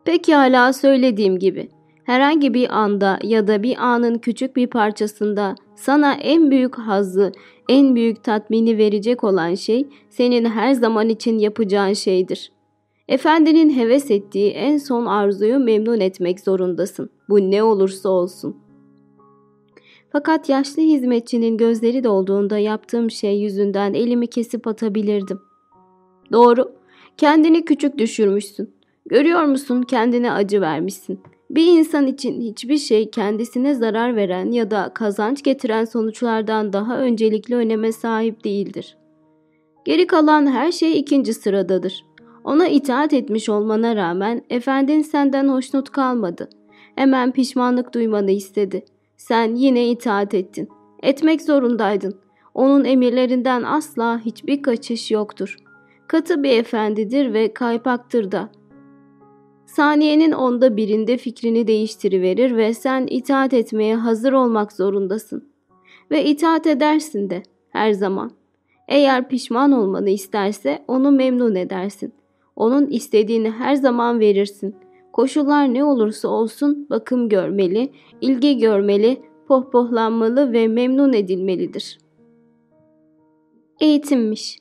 Peki hala söylediğim gibi herhangi bir anda ya da bir anın küçük bir parçasında sana en büyük hazzı, en büyük tatmini verecek olan şey senin her zaman için yapacağın şeydir. Efendinin heves ettiği en son arzuyu memnun etmek zorundasın. Bu ne olursa olsun. Fakat yaşlı hizmetçinin gözleri dolduğunda yaptığım şey yüzünden elimi kesip atabilirdim. Doğru. Kendini küçük düşürmüşsün. Görüyor musun kendine acı vermişsin. Bir insan için hiçbir şey kendisine zarar veren ya da kazanç getiren sonuçlardan daha öncelikli öneme sahip değildir. Geri kalan her şey ikinci sıradadır. Ona itaat etmiş olmana rağmen efendin senden hoşnut kalmadı. Hemen pişmanlık duymanı istedi. Sen yine itaat ettin. Etmek zorundaydın. Onun emirlerinden asla hiçbir kaçış yoktur. Katı bir efendidir ve kaypaktır da. Saniyenin onda birinde fikrini değiştiriverir ve sen itaat etmeye hazır olmak zorundasın. Ve itaat edersin de her zaman. Eğer pişman olmanı isterse onu memnun edersin. Onun istediğini her zaman verirsin. Koşullar ne olursa olsun bakım görmeli, ilgi görmeli, pohpohlanmalı ve memnun edilmelidir. Eğitimmiş.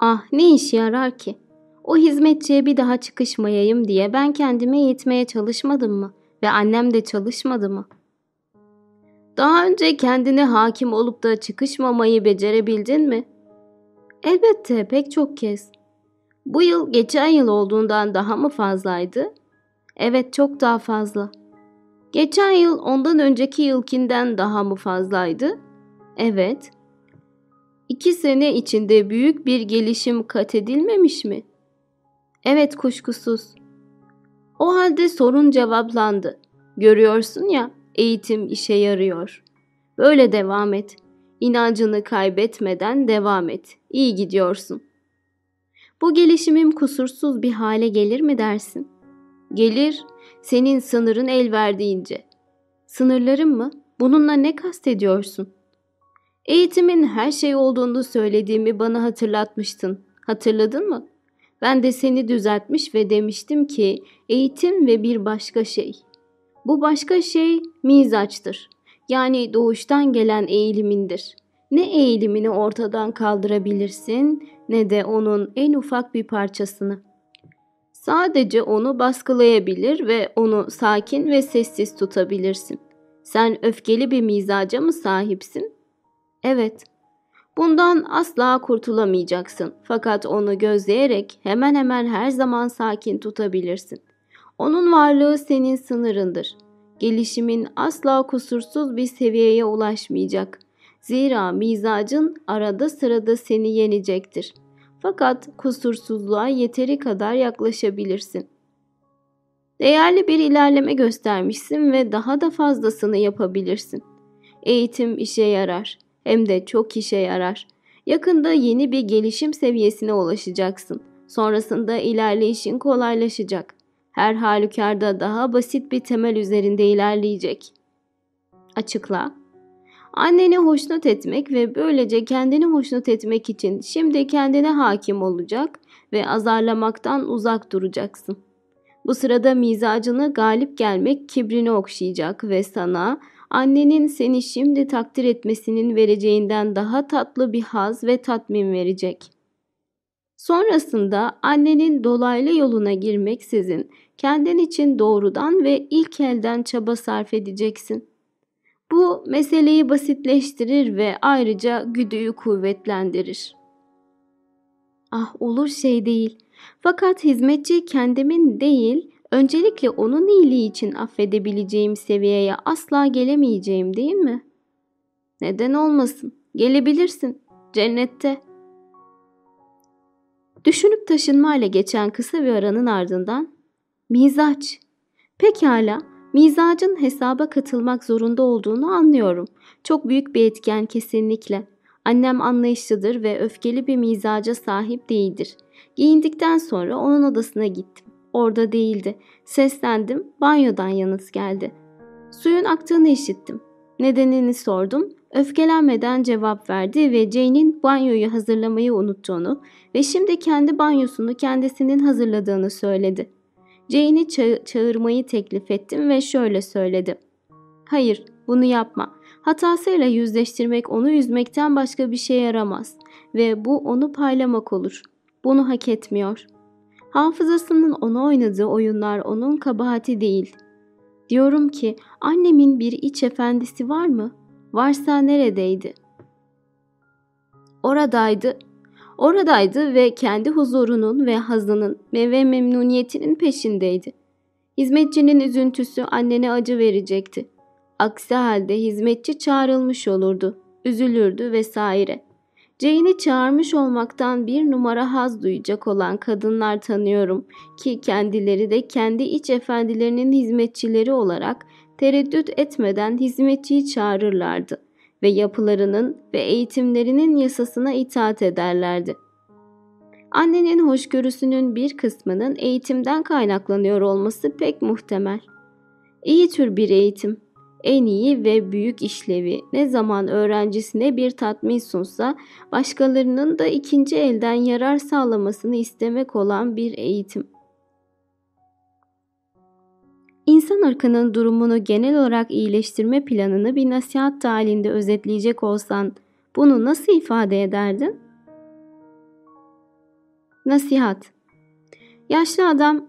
Ah ne işe yarar ki? O hizmetçiye bir daha çıkışmayayım diye ben kendimi eğitmeye çalışmadım mı? Ve annem de çalışmadı mı? Daha önce kendine hakim olup da çıkışmamayı becerebildin mi? Elbette pek çok kez. Bu yıl geçen yıl olduğundan daha mı fazlaydı? Evet çok daha fazla. Geçen yıl ondan önceki yılkinden daha mı fazlaydı? Evet. İki sene içinde büyük bir gelişim kat edilmemiş mi? Evet kuşkusuz. O halde sorun cevaplandı. Görüyorsun ya eğitim işe yarıyor. Böyle devam et. İnancını kaybetmeden devam et. İyi gidiyorsun. Bu gelişimim kusursuz bir hale gelir mi dersin? Gelir, senin sınırın el verdiğince. Sınırlarım mı? Bununla ne kastediyorsun? Eğitimin her şey olduğunu söylediğimi bana hatırlatmıştın. Hatırladın mı? Ben de seni düzeltmiş ve demiştim ki eğitim ve bir başka şey. Bu başka şey mizaçtır. Yani doğuştan gelen eğilimindir. Ne eğilimini ortadan kaldırabilirsin ne de onun en ufak bir parçasını. Sadece onu baskılayabilir ve onu sakin ve sessiz tutabilirsin. Sen öfkeli bir mizaca mı sahipsin? Evet. Bundan asla kurtulamayacaksın. Fakat onu gözleyerek hemen hemen her zaman sakin tutabilirsin. Onun varlığı senin sınırındır. Gelişimin asla kusursuz bir seviyeye ulaşmayacak. Zira mizacın arada sırada seni yenecektir. Fakat kusursuzluğa yeteri kadar yaklaşabilirsin. Değerli bir ilerleme göstermişsin ve daha da fazlasını yapabilirsin. Eğitim işe yarar. Hem de çok işe yarar. Yakında yeni bir gelişim seviyesine ulaşacaksın. Sonrasında ilerleyişin kolaylaşacak her halükarda daha basit bir temel üzerinde ilerleyecek. Açıkla. Anneni hoşnut etmek ve böylece kendini hoşnut etmek için şimdi kendine hakim olacak ve azarlamaktan uzak duracaksın. Bu sırada mizacını galip gelmek kibrini okşayacak ve sana annenin seni şimdi takdir etmesinin vereceğinden daha tatlı bir haz ve tatmin verecek.'' Sonrasında annenin dolaylı yoluna girmeksizin kendin için doğrudan ve ilk elden çaba sarf edeceksin. Bu meseleyi basitleştirir ve ayrıca güdüyü kuvvetlendirir. Ah olur şey değil. Fakat hizmetçi kendimin değil, öncelikle onun iyiliği için affedebileceğim seviyeye asla gelemeyeceğim değil mi? Neden olmasın? Gelebilirsin. Cennette. Düşünüp taşınmayla geçen kısa bir aranın ardından mizaç. Pekala, mizacın hesaba katılmak zorunda olduğunu anlıyorum. Çok büyük bir etken kesinlikle. Annem anlayışlıdır ve öfkeli bir mizaca sahip değildir. Giyindikten sonra onun odasına gittim. Orada değildi. Seslendim, banyodan yanıt geldi. Suyun aktığını işittim. Nedenini sordum. Öfkelenmeden cevap verdi ve Jane'in banyoyu hazırlamayı unuttuğunu ve şimdi kendi banyosunu kendisinin hazırladığını söyledi. Jane'i ça- çağırmayı teklif ettim ve şöyle söyledi. Hayır, bunu yapma. Hatasıyla yüzleştirmek onu üzmekten başka bir şey yaramaz ve bu onu paylamak olur. Bunu hak etmiyor. Hafızasının ona oynadığı oyunlar onun kabahati değil. Diyorum ki annemin bir iç efendisi var mı? Varsa neredeydi? Oradaydı. Oradaydı ve kendi huzurunun ve hazının ve memnuniyetinin peşindeydi. Hizmetçinin üzüntüsü annene acı verecekti. Aksi halde hizmetçi çağrılmış olurdu, üzülürdü vesaire. Jane'i çağırmış olmaktan bir numara haz duyacak olan kadınlar tanıyorum ki kendileri de kendi iç efendilerinin hizmetçileri olarak tereddüt etmeden hizmetçiyi çağırırlardı ve yapılarının ve eğitimlerinin yasasına itaat ederlerdi. Annenin hoşgörüsünün bir kısmının eğitimden kaynaklanıyor olması pek muhtemel. İyi tür bir eğitim, en iyi ve büyük işlevi ne zaman öğrencisine bir tatmin sunsa başkalarının da ikinci elden yarar sağlamasını istemek olan bir eğitim. İnsan ırkının durumunu genel olarak iyileştirme planını bir nasihat halinde özetleyecek olsan bunu nasıl ifade ederdin? Nasihat Yaşlı adam,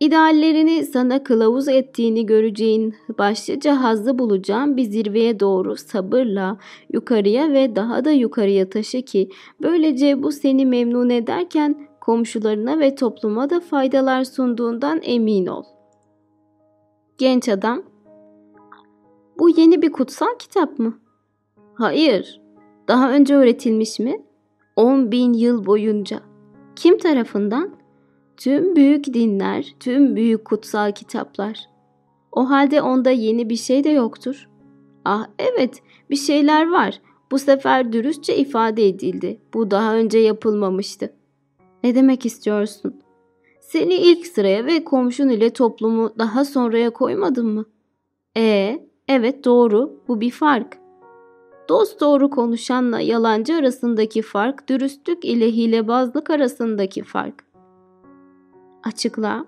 ideallerini sana kılavuz ettiğini göreceğin, başlıca hazzı bulacağın bir zirveye doğru sabırla yukarıya ve daha da yukarıya taşı ki böylece bu seni memnun ederken komşularına ve topluma da faydalar sunduğundan emin ol. Genç adam, bu yeni bir kutsal kitap mı? Hayır, daha önce öğretilmiş mi? 10 bin yıl boyunca. Kim tarafından? Tüm büyük dinler, tüm büyük kutsal kitaplar. O halde onda yeni bir şey de yoktur. Ah evet, bir şeyler var. Bu sefer dürüstçe ifade edildi. Bu daha önce yapılmamıştı. Ne demek istiyorsun? Seni ilk sıraya ve komşun ile toplumu daha sonraya koymadın mı? E, evet doğru. Bu bir fark. Dost doğru konuşanla yalancı arasındaki fark, dürüstlük ile hilebazlık arasındaki fark. Açıkla.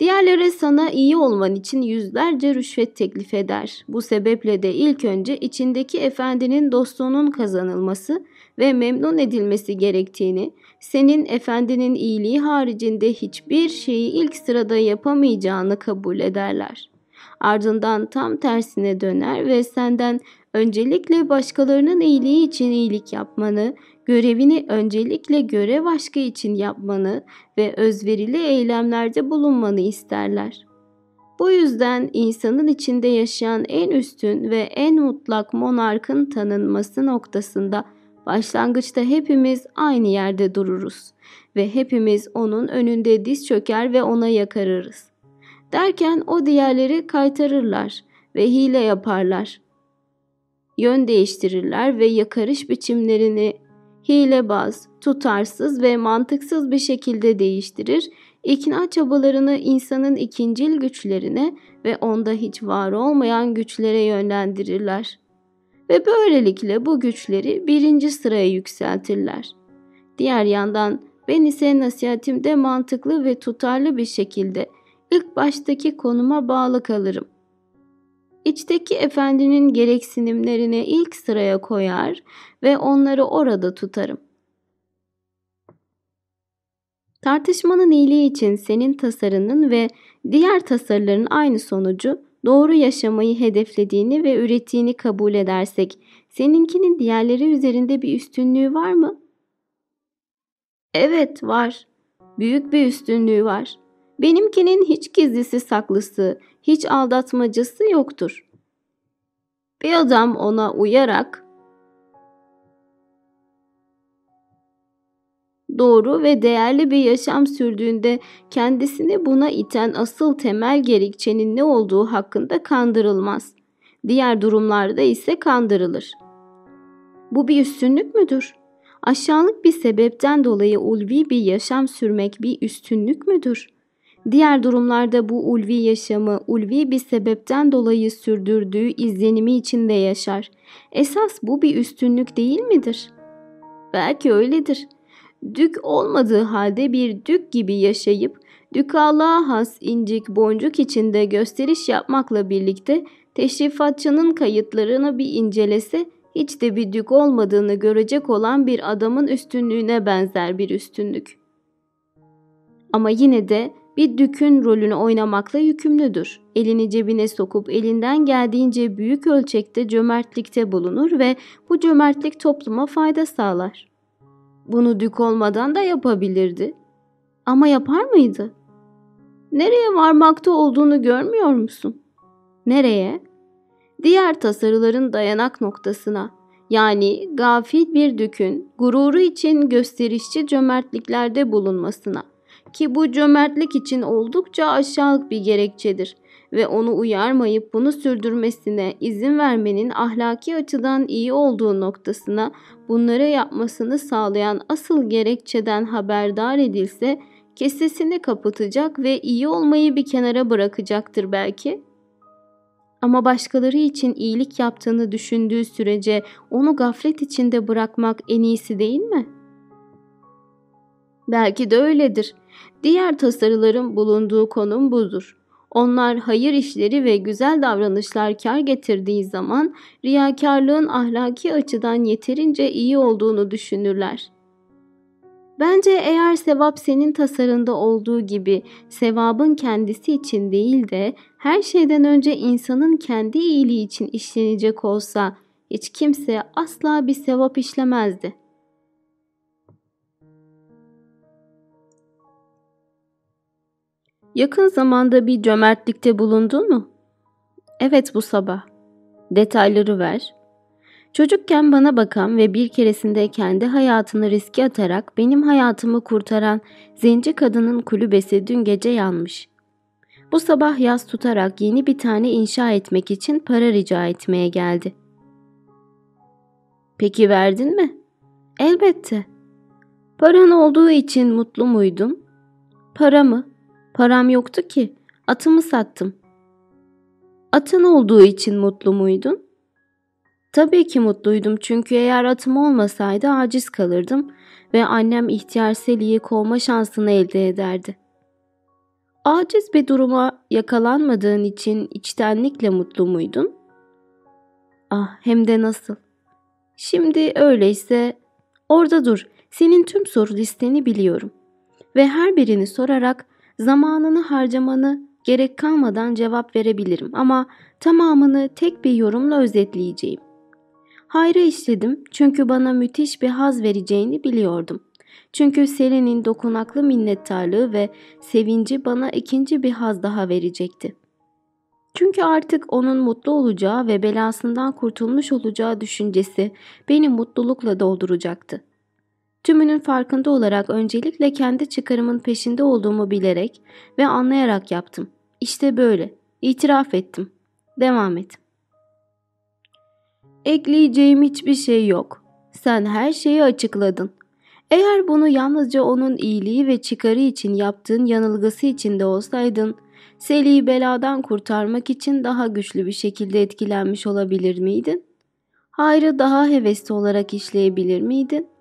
Diğerleri sana iyi olman için yüzlerce rüşvet teklif eder. Bu sebeple de ilk önce içindeki efendinin dostluğunun kazanılması ve memnun edilmesi gerektiğini, senin efendinin iyiliği haricinde hiçbir şeyi ilk sırada yapamayacağını kabul ederler. Ardından tam tersine döner ve senden öncelikle başkalarının iyiliği için iyilik yapmanı, görevini öncelikle görev aşkı için yapmanı ve özverili eylemlerde bulunmanı isterler. Bu yüzden insanın içinde yaşayan en üstün ve en mutlak monarkın tanınması noktasında başlangıçta hepimiz aynı yerde dururuz ve hepimiz onun önünde diz çöker ve ona yakarırız. Derken o diğerleri kaytarırlar ve hile yaparlar. Yön değiştirirler ve yakarış biçimlerini hilebaz, tutarsız ve mantıksız bir şekilde değiştirir, ikna çabalarını insanın ikincil güçlerine ve onda hiç var olmayan güçlere yönlendirirler. Ve böylelikle bu güçleri birinci sıraya yükseltirler. Diğer yandan ben ise nasihatimde mantıklı ve tutarlı bir şekilde ilk baştaki konuma bağlı kalırım. İçteki efendinin gereksinimlerini ilk sıraya koyar ve onları orada tutarım. Tartışmanın iyiliği için senin tasarının ve diğer tasarıların aynı sonucu doğru yaşamayı hedeflediğini ve ürettiğini kabul edersek seninkinin diğerleri üzerinde bir üstünlüğü var mı? Evet var. Büyük bir üstünlüğü var. Benimkinin hiç gizlisi saklısı, hiç aldatmacası yoktur. Bir adam ona uyarak doğru ve değerli bir yaşam sürdüğünde kendisini buna iten asıl temel gerekçenin ne olduğu hakkında kandırılmaz. Diğer durumlarda ise kandırılır. Bu bir üstünlük müdür? Aşağılık bir sebepten dolayı ulvi bir yaşam sürmek bir üstünlük müdür? Diğer durumlarda bu ulvi yaşamı ulvi bir sebepten dolayı sürdürdüğü izlenimi içinde yaşar. Esas bu bir üstünlük değil midir? Belki öyledir. Dük olmadığı halde bir dük gibi yaşayıp dükalığa has incik boncuk içinde gösteriş yapmakla birlikte teşrifatçının kayıtlarını bir incelese hiç de bir dük olmadığını görecek olan bir adamın üstünlüğüne benzer bir üstünlük. Ama yine de bir dükün rolünü oynamakla yükümlüdür. Elini cebine sokup elinden geldiğince büyük ölçekte cömertlikte bulunur ve bu cömertlik topluma fayda sağlar. Bunu dük olmadan da yapabilirdi. Ama yapar mıydı? Nereye varmakta olduğunu görmüyor musun? Nereye? Diğer tasarıların dayanak noktasına. Yani gafil bir dükün gururu için gösterişçi cömertliklerde bulunmasına ki bu cömertlik için oldukça aşağılık bir gerekçedir ve onu uyarmayıp bunu sürdürmesine izin vermenin ahlaki açıdan iyi olduğu noktasına bunları yapmasını sağlayan asıl gerekçeden haberdar edilse kesesini kapatacak ve iyi olmayı bir kenara bırakacaktır belki. Ama başkaları için iyilik yaptığını düşündüğü sürece onu gaflet içinde bırakmak en iyisi değil mi? Belki de öyledir. Diğer tasarıların bulunduğu konum budur. Onlar hayır işleri ve güzel davranışlar kar getirdiği zaman riyakarlığın ahlaki açıdan yeterince iyi olduğunu düşünürler. Bence eğer sevap senin tasarında olduğu gibi sevabın kendisi için değil de her şeyden önce insanın kendi iyiliği için işlenecek olsa hiç kimse asla bir sevap işlemezdi. Yakın zamanda bir cömertlikte bulundun mu? Evet bu sabah. Detayları ver. Çocukken bana bakan ve bir keresinde kendi hayatını riske atarak benim hayatımı kurtaran zenci kadının kulübesi dün gece yanmış. Bu sabah yaz tutarak yeni bir tane inşa etmek için para rica etmeye geldi. Peki verdin mi? Elbette. Paran olduğu için mutlu muydun? Para mı? Param yoktu ki. Atımı sattım. Atın olduğu için mutlu muydun? Tabii ki mutluydum çünkü eğer atım olmasaydı aciz kalırdım ve annem ihtiyar Seli'yi kovma şansını elde ederdi. Aciz bir duruma yakalanmadığın için içtenlikle mutlu muydun? Ah hem de nasıl. Şimdi öyleyse orada dur. Senin tüm soru listeni biliyorum. Ve her birini sorarak zamanını harcamanı gerek kalmadan cevap verebilirim ama tamamını tek bir yorumla özetleyeceğim. Hayra işledim çünkü bana müthiş bir haz vereceğini biliyordum. Çünkü Selin'in dokunaklı minnettarlığı ve sevinci bana ikinci bir haz daha verecekti. Çünkü artık onun mutlu olacağı ve belasından kurtulmuş olacağı düşüncesi beni mutlulukla dolduracaktı. Tümünün farkında olarak öncelikle kendi çıkarımın peşinde olduğumu bilerek ve anlayarak yaptım. İşte böyle. İtiraf ettim. Devam et. Ekleyeceğim hiçbir şey yok. Sen her şeyi açıkladın. Eğer bunu yalnızca onun iyiliği ve çıkarı için yaptığın yanılgısı içinde olsaydın, Seli'yi beladan kurtarmak için daha güçlü bir şekilde etkilenmiş olabilir miydin? Hayrı daha hevesli olarak işleyebilir miydin?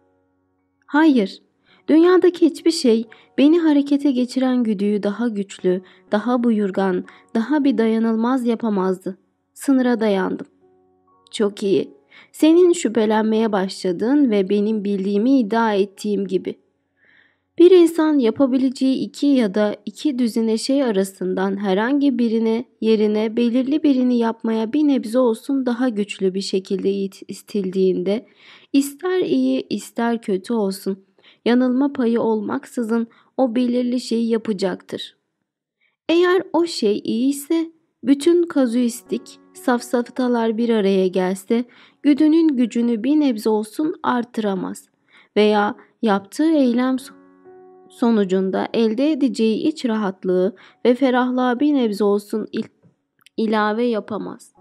Hayır. Dünyadaki hiçbir şey beni harekete geçiren güdüyü daha güçlü, daha buyurgan, daha bir dayanılmaz yapamazdı. Sınıra dayandım. Çok iyi. Senin şüphelenmeye başladığın ve benim bildiğimi iddia ettiğim gibi. Bir insan yapabileceği iki ya da iki düzine şey arasından herhangi birine yerine belirli birini yapmaya bir nebze olsun daha güçlü bir şekilde istildiğinde ister iyi ister kötü olsun yanılma payı olmaksızın o belirli şeyi yapacaktır. Eğer o şey iyi ise bütün kazuistik safsatalar bir araya gelse güdünün gücünü bir nebze olsun artıramaz veya yaptığı eylem sonucunda elde edeceği iç rahatlığı ve ferahlığa bir nebze olsun il ilave yapamaz.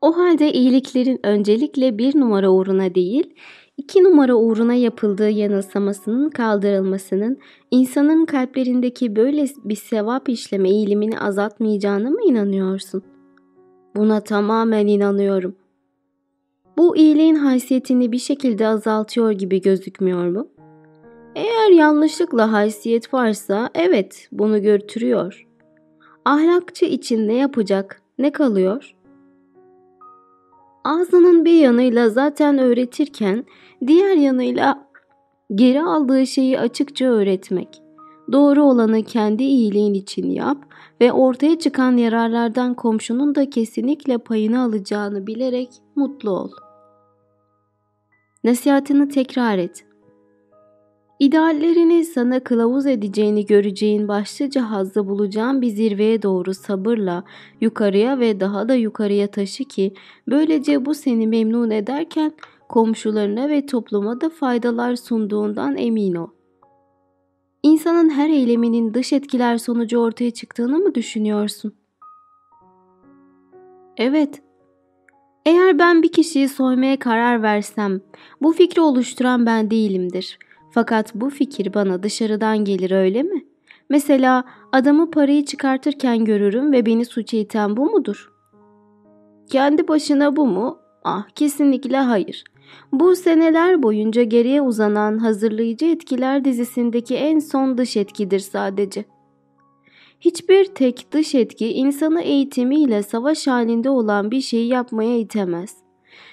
O halde iyiliklerin öncelikle bir numara uğruna değil, iki numara uğruna yapıldığı yanılsamasının kaldırılmasının insanın kalplerindeki böyle bir sevap işleme eğilimini azaltmayacağını mı inanıyorsun? Buna tamamen inanıyorum. Bu iyiliğin haysiyetini bir şekilde azaltıyor gibi gözükmüyor mu? Eğer yanlışlıkla haysiyet varsa evet bunu götürüyor. Ahlakçı için ne yapacak, ne kalıyor? Ağzının bir yanıyla zaten öğretirken diğer yanıyla geri aldığı şeyi açıkça öğretmek. Doğru olanı kendi iyiliğin için yap ve ortaya çıkan yararlardan komşunun da kesinlikle payını alacağını bilerek mutlu ol. Nasihatini tekrar et. İdeallerini sana kılavuz edeceğini göreceğin başlıca hazzı bulacağın bir zirveye doğru sabırla yukarıya ve daha da yukarıya taşı ki böylece bu seni memnun ederken komşularına ve topluma da faydalar sunduğundan emin ol. İnsanın her eyleminin dış etkiler sonucu ortaya çıktığını mı düşünüyorsun? Evet. Eğer ben bir kişiyi soymaya karar versem, bu fikri oluşturan ben değilimdir. Fakat bu fikir bana dışarıdan gelir öyle mi? Mesela adamı parayı çıkartırken görürüm ve beni suça iten bu mudur? Kendi başına bu mu? Ah kesinlikle hayır. Bu seneler boyunca geriye uzanan hazırlayıcı etkiler dizisindeki en son dış etkidir sadece. Hiçbir tek dış etki insanı eğitimiyle savaş halinde olan bir şeyi yapmaya itemez.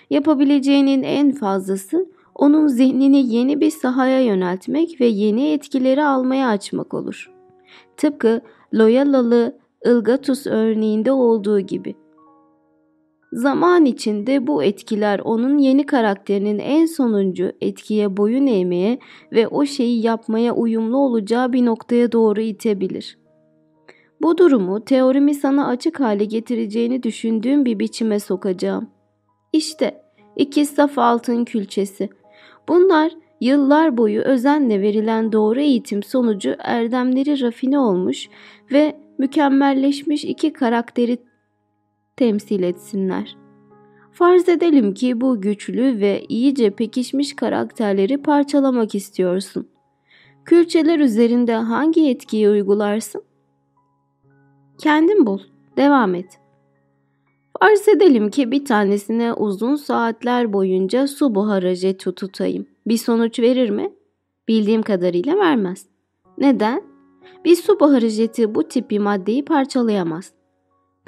Yapabileceğinin en fazlası onun zihnini yeni bir sahaya yöneltmek ve yeni etkileri almaya açmak olur. Tıpkı Loyalalı Ilgatus örneğinde olduğu gibi. Zaman içinde bu etkiler onun yeni karakterinin en sonuncu etkiye boyun eğmeye ve o şeyi yapmaya uyumlu olacağı bir noktaya doğru itebilir. Bu durumu teorimi sana açık hale getireceğini düşündüğüm bir biçime sokacağım. İşte iki saf altın külçesi. Bunlar yıllar boyu özenle verilen doğru eğitim sonucu erdemleri rafine olmuş ve mükemmelleşmiş iki karakteri temsil etsinler. Farz edelim ki bu güçlü ve iyice pekişmiş karakterleri parçalamak istiyorsun. Külçeler üzerinde hangi etkiyi uygularsın? Kendin bul. Devam et. Farz edelim ki bir tanesine uzun saatler boyunca su buharı jeti tutayım. Bir sonuç verir mi? Bildiğim kadarıyla vermez. Neden? Bir su buharı jeti bu tip bir maddeyi parçalayamaz.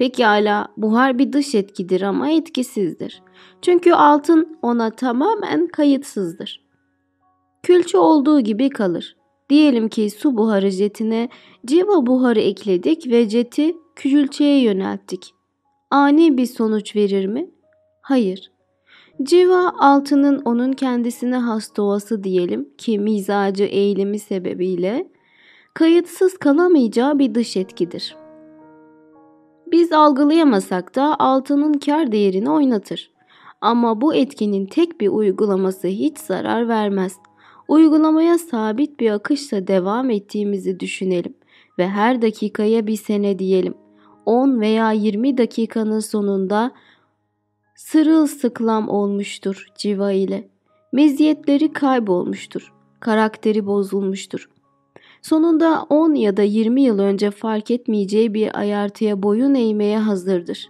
Pekala buhar bir dış etkidir ama etkisizdir. Çünkü altın ona tamamen kayıtsızdır. Külçe olduğu gibi kalır. Diyelim ki su buharı jetine civa buharı ekledik ve jeti külçeye yönelttik. Ani bir sonuç verir mi? Hayır. Civa altının onun kendisine has doğası diyelim ki mizacı eğilimi sebebiyle kayıtsız kalamayacağı bir dış etkidir. Biz algılayamasak da altının kar değerini oynatır. Ama bu etkinin tek bir uygulaması hiç zarar vermez. Uygulamaya sabit bir akışla devam ettiğimizi düşünelim ve her dakikaya bir sene diyelim. 10 veya 20 dakikanın sonunda sırılsıklam olmuştur civa ile. Meziyetleri kaybolmuştur. Karakteri bozulmuştur. Sonunda 10 ya da 20 yıl önce fark etmeyeceği bir ayartıya boyun eğmeye hazırdır.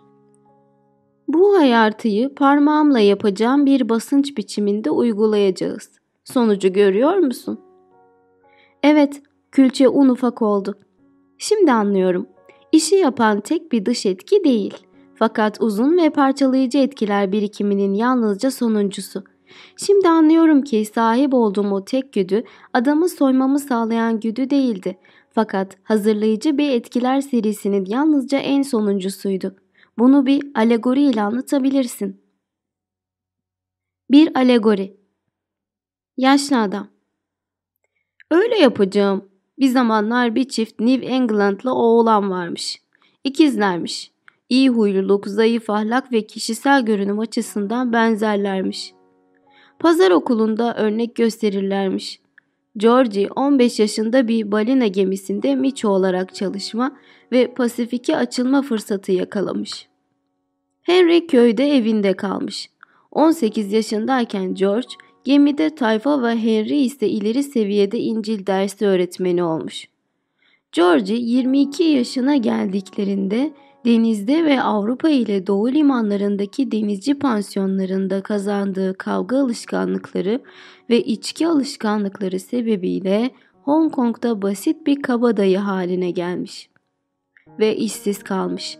Bu ayartıyı parmağımla yapacağım bir basınç biçiminde uygulayacağız. Sonucu görüyor musun? Evet, külçe un ufak oldu. Şimdi anlıyorum. İşi yapan tek bir dış etki değil. Fakat uzun ve parçalayıcı etkiler birikiminin yalnızca sonuncusu. Şimdi anlıyorum ki sahip olduğum o tek güdü adamı soymamı sağlayan güdü değildi. Fakat hazırlayıcı bir etkiler serisinin yalnızca en sonuncusuydu. Bunu bir alegori ile anlatabilirsin. Bir alegori. Yaşlı adam. Öyle yapacağım. Bir zamanlar bir çift New England'lı oğlan varmış. İkizlermiş. İyi huyluluk, zayıf ahlak ve kişisel görünüm açısından benzerlermiş. Pazar okulunda örnek gösterirlermiş. Georgie 15 yaşında bir balina gemisinde miço olarak çalışma ve Pasifik'e açılma fırsatı yakalamış. Henry köyde evinde kalmış. 18 yaşındayken George gemide tayfa ve Henry ise ileri seviyede İncil dersi öğretmeni olmuş. Georgie 22 yaşına geldiklerinde denizde ve Avrupa ile Doğu limanlarındaki denizci pansiyonlarında kazandığı kavga alışkanlıkları ve içki alışkanlıkları sebebiyle Hong Kong'da basit bir kabadayı haline gelmiş ve işsiz kalmış.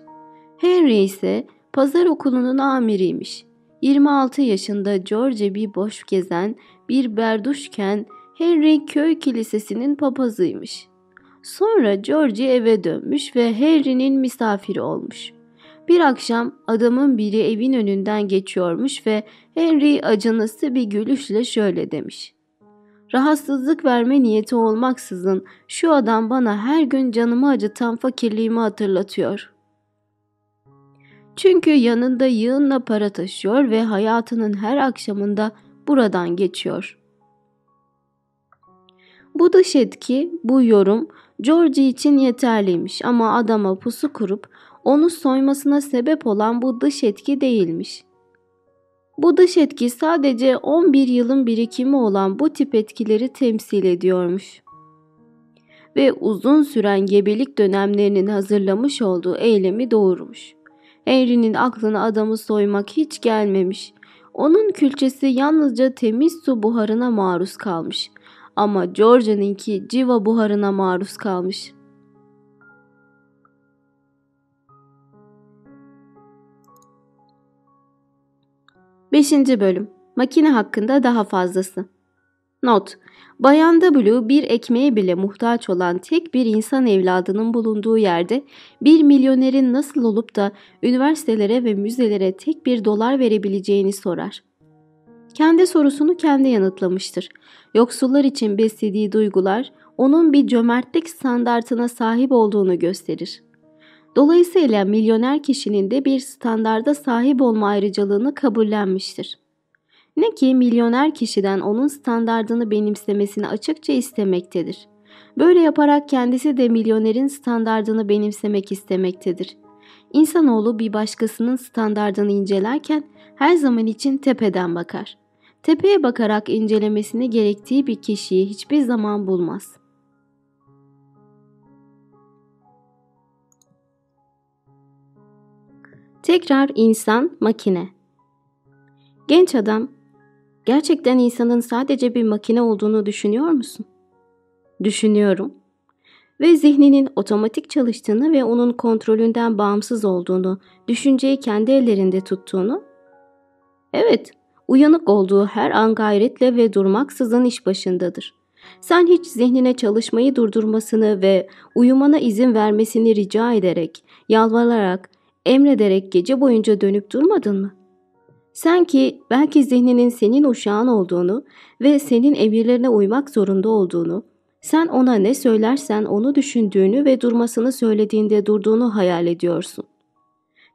Henry ise pazar okulunun amiriymiş. 26 yaşında George bir boş gezen bir berduşken Henry köy kilisesinin papazıymış. Sonra Georgie eve dönmüş ve Harry'nin misafiri olmuş. Bir akşam adamın biri evin önünden geçiyormuş ve Henry acınası bir gülüşle şöyle demiş. Rahatsızlık verme niyeti olmaksızın şu adam bana her gün canımı acıtan fakirliğimi hatırlatıyor. Çünkü yanında yığınla para taşıyor ve hayatının her akşamında buradan geçiyor. Bu dış etki, bu yorum Georgie için yeterliymiş ama adama pusu kurup onu soymasına sebep olan bu dış etki değilmiş. Bu dış etki sadece 11 yılın birikimi olan bu tip etkileri temsil ediyormuş. Ve uzun süren gebelik dönemlerinin hazırlamış olduğu eylemi doğurmuş. Henry'nin aklına adamı soymak hiç gelmemiş. Onun külçesi yalnızca temiz su buharına maruz kalmış ama Georgia'nınki civa buharına maruz kalmış. Beşinci bölüm makine hakkında daha fazlası. Not Bayan W bir ekmeğe bile muhtaç olan tek bir insan evladının bulunduğu yerde bir milyonerin nasıl olup da üniversitelere ve müzelere tek bir dolar verebileceğini sorar. Kendi sorusunu kendi yanıtlamıştır. Yoksullar için beslediği duygular onun bir cömertlik standartına sahip olduğunu gösterir. Dolayısıyla milyoner kişinin de bir standarda sahip olma ayrıcalığını kabullenmiştir. Ne ki milyoner kişiden onun standardını benimsemesini açıkça istemektedir. Böyle yaparak kendisi de milyonerin standardını benimsemek istemektedir. İnsanoğlu bir başkasının standardını incelerken her zaman için tepeden bakar. Tepeye bakarak incelemesini gerektiği bir kişiyi hiçbir zaman bulmaz. Tekrar insan, makine. Genç adam Gerçekten insanın sadece bir makine olduğunu düşünüyor musun? Düşünüyorum. Ve zihninin otomatik çalıştığını ve onun kontrolünden bağımsız olduğunu, düşünceyi kendi ellerinde tuttuğunu? Evet, uyanık olduğu her an gayretle ve durmaksızın iş başındadır. Sen hiç zihnine çalışmayı durdurmasını ve uyumana izin vermesini rica ederek, yalvararak, emrederek gece boyunca dönüp durmadın mı? Sen ki belki zihninin senin uşağın olduğunu ve senin emirlerine uymak zorunda olduğunu, sen ona ne söylersen onu düşündüğünü ve durmasını söylediğinde durduğunu hayal ediyorsun.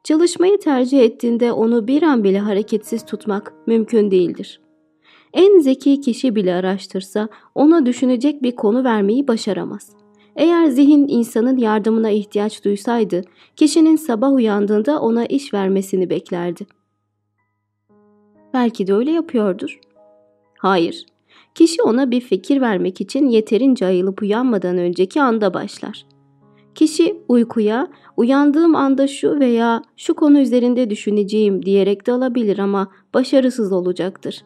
Çalışmayı tercih ettiğinde onu bir an bile hareketsiz tutmak mümkün değildir. En zeki kişi bile araştırsa ona düşünecek bir konu vermeyi başaramaz. Eğer zihin insanın yardımına ihtiyaç duysaydı, kişinin sabah uyandığında ona iş vermesini beklerdi. Belki de öyle yapıyordur. Hayır. Kişi ona bir fikir vermek için yeterince ayılıp uyanmadan önceki anda başlar. Kişi uykuya uyandığım anda şu veya şu konu üzerinde düşüneceğim diyerek dalabilir ama başarısız olacaktır.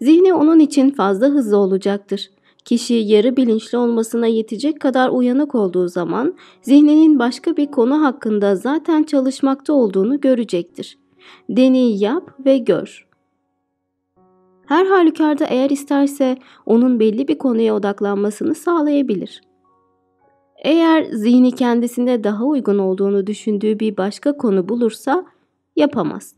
Zihni onun için fazla hızlı olacaktır. Kişi yarı bilinçli olmasına yetecek kadar uyanık olduğu zaman zihninin başka bir konu hakkında zaten çalışmakta olduğunu görecektir. Deney yap ve gör. Her halükarda eğer isterse onun belli bir konuya odaklanmasını sağlayabilir. Eğer zihni kendisine daha uygun olduğunu düşündüğü bir başka konu bulursa yapamaz.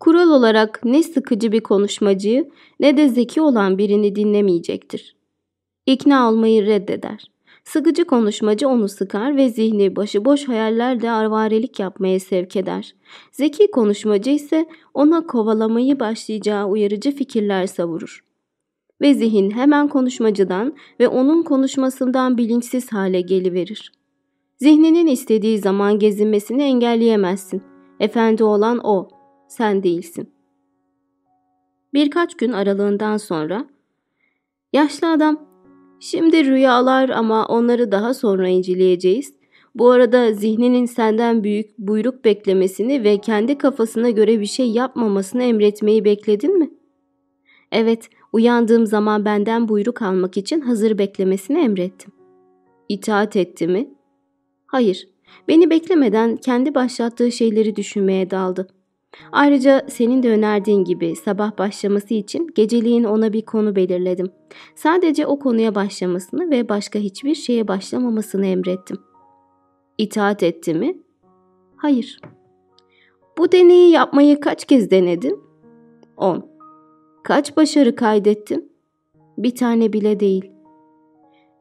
Kural olarak ne sıkıcı bir konuşmacıyı ne de zeki olan birini dinlemeyecektir. İkna olmayı reddeder. Sıkıcı konuşmacı onu sıkar ve zihni başıboş hayallerle arvarelik yapmaya sevk eder. Zeki konuşmacı ise ona kovalamayı başlayacağı uyarıcı fikirler savurur. Ve zihin hemen konuşmacıdan ve onun konuşmasından bilinçsiz hale geliverir. Zihninin istediği zaman gezinmesini engelleyemezsin. Efendi olan o, sen değilsin. Birkaç gün aralığından sonra yaşlı adam Şimdi rüyalar ama onları daha sonra inceleyeceğiz. Bu arada zihninin senden büyük buyruk beklemesini ve kendi kafasına göre bir şey yapmamasını emretmeyi bekledin mi? Evet, uyandığım zaman benden buyruk almak için hazır beklemesini emrettim. İtaat etti mi? Hayır, beni beklemeden kendi başlattığı şeyleri düşünmeye daldı. Ayrıca senin de önerdiğin gibi sabah başlaması için geceliğin ona bir konu belirledim. Sadece o konuya başlamasını ve başka hiçbir şeye başlamamasını emrettim. İtaat etti mi? Hayır. Bu deneyi yapmayı kaç kez denedin? 10. Kaç başarı kaydettin? Bir tane bile değil.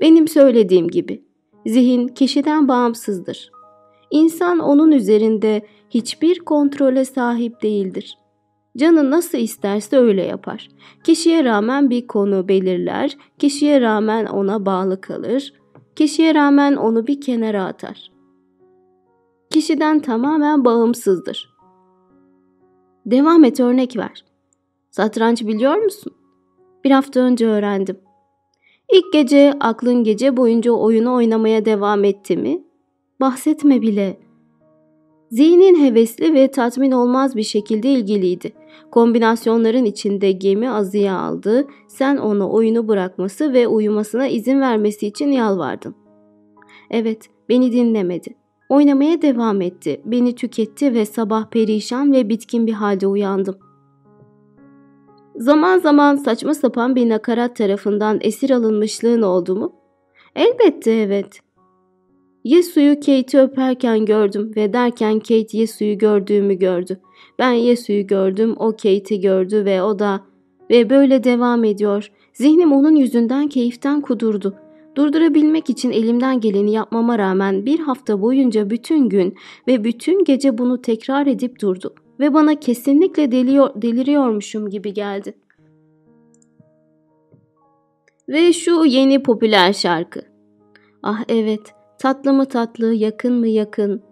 Benim söylediğim gibi zihin kişiden bağımsızdır. İnsan onun üzerinde hiçbir kontrole sahip değildir. Canı nasıl isterse öyle yapar. Kişiye rağmen bir konu belirler, kişiye rağmen ona bağlı kalır, kişiye rağmen onu bir kenara atar. Kişiden tamamen bağımsızdır. Devam et örnek ver. Satranç biliyor musun? Bir hafta önce öğrendim. İlk gece aklın gece boyunca oyunu oynamaya devam etti mi? Bahsetme bile. Zihnin hevesli ve tatmin olmaz bir şekilde ilgiliydi. Kombinasyonların içinde gemi azıya aldı, sen onu oyunu bırakması ve uyumasına izin vermesi için yalvardın. Evet, beni dinlemedi. Oynamaya devam etti, beni tüketti ve sabah perişan ve bitkin bir halde uyandım. Zaman zaman saçma sapan bir nakarat tarafından esir alınmışlığın oldu mu? Elbette evet. Yesu'yu Kate'i öperken gördüm ve derken Kate Yesu'yu gördüğümü gördü. Ben Yesu'yu gördüm, o Kate'i gördü ve o da ve böyle devam ediyor. Zihnim onun yüzünden keyiften kudurdu. Durdurabilmek için elimden geleni yapmama rağmen bir hafta boyunca bütün gün ve bütün gece bunu tekrar edip durdu ve bana kesinlikle deliyor, deliriyormuşum gibi geldi. Ve şu yeni popüler şarkı. Ah evet, tatlı mı tatlı, yakın mı yakın,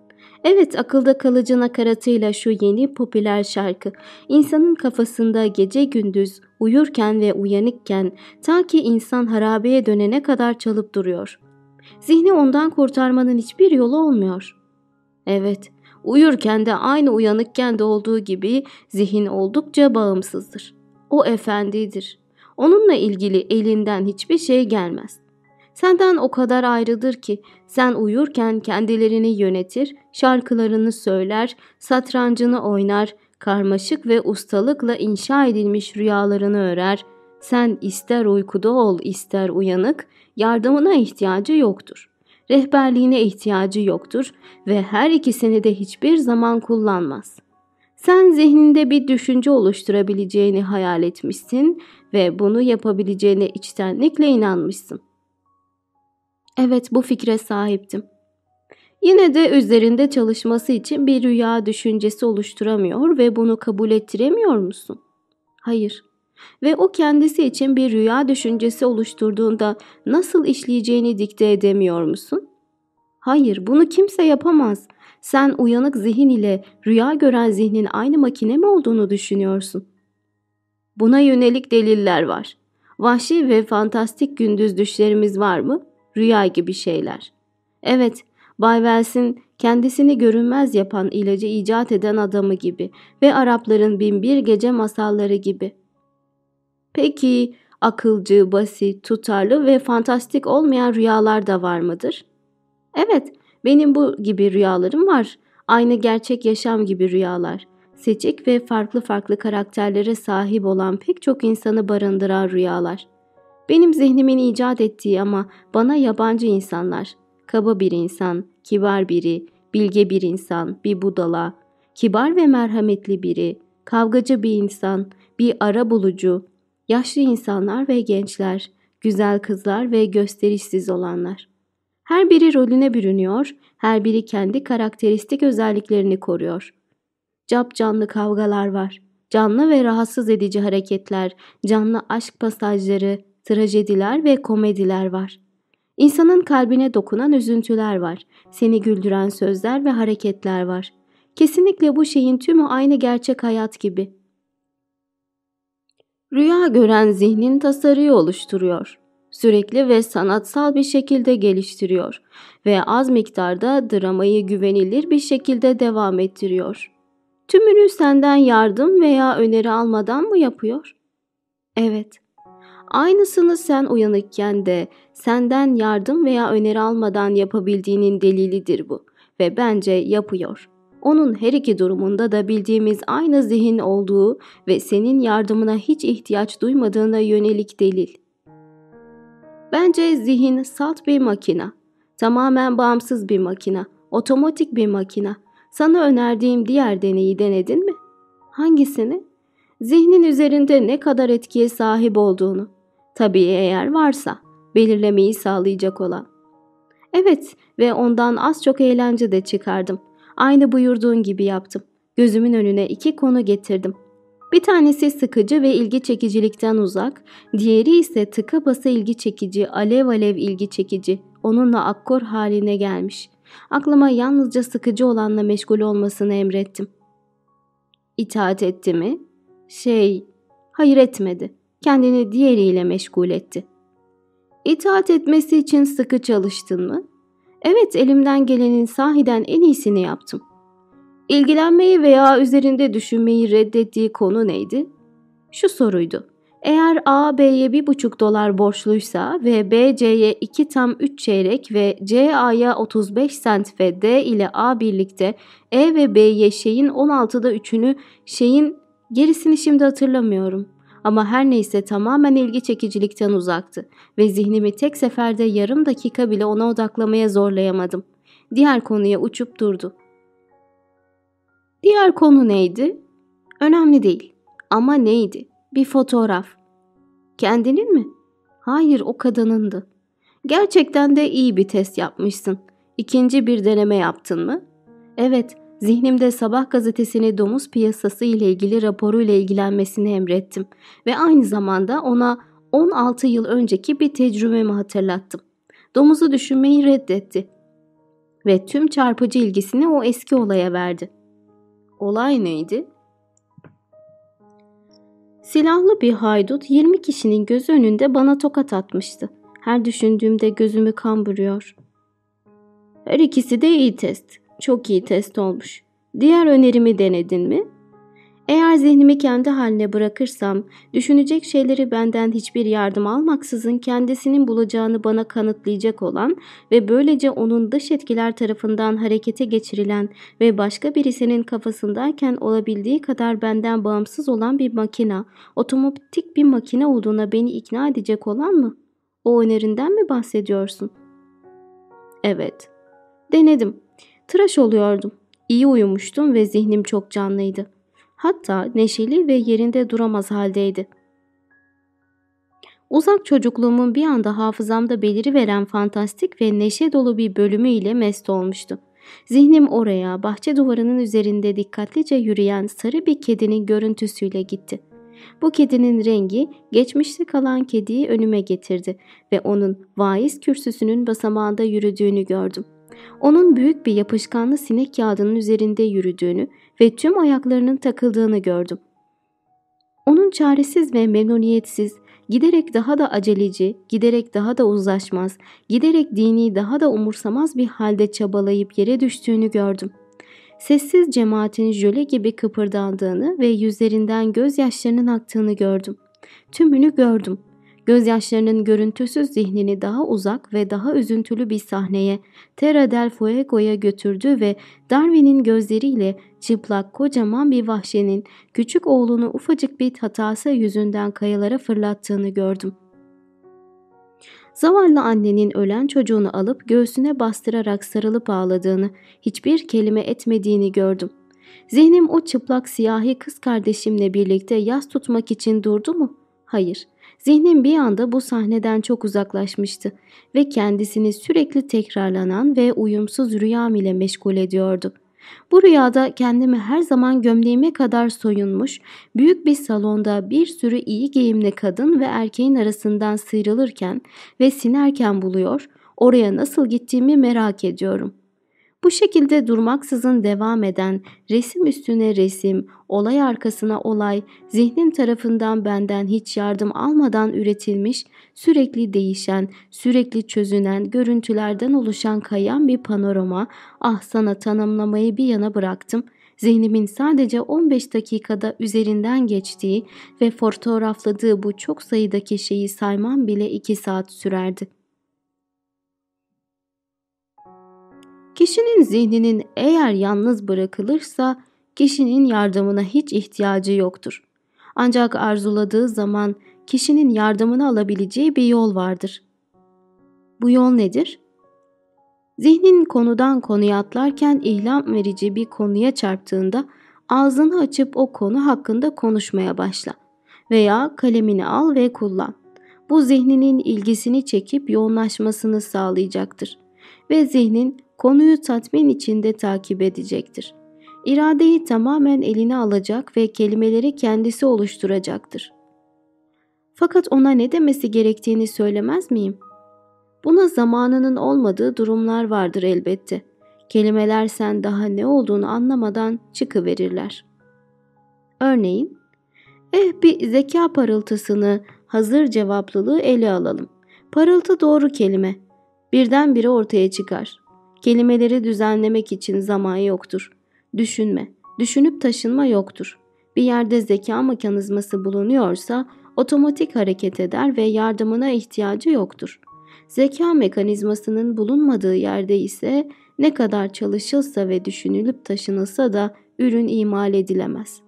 Evet akılda kalıcı nakaratıyla şu yeni popüler şarkı insanın kafasında gece gündüz uyurken ve uyanıkken ta ki insan harabeye dönene kadar çalıp duruyor. Zihni ondan kurtarmanın hiçbir yolu olmuyor. Evet, uyurken de aynı uyanıkken de olduğu gibi zihin oldukça bağımsızdır. O efendidir. Onunla ilgili elinden hiçbir şey gelmez. Senden o kadar ayrıdır ki sen uyurken kendilerini yönetir, şarkılarını söyler, satrancını oynar, karmaşık ve ustalıkla inşa edilmiş rüyalarını örer. Sen ister uykuda ol ister uyanık, yardımına ihtiyacı yoktur. Rehberliğine ihtiyacı yoktur ve her ikisini de hiçbir zaman kullanmaz. Sen zihninde bir düşünce oluşturabileceğini hayal etmişsin ve bunu yapabileceğine içtenlikle inanmışsın. Evet bu fikre sahiptim. Yine de üzerinde çalışması için bir rüya düşüncesi oluşturamıyor ve bunu kabul ettiremiyor musun? Hayır. Ve o kendisi için bir rüya düşüncesi oluşturduğunda nasıl işleyeceğini dikte edemiyor musun? Hayır, bunu kimse yapamaz. Sen uyanık zihin ile rüya gören zihnin aynı makine mi olduğunu düşünüyorsun? Buna yönelik deliller var. Vahşi ve fantastik gündüz düşlerimiz var mı? rüya gibi şeyler. Evet, Bay Wells'in kendisini görünmez yapan ilacı icat eden adamı gibi ve Arapların binbir gece masalları gibi. Peki akılcı, basit, tutarlı ve fantastik olmayan rüyalar da var mıdır? Evet, benim bu gibi rüyalarım var. Aynı gerçek yaşam gibi rüyalar. Seçik ve farklı farklı karakterlere sahip olan pek çok insanı barındıran rüyalar. Benim zihnimin icat ettiği ama bana yabancı insanlar. Kaba bir insan, kibar biri, bilge bir insan, bir budala, kibar ve merhametli biri, kavgacı bir insan, bir ara bulucu, yaşlı insanlar ve gençler, güzel kızlar ve gösterişsiz olanlar. Her biri rolüne bürünüyor, her biri kendi karakteristik özelliklerini koruyor. Cap canlı kavgalar var. Canlı ve rahatsız edici hareketler, canlı aşk pasajları, trajediler ve komediler var. İnsanın kalbine dokunan üzüntüler var. Seni güldüren sözler ve hareketler var. Kesinlikle bu şeyin tümü aynı gerçek hayat gibi. Rüya gören zihnin tasarıyı oluşturuyor. Sürekli ve sanatsal bir şekilde geliştiriyor ve az miktarda dramayı güvenilir bir şekilde devam ettiriyor. Tümünü senden yardım veya öneri almadan mı yapıyor? Evet. Aynısını sen uyanıkken de senden yardım veya öneri almadan yapabildiğinin delilidir bu ve bence yapıyor. Onun her iki durumunda da bildiğimiz aynı zihin olduğu ve senin yardımına hiç ihtiyaç duymadığına yönelik delil. Bence zihin salt bir makina. Tamamen bağımsız bir makina. Otomatik bir makina. Sana önerdiğim diğer deneyi denedin mi? Hangisini? Zihnin üzerinde ne kadar etkiye sahip olduğunu. Tabii eğer varsa belirlemeyi sağlayacak olan. Evet ve ondan az çok eğlence de çıkardım. Aynı buyurduğun gibi yaptım. Gözümün önüne iki konu getirdim. Bir tanesi sıkıcı ve ilgi çekicilikten uzak, diğeri ise tıka basa ilgi çekici, alev alev ilgi çekici, onunla akkor haline gelmiş. Aklıma yalnızca sıkıcı olanla meşgul olmasını emrettim. İtaat etti mi? Şey, hayır etmedi kendini diğeriyle meşgul etti. İtaat etmesi için sıkı çalıştın mı? Evet elimden gelenin sahiden en iyisini yaptım. İlgilenmeyi veya üzerinde düşünmeyi reddettiği konu neydi? Şu soruydu. Eğer A B'ye bir buçuk dolar borçluysa ve B C'ye iki tam üç çeyrek ve C A'ya 35 sent ve D ile A birlikte E ve B'ye şeyin 16'da üçünü şeyin gerisini şimdi hatırlamıyorum Ama her neyse tamamen ilgi çekicilikten uzaktı ve zihnimi tek seferde yarım dakika bile ona odaklamaya zorlayamadım. Diğer konuya uçup durdu. Diğer konu neydi? Önemli değil. Ama neydi? Bir fotoğraf. Kendinin mi? Hayır, o kadınındı. Gerçekten de iyi bir test yapmışsın. İkinci bir deneme yaptın mı? Evet, zihnimde sabah gazetesini domuz piyasası ile ilgili raporuyla ilgilenmesini emrettim ve aynı zamanda ona 16 yıl önceki bir tecrübemi hatırlattım. Domuzu düşünmeyi reddetti ve tüm çarpıcı ilgisini o eski olaya verdi. Olay neydi? Silahlı bir haydut 20 kişinin göz önünde bana tokat atmıştı. Her düşündüğümde gözümü kan buruyor. Her ikisi de iyi test. Çok iyi test olmuş. Diğer önerimi denedin mi? Eğer zihnimi kendi haline bırakırsam, düşünecek şeyleri benden hiçbir yardım almaksızın kendisinin bulacağını bana kanıtlayacak olan ve böylece onun dış etkiler tarafından harekete geçirilen ve başka birisinin kafasındayken olabildiği kadar benden bağımsız olan bir makina, otomatik bir makine olduğuna beni ikna edecek olan mı? O önerinden mi bahsediyorsun? Evet. Denedim. Tıraş oluyordum. İyi uyumuştum ve zihnim çok canlıydı. Hatta neşeli ve yerinde duramaz haldeydi. Uzak çocukluğumun bir anda hafızamda beliri veren fantastik ve neşe dolu bir bölümü ile mest olmuştu. Zihnim oraya, bahçe duvarının üzerinde dikkatlice yürüyen sarı bir kedinin görüntüsüyle gitti. Bu kedinin rengi geçmişte kalan kediyi önüme getirdi ve onun vaiz kürsüsünün basamağında yürüdüğünü gördüm. Onun büyük bir yapışkanlı sinek kağıdının üzerinde yürüdüğünü ve tüm ayaklarının takıldığını gördüm. Onun çaresiz ve memnuniyetsiz, giderek daha da aceleci, giderek daha da uzlaşmaz, giderek dini daha da umursamaz bir halde çabalayıp yere düştüğünü gördüm. Sessiz cemaatin jöle gibi kıpırdandığını ve yüzlerinden gözyaşlarının aktığını gördüm. Tümünü gördüm gözyaşlarının görüntüsüz zihnini daha uzak ve daha üzüntülü bir sahneye Terra del Fuego'ya götürdü ve Darwin'in gözleriyle çıplak kocaman bir vahşinin küçük oğlunu ufacık bir hatası yüzünden kayalara fırlattığını gördüm. Zavallı annenin ölen çocuğunu alıp göğsüne bastırarak sarılıp ağladığını, hiçbir kelime etmediğini gördüm. Zihnim o çıplak siyahi kız kardeşimle birlikte yas tutmak için durdu mu? Hayır. Zihnim bir anda bu sahneden çok uzaklaşmıştı ve kendisini sürekli tekrarlanan ve uyumsuz rüyam ile meşgul ediyordu. Bu rüyada kendimi her zaman gömleğime kadar soyunmuş, büyük bir salonda bir sürü iyi giyimli kadın ve erkeğin arasından sıyrılırken ve sinerken buluyor, oraya nasıl gittiğimi merak ediyorum. Bu şekilde durmaksızın devam eden resim üstüne resim, olay arkasına olay, zihnim tarafından benden hiç yardım almadan üretilmiş, sürekli değişen, sürekli çözünen görüntülerden oluşan kayan bir panorama, ah sana tanımlamayı bir yana bıraktım.'' zihnimin sadece 15 dakikada üzerinden geçtiği ve fotoğrafladığı bu çok sayıdaki şeyi saymam bile 2 saat sürerdi. Kişinin zihninin eğer yalnız bırakılırsa kişinin yardımına hiç ihtiyacı yoktur. Ancak arzuladığı zaman kişinin yardımını alabileceği bir yol vardır. Bu yol nedir? Zihnin konudan konuya atlarken ihlam verici bir konuya çarptığında ağzını açıp o konu hakkında konuşmaya başla veya kalemini al ve kullan. Bu zihninin ilgisini çekip yoğunlaşmasını sağlayacaktır ve zihnin konuyu tatmin içinde takip edecektir. İradeyi tamamen eline alacak ve kelimeleri kendisi oluşturacaktır. Fakat ona ne demesi gerektiğini söylemez miyim? Buna zamanının olmadığı durumlar vardır elbette. Kelimeler sen daha ne olduğunu anlamadan çıkıverirler. Örneğin, eh bir zeka parıltısını, hazır cevaplılığı ele alalım. Parıltı doğru kelime. Birdenbire ortaya çıkar. Kelimeleri düzenlemek için zaman yoktur. Düşünme, düşünüp taşınma yoktur. Bir yerde zeka mekanizması bulunuyorsa otomatik hareket eder ve yardımına ihtiyacı yoktur. Zeka mekanizmasının bulunmadığı yerde ise ne kadar çalışılsa ve düşünülüp taşınılsa da ürün imal edilemez.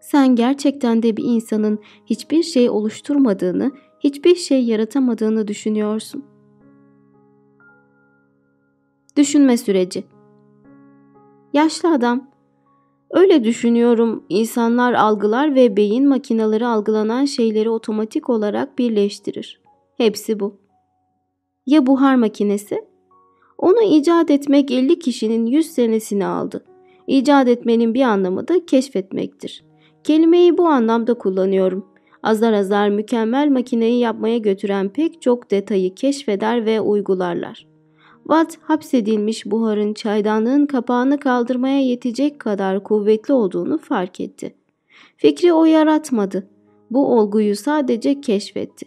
Sen gerçekten de bir insanın hiçbir şey oluşturmadığını, hiçbir şey yaratamadığını düşünüyorsun. Düşünme süreci Yaşlı adam Öyle düşünüyorum. İnsanlar algılar ve beyin makineleri algılanan şeyleri otomatik olarak birleştirir. Hepsi bu. Ya buhar makinesi? Onu icat etmek 50 kişinin 100 senesini aldı. İcat etmenin bir anlamı da keşfetmektir. Kelimeyi bu anlamda kullanıyorum. Azar azar mükemmel makineyi yapmaya götüren pek çok detayı keşfeder ve uygularlar. Watt hapsedilmiş buharın çaydanlığın kapağını kaldırmaya yetecek kadar kuvvetli olduğunu fark etti. Fikri o yaratmadı. Bu olguyu sadece keşfetti.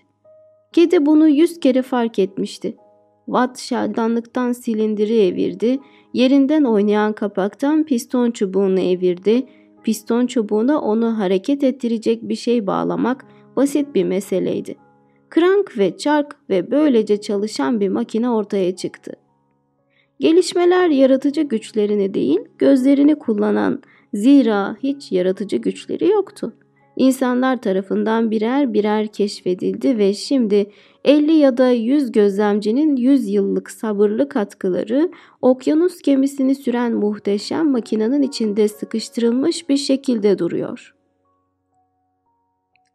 Kedi bunu yüz kere fark etmişti. Watt şaldanlıktan silindiri evirdi, yerinden oynayan kapaktan piston çubuğunu evirdi, piston çubuğuna onu hareket ettirecek bir şey bağlamak basit bir meseleydi. Krank ve çark ve böylece çalışan bir makine ortaya çıktı. Gelişmeler yaratıcı güçlerini değil, gözlerini kullanan zira hiç yaratıcı güçleri yoktu. İnsanlar tarafından birer birer keşfedildi ve şimdi 50 ya da 100 gözlemcinin 100 yıllık sabırlı katkıları okyanus gemisini süren muhteşem makinenin içinde sıkıştırılmış bir şekilde duruyor.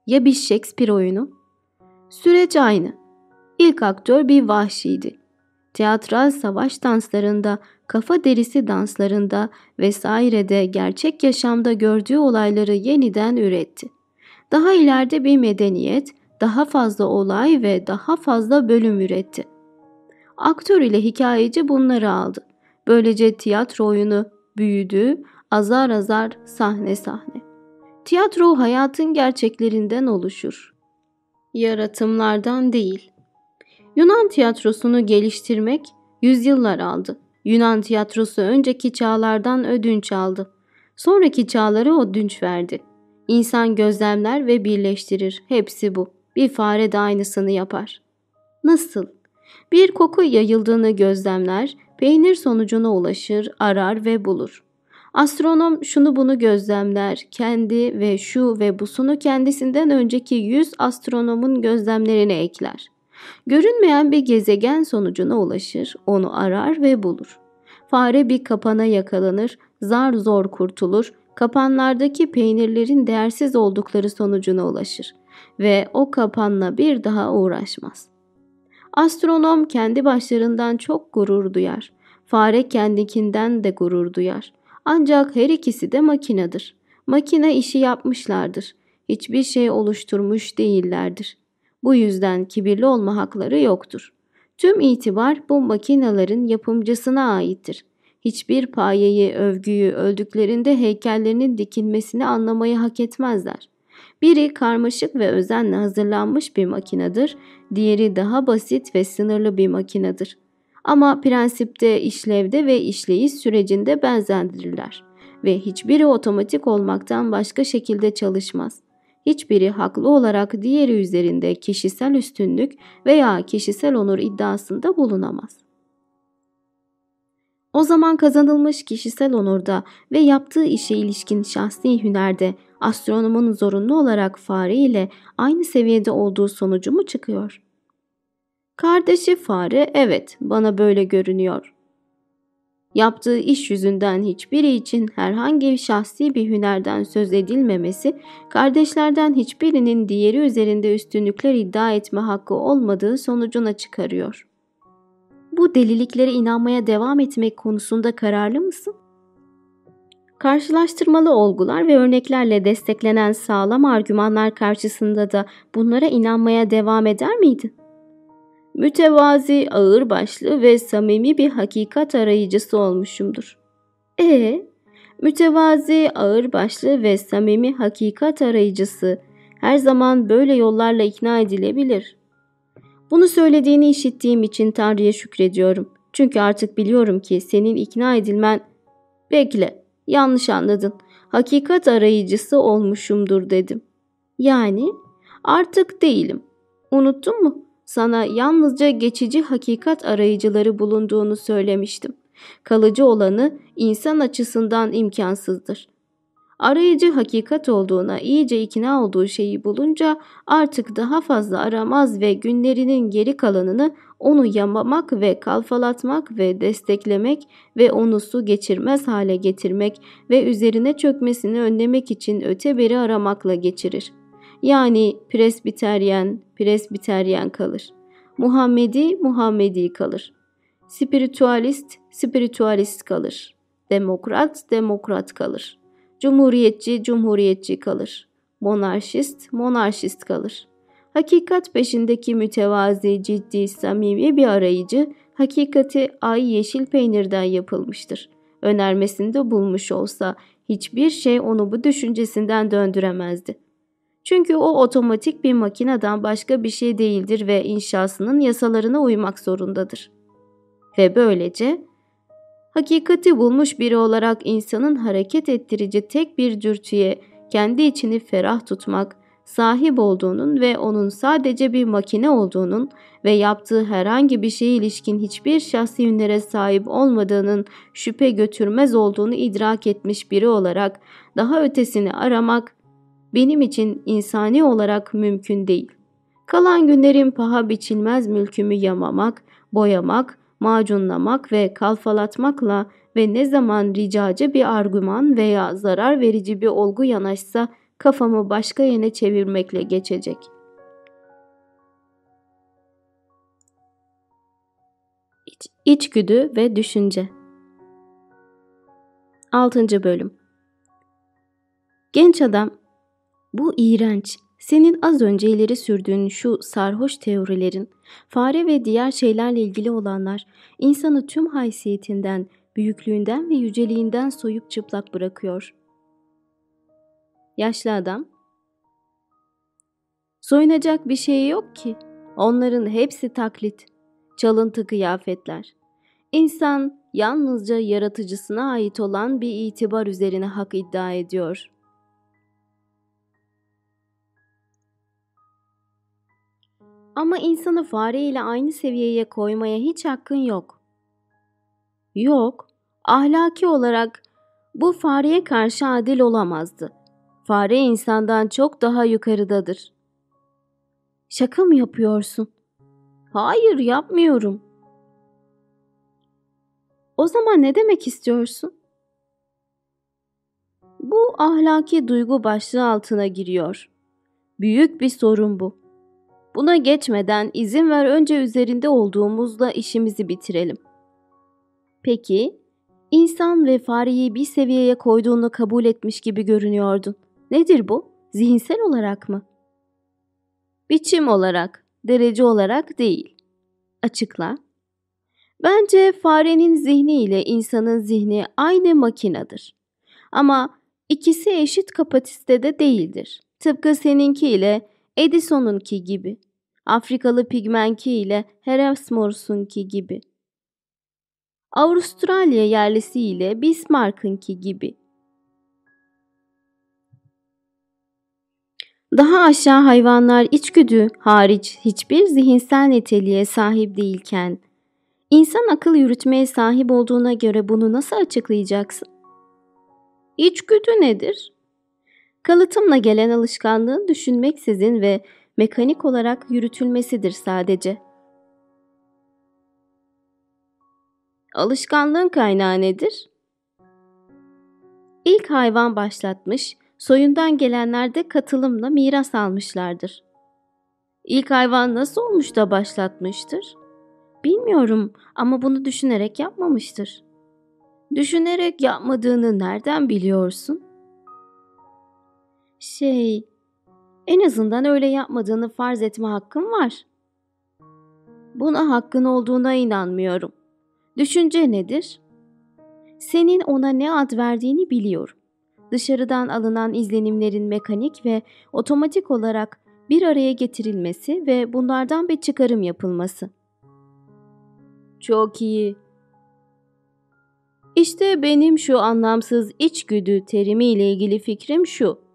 Ya bir Shakespeare oyunu? Süreç aynı. İlk aktör bir vahşiydi tiyatral savaş danslarında, kafa derisi danslarında vesairede gerçek yaşamda gördüğü olayları yeniden üretti. Daha ileride bir medeniyet, daha fazla olay ve daha fazla bölüm üretti. Aktör ile hikayeci bunları aldı. Böylece tiyatro oyunu büyüdü, azar azar sahne sahne. Tiyatro hayatın gerçeklerinden oluşur. Yaratımlardan değil. Yunan tiyatrosunu geliştirmek yüzyıllar aldı. Yunan tiyatrosu önceki çağlardan ödünç aldı. Sonraki çağlara ödünç verdi. İnsan gözlemler ve birleştirir. Hepsi bu. Bir fare de aynısını yapar. Nasıl? Bir koku yayıldığını gözlemler, peynir sonucuna ulaşır, arar ve bulur. Astronom şunu bunu gözlemler, kendi ve şu ve busunu kendisinden önceki yüz astronomun gözlemlerine ekler. Görünmeyen bir gezegen sonucuna ulaşır, onu arar ve bulur. Fare bir kapana yakalanır, zar zor kurtulur, kapanlardaki peynirlerin değersiz oldukları sonucuna ulaşır ve o kapanla bir daha uğraşmaz. Astronom kendi başlarından çok gurur duyar. Fare kendikinden de gurur duyar. Ancak her ikisi de makinedir. Makine işi yapmışlardır. Hiçbir şey oluşturmuş değillerdir. Bu yüzden kibirli olma hakları yoktur. Tüm itibar bu makinelerin yapımcısına aittir. Hiçbir payeyi, övgüyü öldüklerinde heykellerinin dikilmesini anlamayı hak etmezler. Biri karmaşık ve özenle hazırlanmış bir makinedir, diğeri daha basit ve sınırlı bir makinedir. Ama prensipte, işlevde ve işleyiş sürecinde benzerdirler ve hiçbiri otomatik olmaktan başka şekilde çalışmaz hiçbiri haklı olarak diğeri üzerinde kişisel üstünlük veya kişisel onur iddiasında bulunamaz. O zaman kazanılmış kişisel onurda ve yaptığı işe ilişkin şahsi hünerde astronomun zorunlu olarak fare ile aynı seviyede olduğu sonucu mu çıkıyor? Kardeşi fare evet bana böyle görünüyor. Yaptığı iş yüzünden hiçbiri için herhangi şahsi bir hünerden söz edilmemesi, kardeşlerden hiçbirinin diğeri üzerinde üstünlükler iddia etme hakkı olmadığı sonucuna çıkarıyor. Bu deliliklere inanmaya devam etmek konusunda kararlı mısın? Karşılaştırmalı olgular ve örneklerle desteklenen sağlam argümanlar karşısında da bunlara inanmaya devam eder miydin? Mütevazi, ağırbaşlı ve samimi bir hakikat arayıcısı olmuşumdur. E, mütevazi, ağırbaşlı ve samimi hakikat arayıcısı her zaman böyle yollarla ikna edilebilir. Bunu söylediğini işittiğim için Tanrı'ya şükrediyorum. Çünkü artık biliyorum ki senin ikna edilmen... Bekle, yanlış anladın. Hakikat arayıcısı olmuşumdur dedim. Yani artık değilim. Unuttun mu? Sana yalnızca geçici hakikat arayıcıları bulunduğunu söylemiştim. Kalıcı olanı insan açısından imkansızdır. Arayıcı hakikat olduğuna iyice ikna olduğu şeyi bulunca artık daha fazla aramaz ve günlerinin geri kalanını onu yamamak ve kalfalatmak ve desteklemek ve onu su geçirmez hale getirmek ve üzerine çökmesini önlemek için öteberi aramakla geçirir. Yani presbiteryen, presbiteryen kalır. Muhammedi, Muhammedi kalır. Spiritualist, spiritualist kalır. Demokrat, demokrat kalır. Cumhuriyetçi, cumhuriyetçi kalır. Monarşist, monarşist kalır. Hakikat peşindeki mütevazi, ciddi, samimi bir arayıcı, hakikati ay yeşil peynirden yapılmıştır. Önermesinde bulmuş olsa hiçbir şey onu bu düşüncesinden döndüremezdi. Çünkü o otomatik bir makineden başka bir şey değildir ve inşasının yasalarına uymak zorundadır. Ve böylece hakikati bulmuş biri olarak insanın hareket ettirici tek bir dürtüye kendi içini ferah tutmak, sahip olduğunun ve onun sadece bir makine olduğunun ve yaptığı herhangi bir şeye ilişkin hiçbir şahsi yönlere sahip olmadığının şüphe götürmez olduğunu idrak etmiş biri olarak daha ötesini aramak benim için insani olarak mümkün değil. Kalan günlerim paha biçilmez mülkümü yamamak, boyamak, macunlamak ve kalfalatmakla ve ne zaman ricacı bir argüman veya zarar verici bir olgu yanaşsa kafamı başka yöne çevirmekle geçecek. İç, içgüdü ve düşünce 6. Bölüm Genç adam, bu iğrenç, senin az önce ileri sürdüğün şu sarhoş teorilerin, fare ve diğer şeylerle ilgili olanlar, insanı tüm haysiyetinden, büyüklüğünden ve yüceliğinden soyup çıplak bırakıyor. Yaşlı adam, soyunacak bir şey yok ki. Onların hepsi taklit, çalıntı kıyafetler. İnsan yalnızca yaratıcısına ait olan bir itibar üzerine hak iddia ediyor.'' Ama insanı fare ile aynı seviyeye koymaya hiç hakkın yok. Yok, ahlaki olarak bu fareye karşı adil olamazdı. Fare insandan çok daha yukarıdadır. Şaka mı yapıyorsun? Hayır, yapmıyorum. O zaman ne demek istiyorsun? Bu ahlaki duygu başlığı altına giriyor. Büyük bir sorun bu. Buna geçmeden izin ver önce üzerinde olduğumuzla işimizi bitirelim. Peki, insan ve fareyi bir seviyeye koyduğunu kabul etmiş gibi görünüyordun. Nedir bu? Zihinsel olarak mı? Biçim olarak, derece olarak değil. Açıkla. Bence farenin zihni ile insanın zihni aynı makinedir. Ama ikisi eşit kapasitede değildir. Tıpkı seninki ile Edison'unki gibi. Afrikalı pigmenki ile Erasmus'unki gibi. Avustralya yerlisi ile Bismarck'ınki gibi. Daha aşağı hayvanlar içgüdü hariç hiçbir zihinsel niteliğe sahip değilken, insan akıl yürütmeye sahip olduğuna göre bunu nasıl açıklayacaksın? İçgüdü nedir? Kalıtımla gelen alışkanlığın düşünmeksizin ve mekanik olarak yürütülmesidir sadece. Alışkanlığın kaynağı nedir? İlk hayvan başlatmış, soyundan gelenler de katılımla miras almışlardır. İlk hayvan nasıl olmuş da başlatmıştır? Bilmiyorum ama bunu düşünerek yapmamıştır. Düşünerek yapmadığını nereden biliyorsun? Şey, en azından öyle yapmadığını farz etme hakkım var. Buna hakkın olduğuna inanmıyorum. Düşünce nedir? Senin ona ne ad verdiğini biliyorum. Dışarıdan alınan izlenimlerin mekanik ve otomatik olarak bir araya getirilmesi ve bunlardan bir çıkarım yapılması. Çok iyi. İşte benim şu anlamsız içgüdü terimiyle ilgili fikrim şu.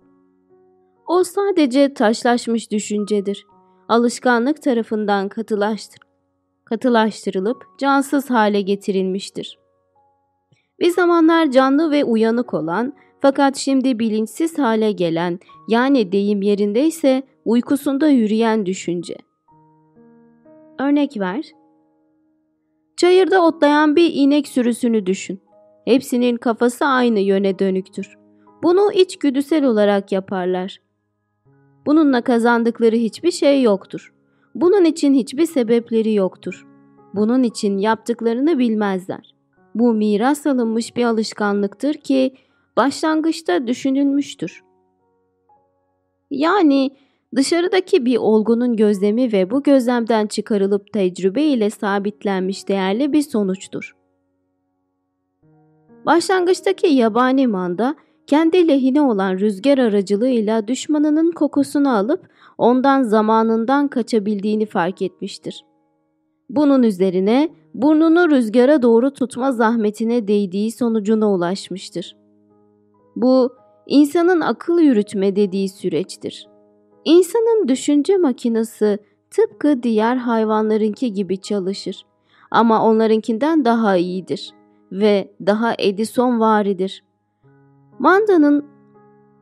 O sadece taşlaşmış düşüncedir. Alışkanlık tarafından katılaştır katılaştırılıp cansız hale getirilmiştir. Bir zamanlar canlı ve uyanık olan Fakat şimdi bilinçsiz hale gelen, yani deyim yerindeyse uykusunda yürüyen düşünce. Örnek ver. Çayırda otlayan bir inek sürüsünü düşün. Hepsinin kafası aynı yöne dönüktür. Bunu içgüdüsel olarak yaparlar. Bununla kazandıkları hiçbir şey yoktur. Bunun için hiçbir sebepleri yoktur. Bunun için yaptıklarını bilmezler. Bu miras alınmış bir alışkanlıktır ki başlangıçta düşünülmüştür. Yani dışarıdaki bir olgunun gözlemi ve bu gözlemden çıkarılıp tecrübe ile sabitlenmiş değerli bir sonuçtur. Başlangıçtaki yabani manda kendi lehine olan rüzgar aracılığıyla düşmanının kokusunu alıp ondan zamanından kaçabildiğini fark etmiştir. Bunun üzerine burnunu rüzgara doğru tutma zahmetine değdiği sonucuna ulaşmıştır. Bu insanın akıl yürütme dediği süreçtir. İnsanın düşünce makinesi tıpkı diğer hayvanlarınki gibi çalışır ama onlarınkinden daha iyidir ve daha Edison varidir. Manda'nın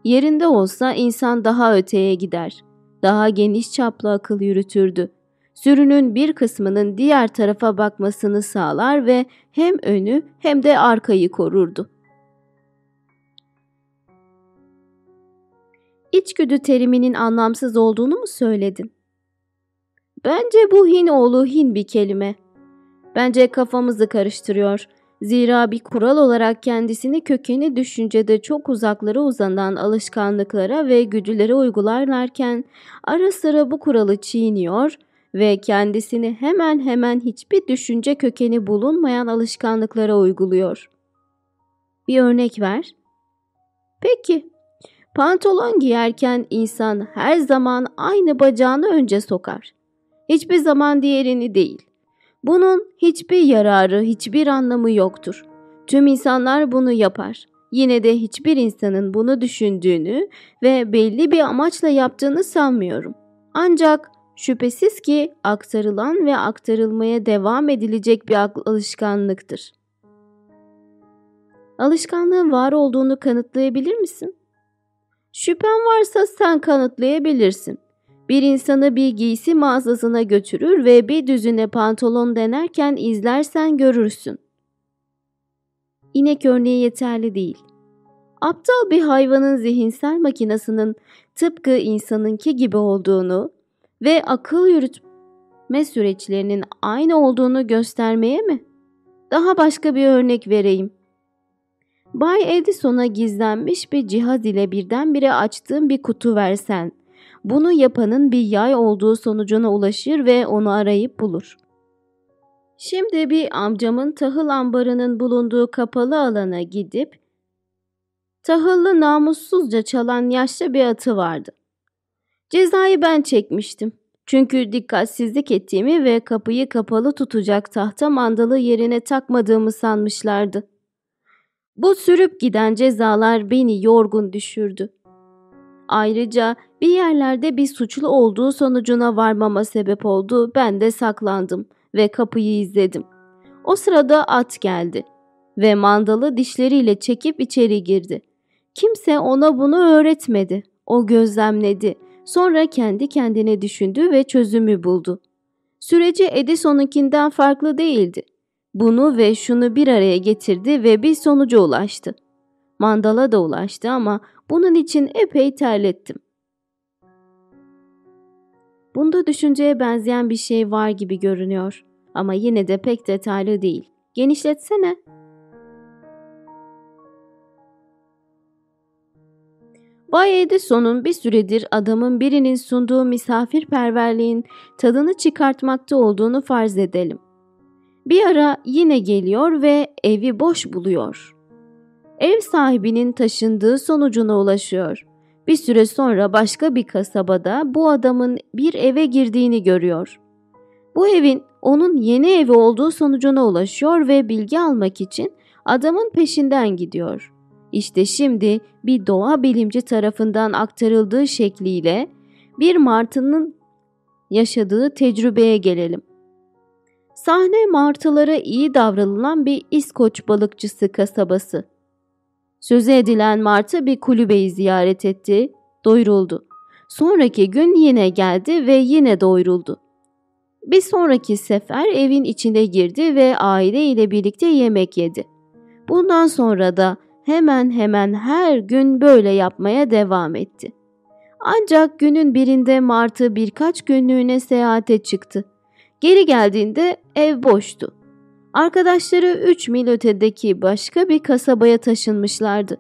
yerinde olsa insan daha öteye gider. Daha geniş çaplı akıl yürütürdü. Sürünün bir kısmının diğer tarafa bakmasını sağlar ve hem önü hem de arkayı korurdu. İçgüdü teriminin anlamsız olduğunu mu söyledin? Bence bu hin oğlu hin bir kelime. Bence kafamızı karıştırıyor. Zira bir kural olarak kendisini kökeni düşüncede çok uzaklara uzanan alışkanlıklara ve güdülere uygularlarken ara sıra bu kuralı çiğniyor ve kendisini hemen hemen hiçbir düşünce kökeni bulunmayan alışkanlıklara uyguluyor. Bir örnek ver. Peki, pantolon giyerken insan her zaman aynı bacağını önce sokar. Hiçbir zaman diğerini değil. Bunun hiçbir yararı, hiçbir anlamı yoktur. Tüm insanlar bunu yapar. Yine de hiçbir insanın bunu düşündüğünü ve belli bir amaçla yaptığını sanmıyorum. Ancak şüphesiz ki aktarılan ve aktarılmaya devam edilecek bir alışkanlıktır. Alışkanlığın var olduğunu kanıtlayabilir misin? Şüphen varsa sen kanıtlayabilirsin. Bir insanı bir giysi mağazasına götürür ve bir düzüne pantolon denerken izlersen görürsün. İnek örneği yeterli değil. Aptal bir hayvanın zihinsel makinasının tıpkı insanınki gibi olduğunu ve akıl yürütme süreçlerinin aynı olduğunu göstermeye mi? Daha başka bir örnek vereyim. Bay Edison'a gizlenmiş bir cihaz ile birdenbire açtığım bir kutu versen bunu yapanın bir yay olduğu sonucuna ulaşır ve onu arayıp bulur. Şimdi bir amcamın tahıl ambarının bulunduğu kapalı alana gidip tahıllı namussuzca çalan yaşlı bir atı vardı. Cezayı ben çekmiştim. Çünkü dikkatsizlik ettiğimi ve kapıyı kapalı tutacak tahta mandalı yerine takmadığımı sanmışlardı. Bu sürüp giden cezalar beni yorgun düşürdü. Ayrıca bir yerlerde bir suçlu olduğu sonucuna varmama sebep oldu. Ben de saklandım ve kapıyı izledim. O sırada at geldi ve mandalı dişleriyle çekip içeri girdi. Kimse ona bunu öğretmedi. O gözlemledi. Sonra kendi kendine düşündü ve çözümü buldu. Süreci Edison'unkinden farklı değildi. Bunu ve şunu bir araya getirdi ve bir sonuca ulaştı. Mandala da ulaştı ama bunun için epey terlettim. Bunda düşünceye benzeyen bir şey var gibi görünüyor ama yine de pek detaylı değil. Genişletsene. Bay Edison'un bir süredir adamın birinin sunduğu misafirperverliğin tadını çıkartmakta olduğunu farz edelim. Bir ara yine geliyor ve evi boş buluyor ev sahibinin taşındığı sonucuna ulaşıyor. Bir süre sonra başka bir kasabada bu adamın bir eve girdiğini görüyor. Bu evin onun yeni evi olduğu sonucuna ulaşıyor ve bilgi almak için adamın peşinden gidiyor. İşte şimdi bir doğa bilimci tarafından aktarıldığı şekliyle bir martının yaşadığı tecrübeye gelelim. Sahne martılara iyi davranılan bir İskoç balıkçısı kasabası. Sözü edilen Martı bir kulübeyi ziyaret etti, doyuruldu. Sonraki gün yine geldi ve yine doyuruldu. Bir sonraki sefer evin içine girdi ve aile ile birlikte yemek yedi. Bundan sonra da hemen hemen her gün böyle yapmaya devam etti. Ancak günün birinde Martı birkaç günlüğüne seyahate çıktı. Geri geldiğinde ev boştu. Arkadaşları 3 mil ötedeki başka bir kasabaya taşınmışlardı.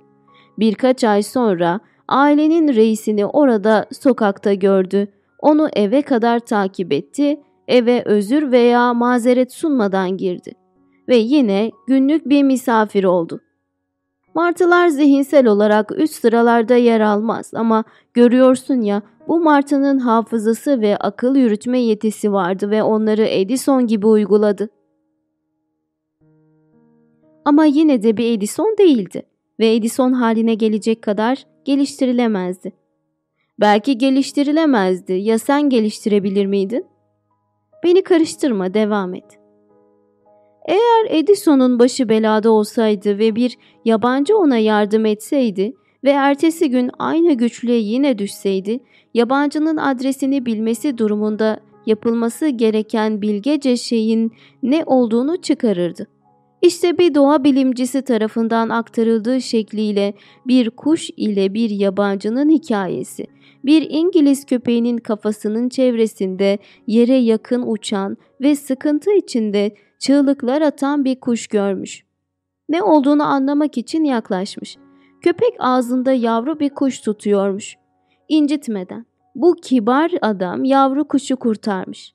Birkaç ay sonra ailenin reisini orada sokakta gördü. Onu eve kadar takip etti, eve özür veya mazeret sunmadan girdi ve yine günlük bir misafir oldu. Martılar zihinsel olarak üst sıralarda yer almaz ama görüyorsun ya bu martının hafızası ve akıl yürütme yetisi vardı ve onları Edison gibi uyguladı. Ama yine de bir Edison değildi ve Edison haline gelecek kadar geliştirilemezdi. Belki geliştirilemezdi ya sen geliştirebilir miydin? Beni karıştırma devam et. Eğer Edison'un başı belada olsaydı ve bir yabancı ona yardım etseydi ve ertesi gün aynı güçlüğe yine düşseydi, yabancının adresini bilmesi durumunda yapılması gereken bilgece şeyin ne olduğunu çıkarırdı. İşte bir doğa bilimcisi tarafından aktarıldığı şekliyle bir kuş ile bir yabancının hikayesi. Bir İngiliz köpeğinin kafasının çevresinde yere yakın uçan ve sıkıntı içinde çığlıklar atan bir kuş görmüş. Ne olduğunu anlamak için yaklaşmış. Köpek ağzında yavru bir kuş tutuyormuş. İncitmeden. Bu kibar adam yavru kuşu kurtarmış.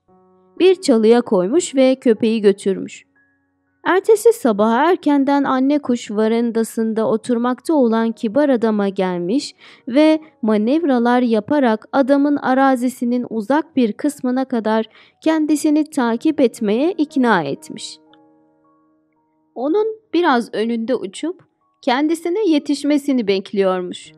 Bir çalıya koymuş ve köpeği götürmüş. Ertesi sabah erkenden anne kuş varandasında oturmakta olan kibar adama gelmiş ve manevralar yaparak adamın arazisinin uzak bir kısmına kadar kendisini takip etmeye ikna etmiş. Onun biraz önünde uçup kendisine yetişmesini bekliyormuş.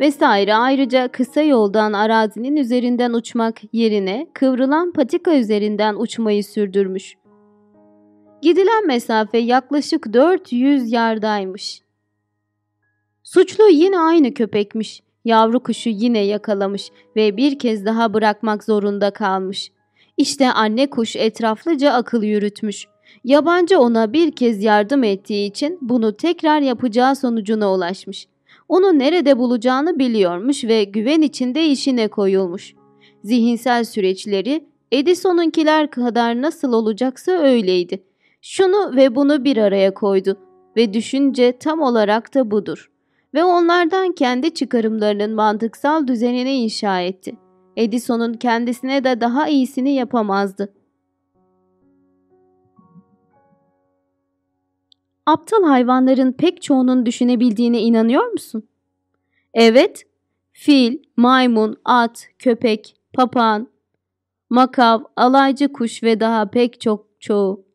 Vesaire ayrıca kısa yoldan arazinin üzerinden uçmak yerine kıvrılan patika üzerinden uçmayı sürdürmüş. Gidilen mesafe yaklaşık 400 yardaymış. Suçlu yine aynı köpekmiş. Yavru kuşu yine yakalamış ve bir kez daha bırakmak zorunda kalmış. İşte anne kuş etraflıca akıl yürütmüş. Yabancı ona bir kez yardım ettiği için bunu tekrar yapacağı sonucuna ulaşmış. Onu nerede bulacağını biliyormuş ve güven içinde işine koyulmuş. Zihinsel süreçleri Edison'unkiler kadar nasıl olacaksa öyleydi. Şunu ve bunu bir araya koydu ve düşünce tam olarak da budur. Ve onlardan kendi çıkarımlarının mantıksal düzenini inşa etti. Edison'un kendisine de daha iyisini yapamazdı. Aptal hayvanların pek çoğunun düşünebildiğine inanıyor musun? Evet, fil, maymun, at, köpek, papağan, makav, alaycı kuş ve daha pek çok çoğu.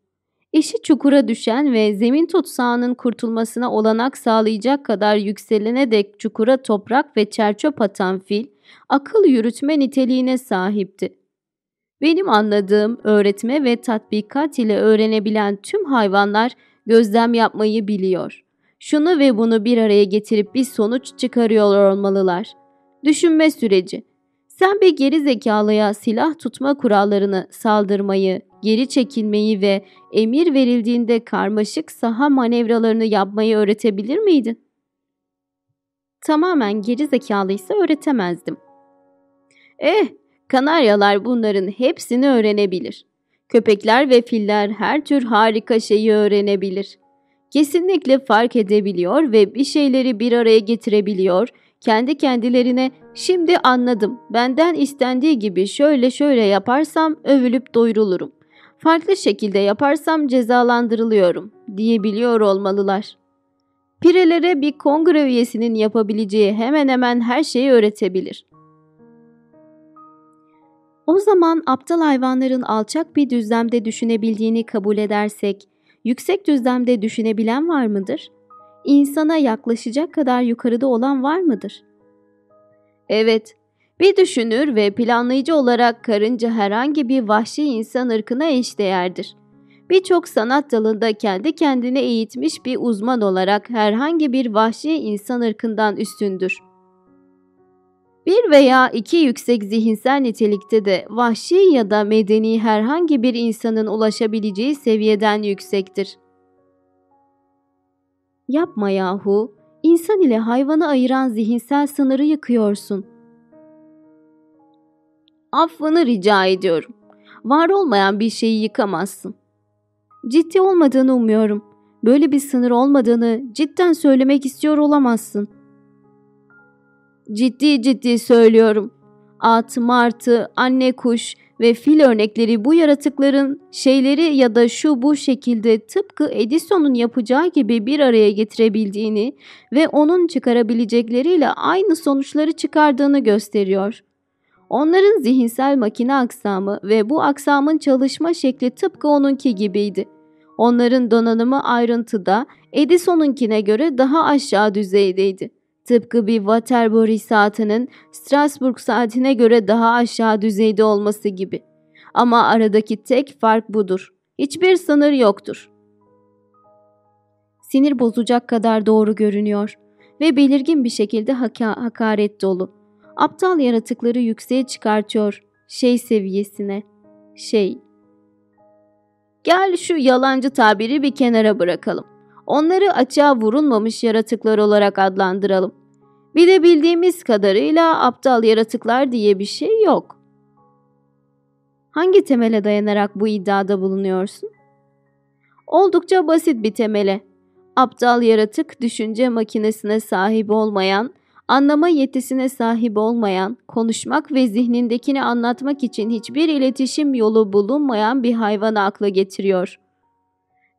İşi çukura düşen ve zemin tutsağının kurtulmasına olanak sağlayacak kadar yükselene dek çukura toprak ve çerçöp atan fil, akıl yürütme niteliğine sahipti. Benim anladığım öğretme ve tatbikat ile öğrenebilen tüm hayvanlar gözlem yapmayı biliyor. Şunu ve bunu bir araya getirip bir sonuç çıkarıyor olmalılar. Düşünme süreci. Sen bir geri zekalıya silah tutma kurallarını, saldırmayı, geri çekilmeyi ve emir verildiğinde karmaşık saha manevralarını yapmayı öğretebilir miydin? Tamamen geri zekalıysa öğretemezdim. Eh, kanaryalar bunların hepsini öğrenebilir. Köpekler ve filler her tür harika şeyi öğrenebilir. Kesinlikle fark edebiliyor ve bir şeyleri bir araya getirebiliyor kendi kendilerine şimdi anladım benden istendiği gibi şöyle şöyle yaparsam övülüp doyurulurum. Farklı şekilde yaparsam cezalandırılıyorum diyebiliyor olmalılar. Pirelere bir kongre üyesinin yapabileceği hemen hemen her şeyi öğretebilir. O zaman aptal hayvanların alçak bir düzlemde düşünebildiğini kabul edersek, yüksek düzlemde düşünebilen var mıdır?'' insana yaklaşacak kadar yukarıda olan var mıdır? Evet, bir düşünür ve planlayıcı olarak karınca herhangi bir vahşi insan ırkına eşdeğerdir. birçok sanat dalında kendi kendine eğitmiş bir uzman olarak herhangi bir vahşi insan ırkından üstündür. Bir veya iki yüksek zihinsel nitelikte de vahşi ya da medeni herhangi bir insanın ulaşabileceği seviyeden yüksektir. Yapma yahu, insan ile hayvanı ayıran zihinsel sınırı yıkıyorsun. Affını rica ediyorum. Var olmayan bir şeyi yıkamazsın. Ciddi olmadığını umuyorum. Böyle bir sınır olmadığını cidden söylemek istiyor olamazsın. Ciddi ciddi söylüyorum. At, martı, anne kuş ve fil örnekleri bu yaratıkların şeyleri ya da şu bu şekilde tıpkı Edison'un yapacağı gibi bir araya getirebildiğini ve onun çıkarabilecekleriyle aynı sonuçları çıkardığını gösteriyor. Onların zihinsel makine aksamı ve bu aksamın çalışma şekli tıpkı onunki gibiydi. Onların donanımı ayrıntıda Edison'unkine göre daha aşağı düzeydeydi. Tıpkı bir Waterbury saatinin Strasbourg saatine göre daha aşağı düzeyde olması gibi. Ama aradaki tek fark budur. Hiçbir sınır yoktur. Sinir bozacak kadar doğru görünüyor ve belirgin bir şekilde haka hakaret dolu. Aptal yaratıkları yükseğe çıkartıyor, şey seviyesine. Şey. Gel şu yalancı tabiri bir kenara bırakalım. Onları açığa vurulmamış yaratıklar olarak adlandıralım. Bir de bildiğimiz kadarıyla aptal yaratıklar diye bir şey yok. Hangi temele dayanarak bu iddiada bulunuyorsun? Oldukça basit bir temele. Aptal yaratık düşünce makinesine sahip olmayan, anlama yetisine sahip olmayan, konuşmak ve zihnindekini anlatmak için hiçbir iletişim yolu bulunmayan bir hayvanı akla getiriyor.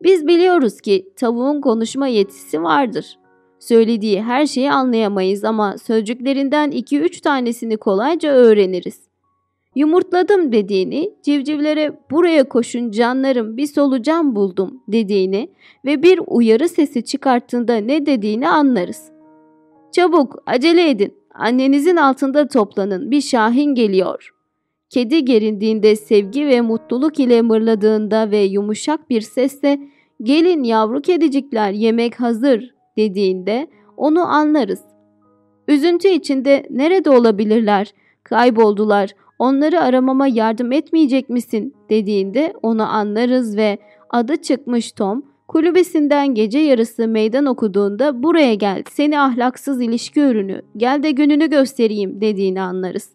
Biz biliyoruz ki tavuğun konuşma yetisi vardır. Söylediği her şeyi anlayamayız ama sözcüklerinden 2-3 tanesini kolayca öğreniriz. Yumurtladım dediğini, civcivlere buraya koşun canlarım bir solucan buldum dediğini ve bir uyarı sesi çıkarttığında ne dediğini anlarız. Çabuk acele edin annenizin altında toplanın bir şahin geliyor. Kedi gerindiğinde sevgi ve mutluluk ile mırladığında ve yumuşak bir sesle gelin yavru kedicikler yemek hazır dediğinde onu anlarız. Üzüntü içinde nerede olabilirler? Kayboldular. Onları aramama yardım etmeyecek misin? dediğinde onu anlarız ve adı çıkmış Tom kulübesinden gece yarısı meydan okuduğunda buraya gel seni ahlaksız ilişki ürünü gel de gününü göstereyim dediğini anlarız.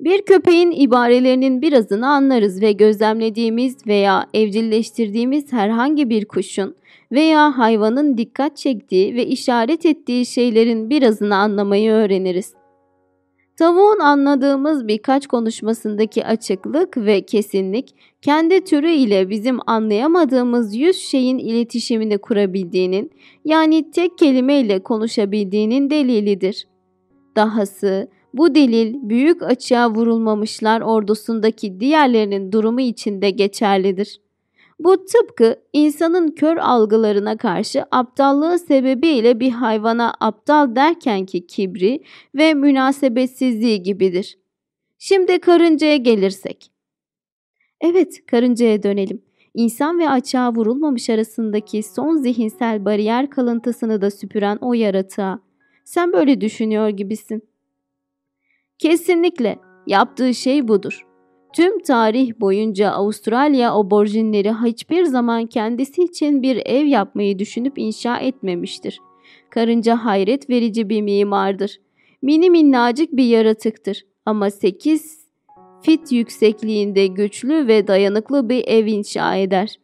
Bir köpeğin ibarelerinin birazını anlarız ve gözlemlediğimiz veya evcilleştirdiğimiz herhangi bir kuşun veya hayvanın dikkat çektiği ve işaret ettiği şeylerin birazını anlamayı öğreniriz. Tavuğun anladığımız birkaç konuşmasındaki açıklık ve kesinlik, kendi türü ile bizim anlayamadığımız yüz şeyin iletişimini kurabildiğinin, yani tek kelimeyle konuşabildiğinin delilidir. Dahası, bu delil büyük açığa vurulmamışlar ordusundaki diğerlerinin durumu içinde geçerlidir. Bu tıpkı insanın kör algılarına karşı aptallığı sebebiyle bir hayvana aptal derkenki kibri ve münasebetsizliği gibidir. Şimdi karıncaya gelirsek. Evet, karıncaya dönelim. İnsan ve açığa vurulmamış arasındaki son zihinsel bariyer kalıntısını da süpüren o yaratığa. Sen böyle düşünüyor gibisin. Kesinlikle yaptığı şey budur. Tüm tarih boyunca Avustralya aborjinleri hiçbir zaman kendisi için bir ev yapmayı düşünüp inşa etmemiştir. Karınca hayret verici bir mimardır. Mini minnacık bir yaratıktır ama 8 fit yüksekliğinde güçlü ve dayanıklı bir ev inşa eder.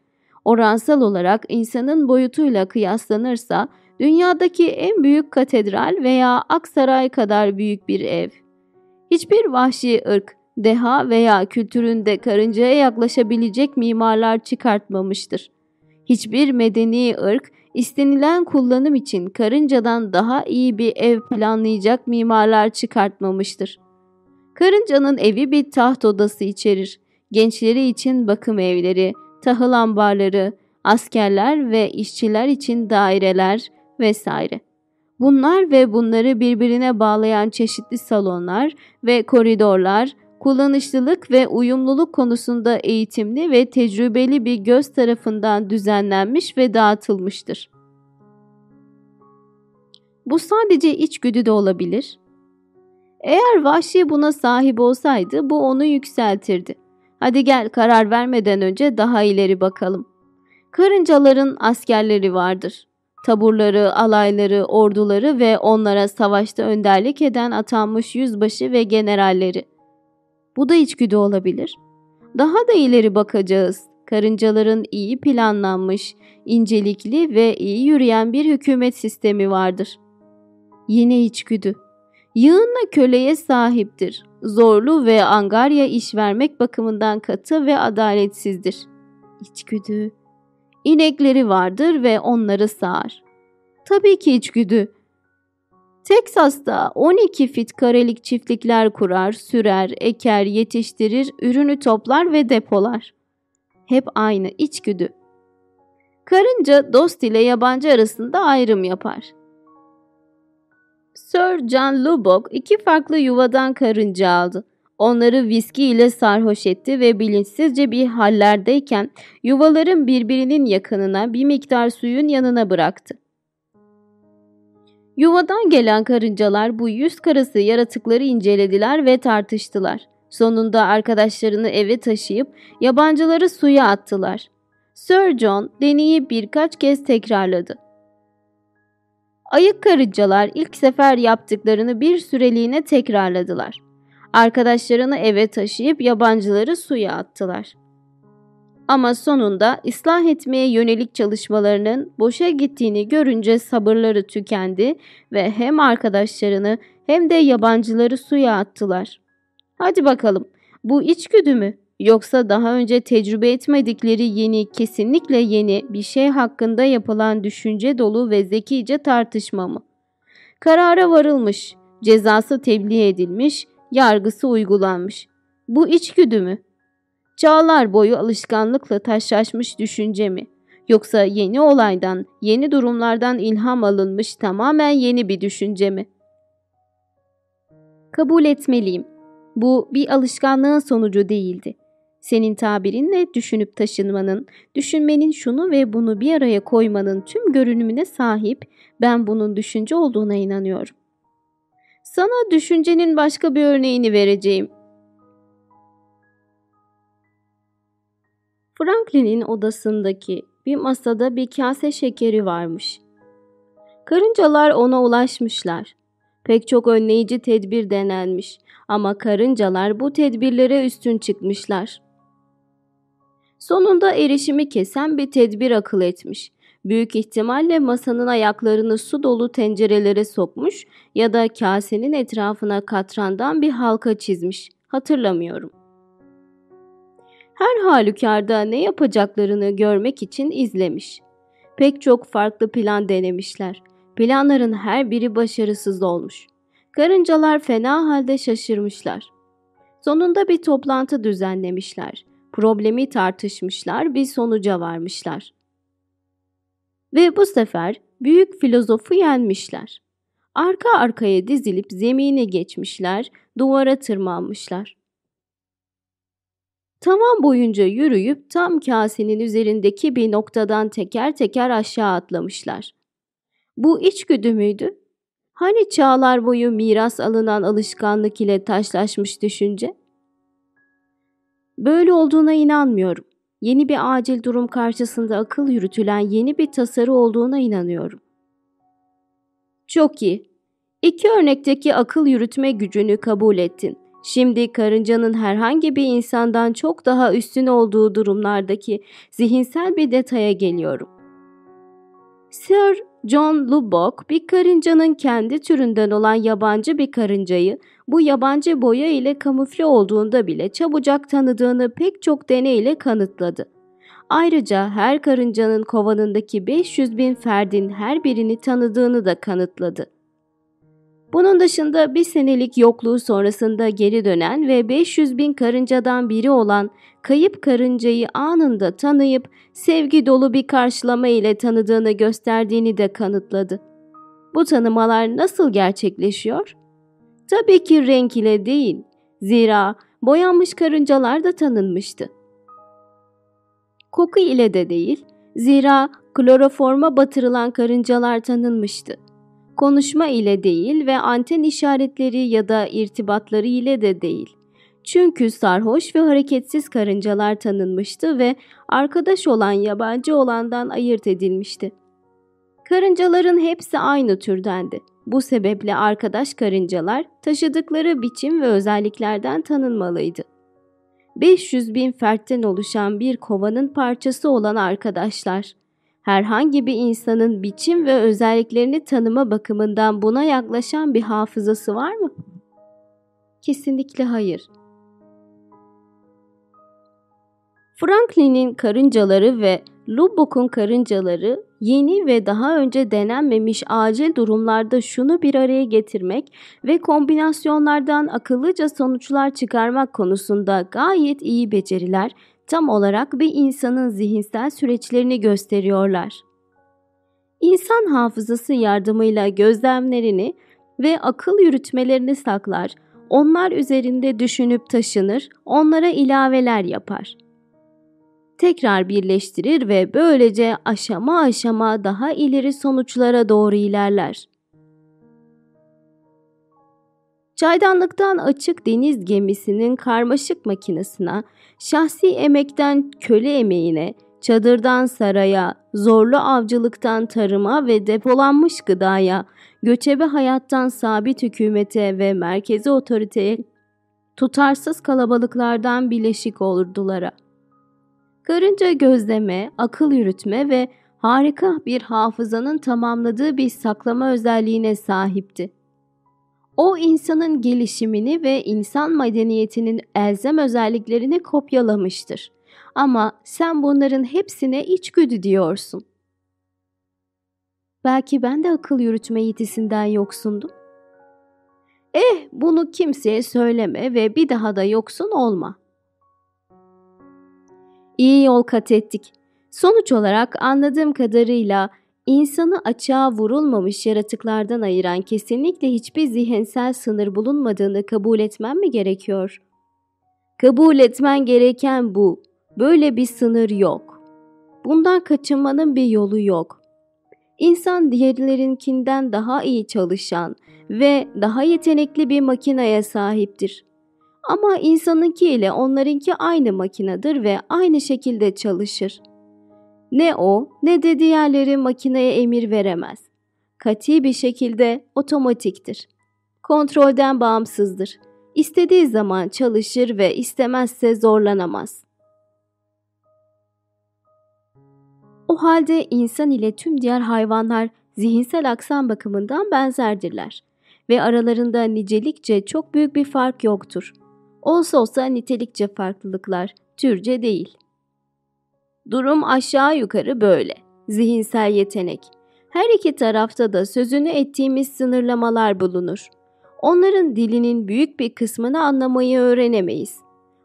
Oransal olarak insanın boyutuyla kıyaslanırsa dünyadaki en büyük katedral veya aksaray kadar büyük bir ev. Hiçbir vahşi ırk deha veya kültüründe karıncaya yaklaşabilecek mimarlar çıkartmamıştır. Hiçbir medeni ırk istenilen kullanım için karıncadan daha iyi bir ev planlayacak mimarlar çıkartmamıştır. Karıncanın evi bir taht odası içerir. Gençleri için bakım evleri, tahıl ambarları, askerler ve işçiler için daireler vesaire. Bunlar ve bunları birbirine bağlayan çeşitli salonlar ve koridorlar, kullanışlılık ve uyumluluk konusunda eğitimli ve tecrübeli bir göz tarafından düzenlenmiş ve dağıtılmıştır. Bu sadece içgüdü de olabilir. Eğer vahşi buna sahip olsaydı bu onu yükseltirdi. Hadi gel karar vermeden önce daha ileri bakalım. Karıncaların askerleri vardır. Taburları, alayları, orduları ve onlara savaşta önderlik eden atanmış yüzbaşı ve generalleri. Bu da içgüdü olabilir. Daha da ileri bakacağız. Karıncaların iyi planlanmış, incelikli ve iyi yürüyen bir hükümet sistemi vardır. Yine içgüdü. Yığınla köleye sahiptir. Zorlu ve angarya iş vermek bakımından katı ve adaletsizdir. İçgüdü. İnekleri vardır ve onları sağar. Tabii ki içgüdü. Teksas'ta 12 fit karelik çiftlikler kurar, sürer, eker, yetiştirir, ürünü toplar ve depolar. Hep aynı içgüdü. Karınca dost ile yabancı arasında ayrım yapar. Sir John Lubbock iki farklı yuvadan karınca aldı. Onları viski ile sarhoş etti ve bilinçsizce bir hallerdeyken yuvaların birbirinin yakınına bir miktar suyun yanına bıraktı. Yuvadan gelen karıncalar bu yüz karası yaratıkları incelediler ve tartıştılar. Sonunda arkadaşlarını eve taşıyıp yabancıları suya attılar. Sir John deneyi birkaç kez tekrarladı. Ayık karıncalar ilk sefer yaptıklarını bir süreliğine tekrarladılar. Arkadaşlarını eve taşıyıp yabancıları suya attılar. Ama sonunda ıslah etmeye yönelik çalışmalarının boşa gittiğini görünce sabırları tükendi ve hem arkadaşlarını hem de yabancıları suya attılar. Hadi bakalım bu içgüdü mü yoksa daha önce tecrübe etmedikleri yeni kesinlikle yeni bir şey hakkında yapılan düşünce dolu ve zekice tartışma mı? Karara varılmış, cezası tebliğ edilmiş, yargısı uygulanmış. Bu içgüdü mü? Çağlar boyu alışkanlıkla taşlaşmış düşünce mi? Yoksa yeni olaydan, yeni durumlardan ilham alınmış tamamen yeni bir düşünce mi? Kabul etmeliyim. Bu bir alışkanlığın sonucu değildi. Senin tabirinle düşünüp taşınmanın, düşünmenin şunu ve bunu bir araya koymanın tüm görünümüne sahip ben bunun düşünce olduğuna inanıyorum. Sana düşüncenin başka bir örneğini vereceğim. Franklin'in odasındaki bir masada bir kase şekeri varmış. Karıncalar ona ulaşmışlar. Pek çok önleyici tedbir denenmiş ama karıncalar bu tedbirlere üstün çıkmışlar. Sonunda erişimi kesen bir tedbir akıl etmiş. Büyük ihtimalle masanın ayaklarını su dolu tencerelere sokmuş ya da kasenin etrafına katrandan bir halka çizmiş. Hatırlamıyorum. Her halükarda ne yapacaklarını görmek için izlemiş. Pek çok farklı plan denemişler. Planların her biri başarısız olmuş. Karıncalar fena halde şaşırmışlar. Sonunda bir toplantı düzenlemişler. Problemi tartışmışlar, bir sonuca varmışlar. Ve bu sefer büyük filozofu yenmişler. Arka arkaya dizilip zemini geçmişler, duvara tırmanmışlar. Tavan boyunca yürüyüp tam kasenin üzerindeki bir noktadan teker teker aşağı atlamışlar. Bu içgüdü müydü? Hani çağlar boyu miras alınan alışkanlık ile taşlaşmış düşünce? Böyle olduğuna inanmıyorum. Yeni bir acil durum karşısında akıl yürütülen yeni bir tasarı olduğuna inanıyorum. Çok iyi. İki örnekteki akıl yürütme gücünü kabul ettin. Şimdi karıncanın herhangi bir insandan çok daha üstün olduğu durumlardaki zihinsel bir detaya geliyorum. Sir John Lubbock bir karıncanın kendi türünden olan yabancı bir karıncayı bu yabancı boya ile kamufle olduğunda bile çabucak tanıdığını pek çok deneyle kanıtladı. Ayrıca her karıncanın kovanındaki 500 bin ferdin her birini tanıdığını da kanıtladı. Bunun dışında bir senelik yokluğu sonrasında geri dönen ve 500 bin karıncadan biri olan kayıp karıncayı anında tanıyıp sevgi dolu bir karşılama ile tanıdığını gösterdiğini de kanıtladı. Bu tanımalar nasıl gerçekleşiyor? Tabii ki renk ile değil. Zira boyanmış karıncalar da tanınmıştı. Koku ile de değil, zira kloroforma batırılan karıncalar tanınmıştı. Konuşma ile değil ve anten işaretleri ya da irtibatları ile de değil. Çünkü sarhoş ve hareketsiz karıncalar tanınmıştı ve arkadaş olan yabancı olandan ayırt edilmişti. Karıncaların hepsi aynı türdendi. Bu sebeple arkadaş karıncalar taşıdıkları biçim ve özelliklerden tanınmalıydı. 500 bin fertten oluşan bir kovanın parçası olan arkadaşlar, herhangi bir insanın biçim ve özelliklerini tanıma bakımından buna yaklaşan bir hafızası var mı? Kesinlikle hayır. Franklin'in karıncaları ve Lubbock'un karıncaları yeni ve daha önce denenmemiş acil durumlarda şunu bir araya getirmek ve kombinasyonlardan akıllıca sonuçlar çıkarmak konusunda gayet iyi beceriler tam olarak bir insanın zihinsel süreçlerini gösteriyorlar. İnsan hafızası yardımıyla gözlemlerini ve akıl yürütmelerini saklar, onlar üzerinde düşünüp taşınır, onlara ilaveler yapar.'' tekrar birleştirir ve böylece aşama aşama daha ileri sonuçlara doğru ilerler. Çaydanlıktan açık deniz gemisinin karmaşık makinesine, şahsi emekten köle emeğine, çadırdan saraya, zorlu avcılıktan tarıma ve depolanmış gıdaya, göçebe hayattan sabit hükümete ve merkezi otoriteye, tutarsız kalabalıklardan bileşik olurdulara.'' Karınca gözleme, akıl yürütme ve harika bir hafızanın tamamladığı bir saklama özelliğine sahipti. O insanın gelişimini ve insan medeniyetinin elzem özelliklerini kopyalamıştır. Ama sen bunların hepsine içgüdü diyorsun. Belki ben de akıl yürütme yetisinden yoksundum. Eh bunu kimseye söyleme ve bir daha da yoksun olma.'' İyi yol kat ettik. Sonuç olarak anladığım kadarıyla insanı açığa vurulmamış yaratıklardan ayıran kesinlikle hiçbir zihinsel sınır bulunmadığını kabul etmem mi gerekiyor? Kabul etmen gereken bu. Böyle bir sınır yok. Bundan kaçınmanın bir yolu yok. İnsan diğerlerinkinden daha iyi çalışan ve daha yetenekli bir makineye sahiptir. Ama insanınki ile onlarınki aynı makinedir ve aynı şekilde çalışır. Ne o ne de diğerleri makineye emir veremez. Kati bir şekilde otomatiktir. Kontrolden bağımsızdır. İstediği zaman çalışır ve istemezse zorlanamaz. O halde insan ile tüm diğer hayvanlar zihinsel aksan bakımından benzerdirler ve aralarında nicelikçe çok büyük bir fark yoktur. Olsa olsa nitelikçe farklılıklar, türce değil. Durum aşağı yukarı böyle. Zihinsel yetenek. Her iki tarafta da sözünü ettiğimiz sınırlamalar bulunur. Onların dilinin büyük bir kısmını anlamayı öğrenemeyiz.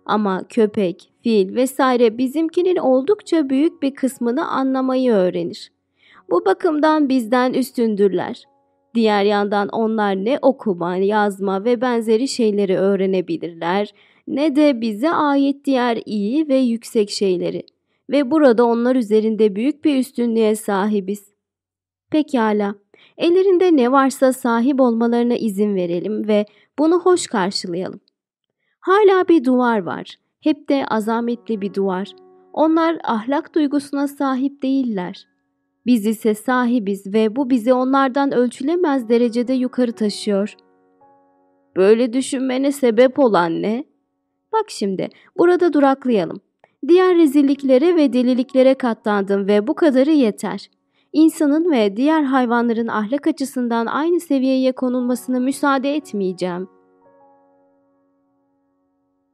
Ama köpek, fil vesaire bizimkinin oldukça büyük bir kısmını anlamayı öğrenir. Bu bakımdan bizden üstündürler. Diğer yandan onlar ne okuma, yazma ve benzeri şeyleri öğrenebilirler ne de bize ait diğer iyi ve yüksek şeyleri ve burada onlar üzerinde büyük bir üstünlüğe sahibiz. Pekala, ellerinde ne varsa sahip olmalarına izin verelim ve bunu hoş karşılayalım. Hala bir duvar var, hep de azametli bir duvar. Onlar ahlak duygusuna sahip değiller. Biz ise sahibiz ve bu bizi onlardan ölçülemez derecede yukarı taşıyor. Böyle düşünmene sebep olan ne? Bak şimdi, burada duraklayalım. Diğer rezilliklere ve deliliklere katlandım ve bu kadarı yeter. İnsanın ve diğer hayvanların ahlak açısından aynı seviyeye konulmasını müsaade etmeyeceğim.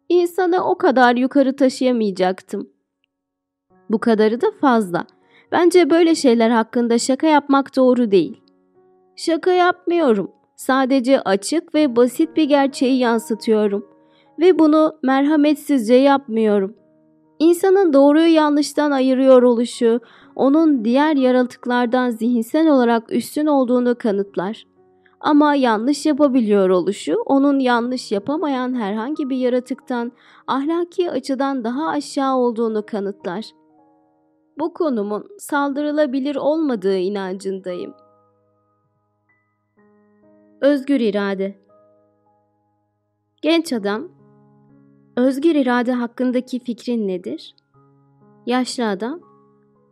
İnsanı o kadar yukarı taşıyamayacaktım. Bu kadarı da fazla. Bence böyle şeyler hakkında şaka yapmak doğru değil. Şaka yapmıyorum. Sadece açık ve basit bir gerçeği yansıtıyorum ve bunu merhametsizce yapmıyorum. İnsanın doğruyu yanlıştan ayırıyor oluşu, onun diğer yaratıklardan zihinsel olarak üstün olduğunu kanıtlar. Ama yanlış yapabiliyor oluşu onun yanlış yapamayan herhangi bir yaratıktan ahlaki açıdan daha aşağı olduğunu kanıtlar. Bu konumun saldırılabilir olmadığı inancındayım. Özgür irade Genç adam, özgür irade hakkındaki fikrin nedir? Yaşlı adam,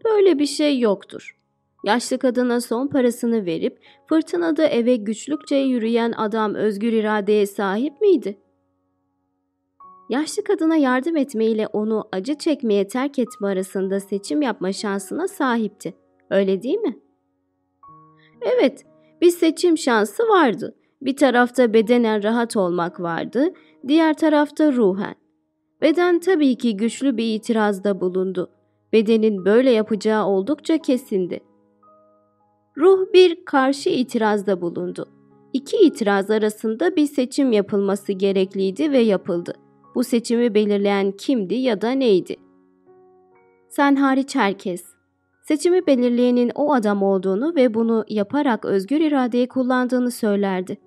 böyle bir şey yoktur. Yaşlı kadına son parasını verip fırtınada eve güçlükçe yürüyen adam özgür iradeye sahip miydi? Yaşlı kadına yardım etmeyle onu acı çekmeye terk etme arasında seçim yapma şansına sahipti. Öyle değil mi? Evet, bir seçim şansı vardı. Bir tarafta bedenen rahat olmak vardı, diğer tarafta ruhen. Beden tabii ki güçlü bir itirazda bulundu. Bedenin böyle yapacağı oldukça kesindi. Ruh bir karşı itirazda bulundu. İki itiraz arasında bir seçim yapılması gerekliydi ve yapıldı. Bu seçimi belirleyen kimdi ya da neydi? Sen hariç herkes. Seçimi belirleyenin o adam olduğunu ve bunu yaparak özgür iradeyi kullandığını söylerdi.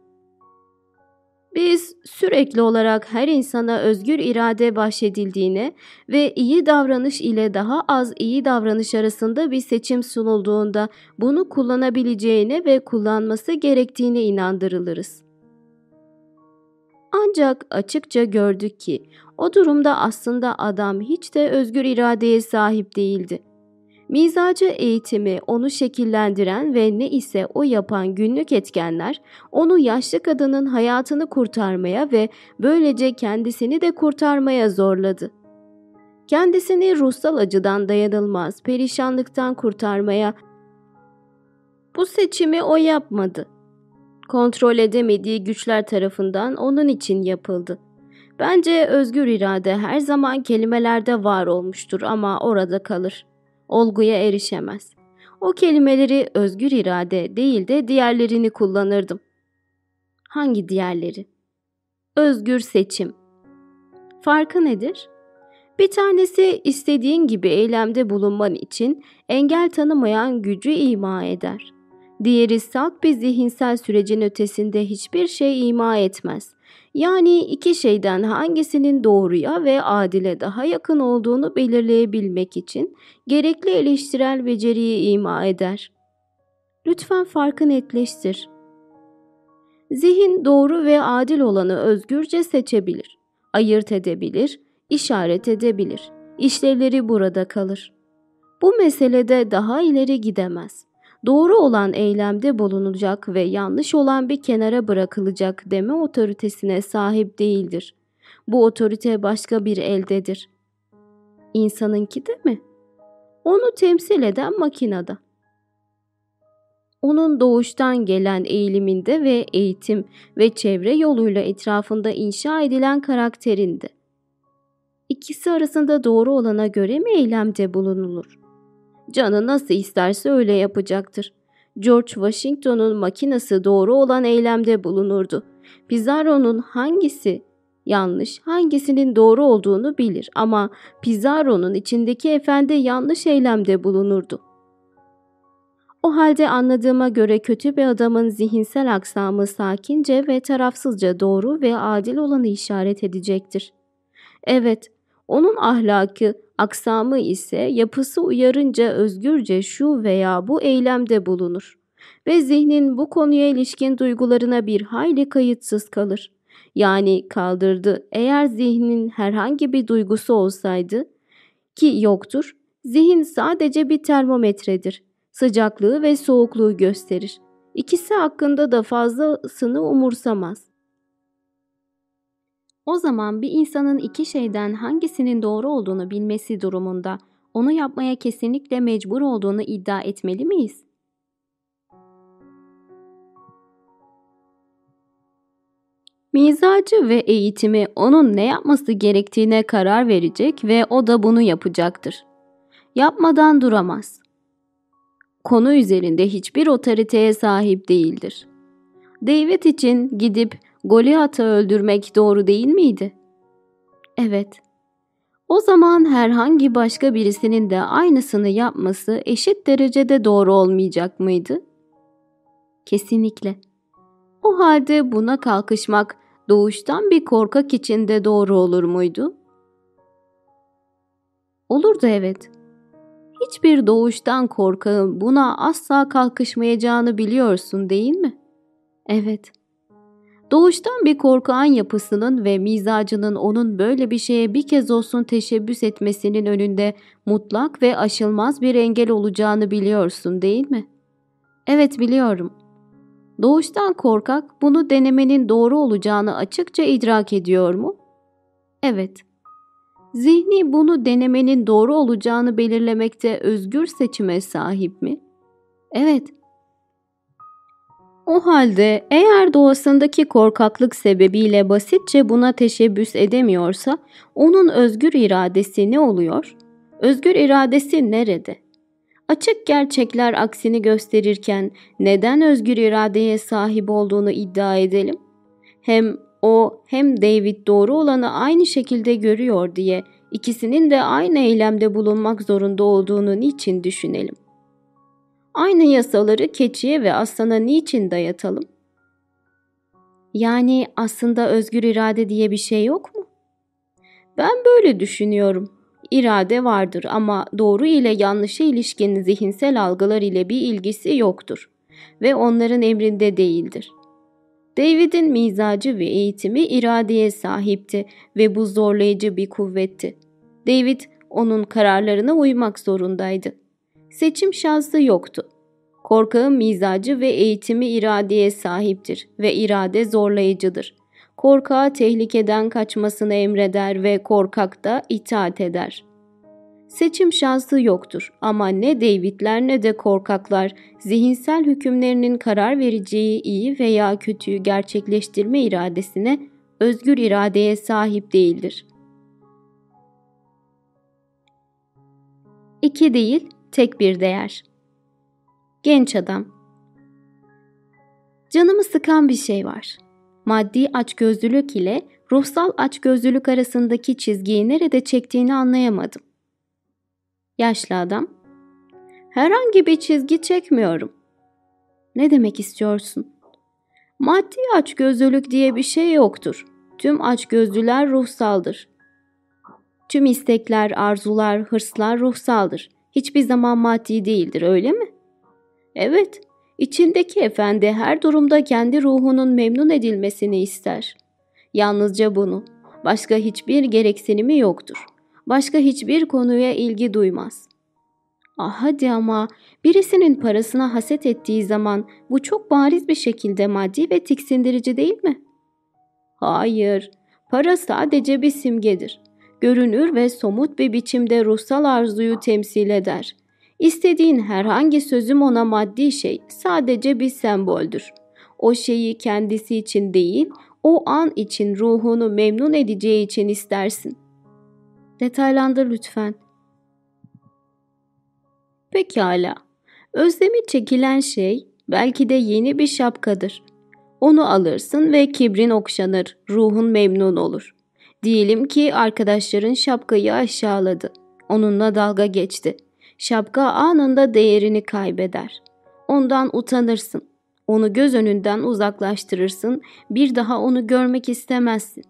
Biz sürekli olarak her insana özgür irade bahşedildiğine ve iyi davranış ile daha az iyi davranış arasında bir seçim sunulduğunda bunu kullanabileceğine ve kullanması gerektiğine inandırılırız. Ancak açıkça gördük ki o durumda aslında adam hiç de özgür iradeye sahip değildi. Mizacı eğitimi onu şekillendiren ve ne ise o yapan günlük etkenler onu yaşlı kadının hayatını kurtarmaya ve böylece kendisini de kurtarmaya zorladı. Kendisini ruhsal acıdan dayanılmaz perişanlıktan kurtarmaya bu seçimi o yapmadı. Kontrol edemediği güçler tarafından onun için yapıldı. Bence özgür irade her zaman kelimelerde var olmuştur ama orada kalır olguya erişemez. O kelimeleri özgür irade değil de diğerlerini kullanırdım. Hangi diğerleri? Özgür seçim. Farkı nedir? Bir tanesi istediğin gibi eylemde bulunman için engel tanımayan gücü ima eder. Diğeri salt bir zihinsel sürecin ötesinde hiçbir şey ima etmez. Yani iki şeyden hangisinin doğruya ve adile daha yakın olduğunu belirleyebilmek için gerekli eleştirel beceriyi ima eder. Lütfen farkı netleştir. Zihin doğru ve adil olanı özgürce seçebilir, ayırt edebilir, işaret edebilir. İşlevleri burada kalır. Bu meselede daha ileri gidemez doğru olan eylemde bulunacak ve yanlış olan bir kenara bırakılacak deme otoritesine sahip değildir. Bu otorite başka bir eldedir. İnsanınki de mi? Onu temsil eden makinada. Onun doğuştan gelen eğiliminde ve eğitim ve çevre yoluyla etrafında inşa edilen karakterinde. İkisi arasında doğru olana göre mi eylemde bulunulur? Canı nasıl isterse öyle yapacaktır. George Washington'un makinesi doğru olan eylemde bulunurdu. Pizarro'nun hangisi yanlış, hangisinin doğru olduğunu bilir ama Pizarro'nun içindeki efendi yanlış eylemde bulunurdu. O halde anladığıma göre kötü bir adamın zihinsel aksamı sakince ve tarafsızca doğru ve adil olanı işaret edecektir. Evet, onun ahlakı Aksamı ise yapısı uyarınca özgürce şu veya bu eylemde bulunur ve zihnin bu konuya ilişkin duygularına bir hayli kayıtsız kalır. Yani kaldırdı eğer zihnin herhangi bir duygusu olsaydı ki yoktur, zihin sadece bir termometredir. Sıcaklığı ve soğukluğu gösterir. İkisi hakkında da fazlasını umursamaz. O zaman bir insanın iki şeyden hangisinin doğru olduğunu bilmesi durumunda onu yapmaya kesinlikle mecbur olduğunu iddia etmeli miyiz? Mizacı ve eğitimi onun ne yapması gerektiğine karar verecek ve o da bunu yapacaktır. Yapmadan duramaz. Konu üzerinde hiçbir otoriteye sahip değildir. David için gidip Goliath'ı öldürmek doğru değil miydi? Evet. O zaman herhangi başka birisinin de aynısını yapması eşit derecede doğru olmayacak mıydı? Kesinlikle. O halde buna kalkışmak doğuştan bir korkak içinde doğru olur muydu? Olurdu evet. Hiçbir doğuştan korkağın buna asla kalkışmayacağını biliyorsun değil mi? Evet. Doğuştan bir korkağın yapısının ve mizacının onun böyle bir şeye bir kez olsun teşebbüs etmesinin önünde mutlak ve aşılmaz bir engel olacağını biliyorsun değil mi? Evet biliyorum. Doğuştan korkak bunu denemenin doğru olacağını açıkça idrak ediyor mu? Evet. Zihni bunu denemenin doğru olacağını belirlemekte özgür seçime sahip mi? Evet. O halde eğer doğasındaki korkaklık sebebiyle basitçe buna teşebbüs edemiyorsa onun özgür iradesi ne oluyor? Özgür iradesi nerede? Açık gerçekler aksini gösterirken neden özgür iradeye sahip olduğunu iddia edelim? Hem o hem David doğru olanı aynı şekilde görüyor diye ikisinin de aynı eylemde bulunmak zorunda olduğunu niçin düşünelim? Aynı yasaları keçiye ve aslana niçin dayatalım? Yani aslında özgür irade diye bir şey yok mu? Ben böyle düşünüyorum. İrade vardır ama doğru ile yanlışı ilişkinin zihinsel algılar ile bir ilgisi yoktur ve onların emrinde değildir. David'in mizacı ve eğitimi iradeye sahipti ve bu zorlayıcı bir kuvvetti. David onun kararlarına uymak zorundaydı. Seçim şansı yoktu. Korkağın mizacı ve eğitimi iradeye sahiptir ve irade zorlayıcıdır. Korkağa tehlikeden kaçmasını emreder ve korkak da itaat eder. Seçim şansı yoktur ama ne Davidler ne de korkaklar zihinsel hükümlerinin karar vereceği iyi veya kötüyü gerçekleştirme iradesine özgür iradeye sahip değildir. İki değil, tek bir değer. Genç adam. Canımı sıkan bir şey var. Maddi açgözlülük ile ruhsal açgözlülük arasındaki çizgiyi nerede çektiğini anlayamadım. Yaşlı adam. Herhangi bir çizgi çekmiyorum. Ne demek istiyorsun? Maddi açgözlülük diye bir şey yoktur. Tüm açgözlüler ruhsaldır. Tüm istekler, arzular, hırslar ruhsaldır. Hiçbir zaman maddi değildir, öyle mi? Evet, içindeki efendi her durumda kendi ruhunun memnun edilmesini ister. Yalnızca bunu, başka hiçbir gereksinimi yoktur. Başka hiçbir konuya ilgi duymaz. Ah hadi ama birisinin parasına haset ettiği zaman bu çok bariz bir şekilde maddi ve tiksindirici değil mi? Hayır, para sadece bir simgedir. Görünür ve somut bir biçimde ruhsal arzuyu temsil eder. İstediğin herhangi sözüm ona maddi şey sadece bir semboldür. O şeyi kendisi için değil, o an için ruhunu memnun edeceği için istersin. Detaylandır lütfen. Pekala. Özlemi çekilen şey belki de yeni bir şapkadır. Onu alırsın ve kibrin okşanır, ruhun memnun olur. Diyelim ki arkadaşların şapkayı aşağıladı. Onunla dalga geçti. Şapka anında değerini kaybeder. Ondan utanırsın. Onu göz önünden uzaklaştırırsın. Bir daha onu görmek istemezsin.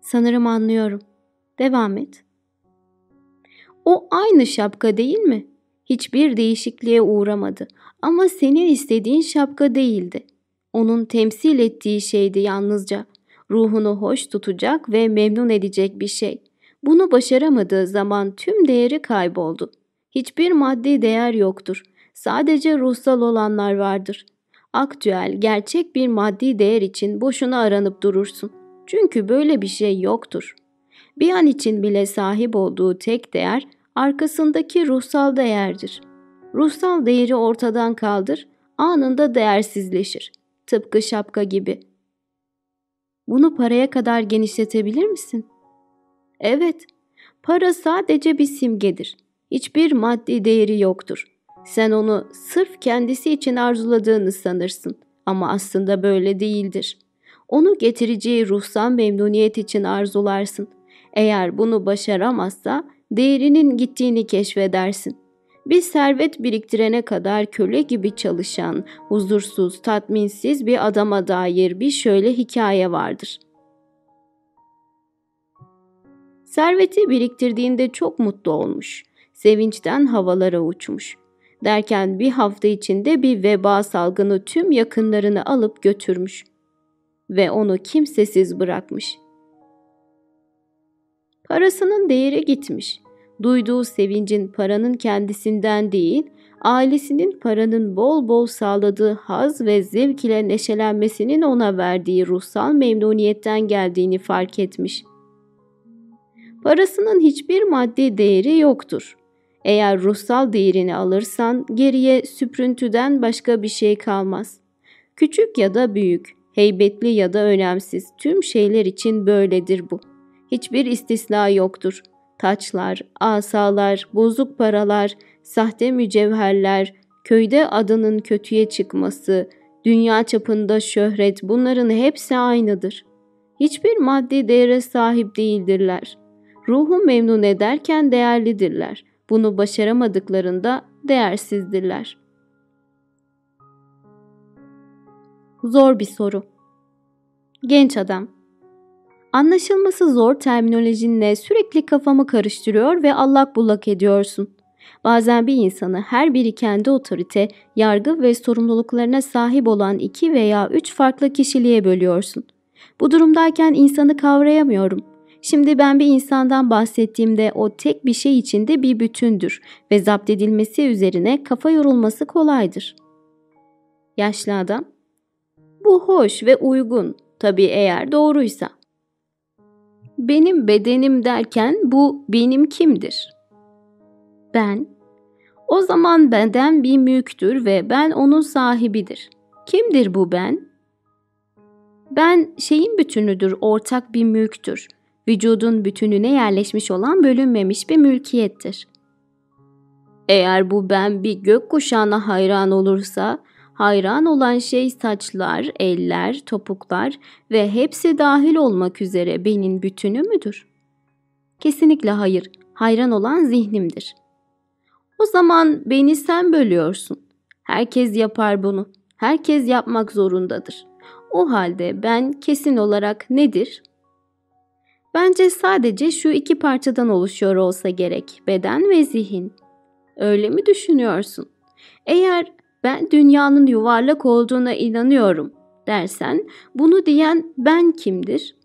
Sanırım anlıyorum. Devam et. O aynı şapka değil mi? Hiçbir değişikliğe uğramadı ama senin istediğin şapka değildi. Onun temsil ettiği şeydi yalnızca. Ruhunu hoş tutacak ve memnun edecek bir şey. Bunu başaramadığı zaman tüm değeri kayboldu. Hiçbir maddi değer yoktur. Sadece ruhsal olanlar vardır. Aktüel, gerçek bir maddi değer için boşuna aranıp durursun. Çünkü böyle bir şey yoktur. Bir an için bile sahip olduğu tek değer arkasındaki ruhsal değerdir. Ruhsal değeri ortadan kaldır, anında değersizleşir. Tıpkı şapka gibi. Bunu paraya kadar genişletebilir misin? Evet, para sadece bir simgedir. Hiçbir maddi değeri yoktur. Sen onu sırf kendisi için arzuladığını sanırsın ama aslında böyle değildir. Onu getireceği ruhsal memnuniyet için arzularsın. Eğer bunu başaramazsa değerinin gittiğini keşfedersin. bir servet biriktirene kadar köle gibi çalışan, huzursuz, tatminsiz bir adama dair bir şöyle hikaye vardır. Serveti biriktirdiğinde çok mutlu olmuş. Sevinçten havalara uçmuş. Derken bir hafta içinde bir veba salgını tüm yakınlarını alıp götürmüş ve onu kimsesiz bırakmış. Parasının değeri gitmiş. Duyduğu sevincin paranın kendisinden değil, ailesinin paranın bol bol sağladığı haz ve zevk ile neşelenmesinin ona verdiği ruhsal memnuniyetten geldiğini fark etmiş. Parasının hiçbir maddi değeri yoktur. Eğer ruhsal değerini alırsan geriye süprüntüden başka bir şey kalmaz. Küçük ya da büyük, heybetli ya da önemsiz tüm şeyler için böyledir bu. Hiçbir istisna yoktur. Taçlar, asalar, bozuk paralar, sahte mücevherler, köyde adının kötüye çıkması, dünya çapında şöhret bunların hepsi aynıdır. Hiçbir maddi değere sahip değildirler. Ruhu memnun ederken değerlidirler. Bunu başaramadıklarında değersizdirler. Zor bir soru. Genç adam. Anlaşılması zor terminolojinle sürekli kafamı karıştırıyor ve allak bullak ediyorsun. Bazen bir insanı her biri kendi otorite, yargı ve sorumluluklarına sahip olan iki veya üç farklı kişiliğe bölüyorsun. Bu durumdayken insanı kavrayamıyorum. Şimdi ben bir insandan bahsettiğimde o tek bir şey içinde bir bütündür ve zapt edilmesi üzerine kafa yorulması kolaydır. Yaşlı adam Bu hoş ve uygun tabii eğer doğruysa. Benim bedenim derken bu benim kimdir? Ben. O zaman benden bir mülktür ve ben onun sahibidir. Kimdir bu ben? Ben şeyin bütünüdür, ortak bir mülktür vücudun bütününe yerleşmiş olan bölünmemiş bir mülkiyettir. Eğer bu ben bir gök kuşağına hayran olursa, hayran olan şey saçlar, eller, topuklar ve hepsi dahil olmak üzere benim bütünü müdür? Kesinlikle hayır, hayran olan zihnimdir. O zaman beni sen bölüyorsun. Herkes yapar bunu. Herkes yapmak zorundadır. O halde ben kesin olarak nedir? Bence sadece şu iki parçadan oluşuyor olsa gerek, beden ve zihin. Öyle mi düşünüyorsun? Eğer ben dünyanın yuvarlak olduğuna inanıyorum dersen bunu diyen ben kimdir?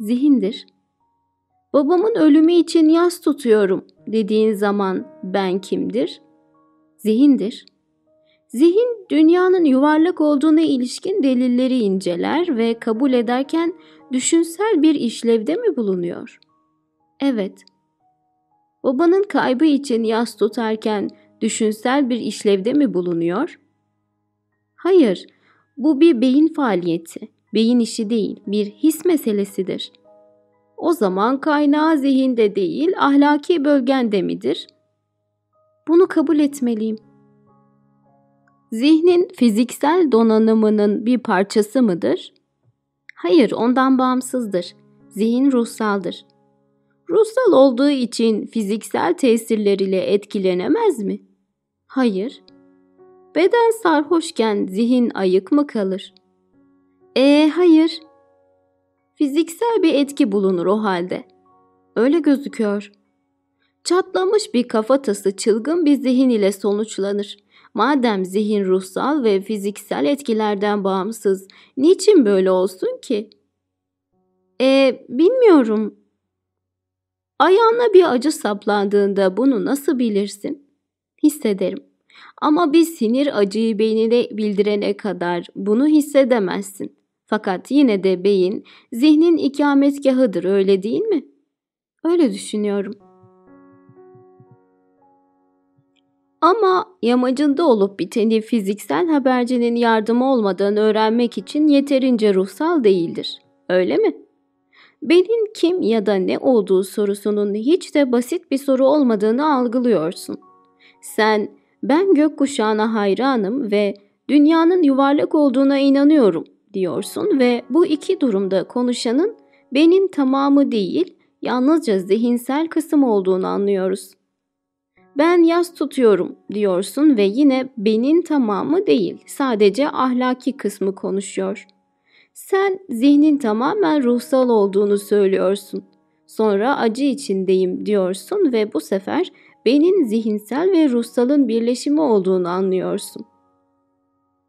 Zihindir. Babamın ölümü için yas tutuyorum dediğin zaman ben kimdir? Zihindir. Zihin dünyanın yuvarlak olduğuna ilişkin delilleri inceler ve kabul ederken düşünsel bir işlevde mi bulunuyor? Evet. Babanın kaybı için yas tutarken düşünsel bir işlevde mi bulunuyor? Hayır, bu bir beyin faaliyeti, beyin işi değil, bir his meselesidir. O zaman kaynağı zihinde değil, ahlaki bölgende midir? Bunu kabul etmeliyim. Zihnin fiziksel donanımının bir parçası mıdır? Hayır, ondan bağımsızdır. Zihin ruhsaldır. Ruhsal olduğu için fiziksel tesirleriyle etkilenemez mi? Hayır. Beden sarhoşken zihin ayık mı kalır? Ee, hayır. Fiziksel bir etki bulunur o halde. Öyle gözüküyor. Çatlamış bir kafatası çılgın bir zihin ile sonuçlanır. Madem zihin ruhsal ve fiziksel etkilerden bağımsız, niçin böyle olsun ki? E, bilmiyorum. Ayağına bir acı saplandığında bunu nasıl bilirsin? Hissederim. Ama bir sinir acıyı beynine bildirene kadar bunu hissedemezsin. Fakat yine de beyin zihnin ikametgahıdır öyle değil mi? Öyle düşünüyorum. Ama yamacında olup biteni fiziksel habercinin yardımı olmadan öğrenmek için yeterince ruhsal değildir. Öyle mi? Benim kim ya da ne olduğu sorusunun hiç de basit bir soru olmadığını algılıyorsun. Sen, ben gökkuşağına hayranım ve dünyanın yuvarlak olduğuna inanıyorum diyorsun ve bu iki durumda konuşanın benin tamamı değil, yalnızca zihinsel kısım olduğunu anlıyoruz. Ben yaz tutuyorum diyorsun ve yine benin tamamı değil, sadece ahlaki kısmı konuşuyor. Sen zihnin tamamen ruhsal olduğunu söylüyorsun. Sonra acı içindeyim diyorsun ve bu sefer benin zihinsel ve ruhsalın birleşimi olduğunu anlıyorsun.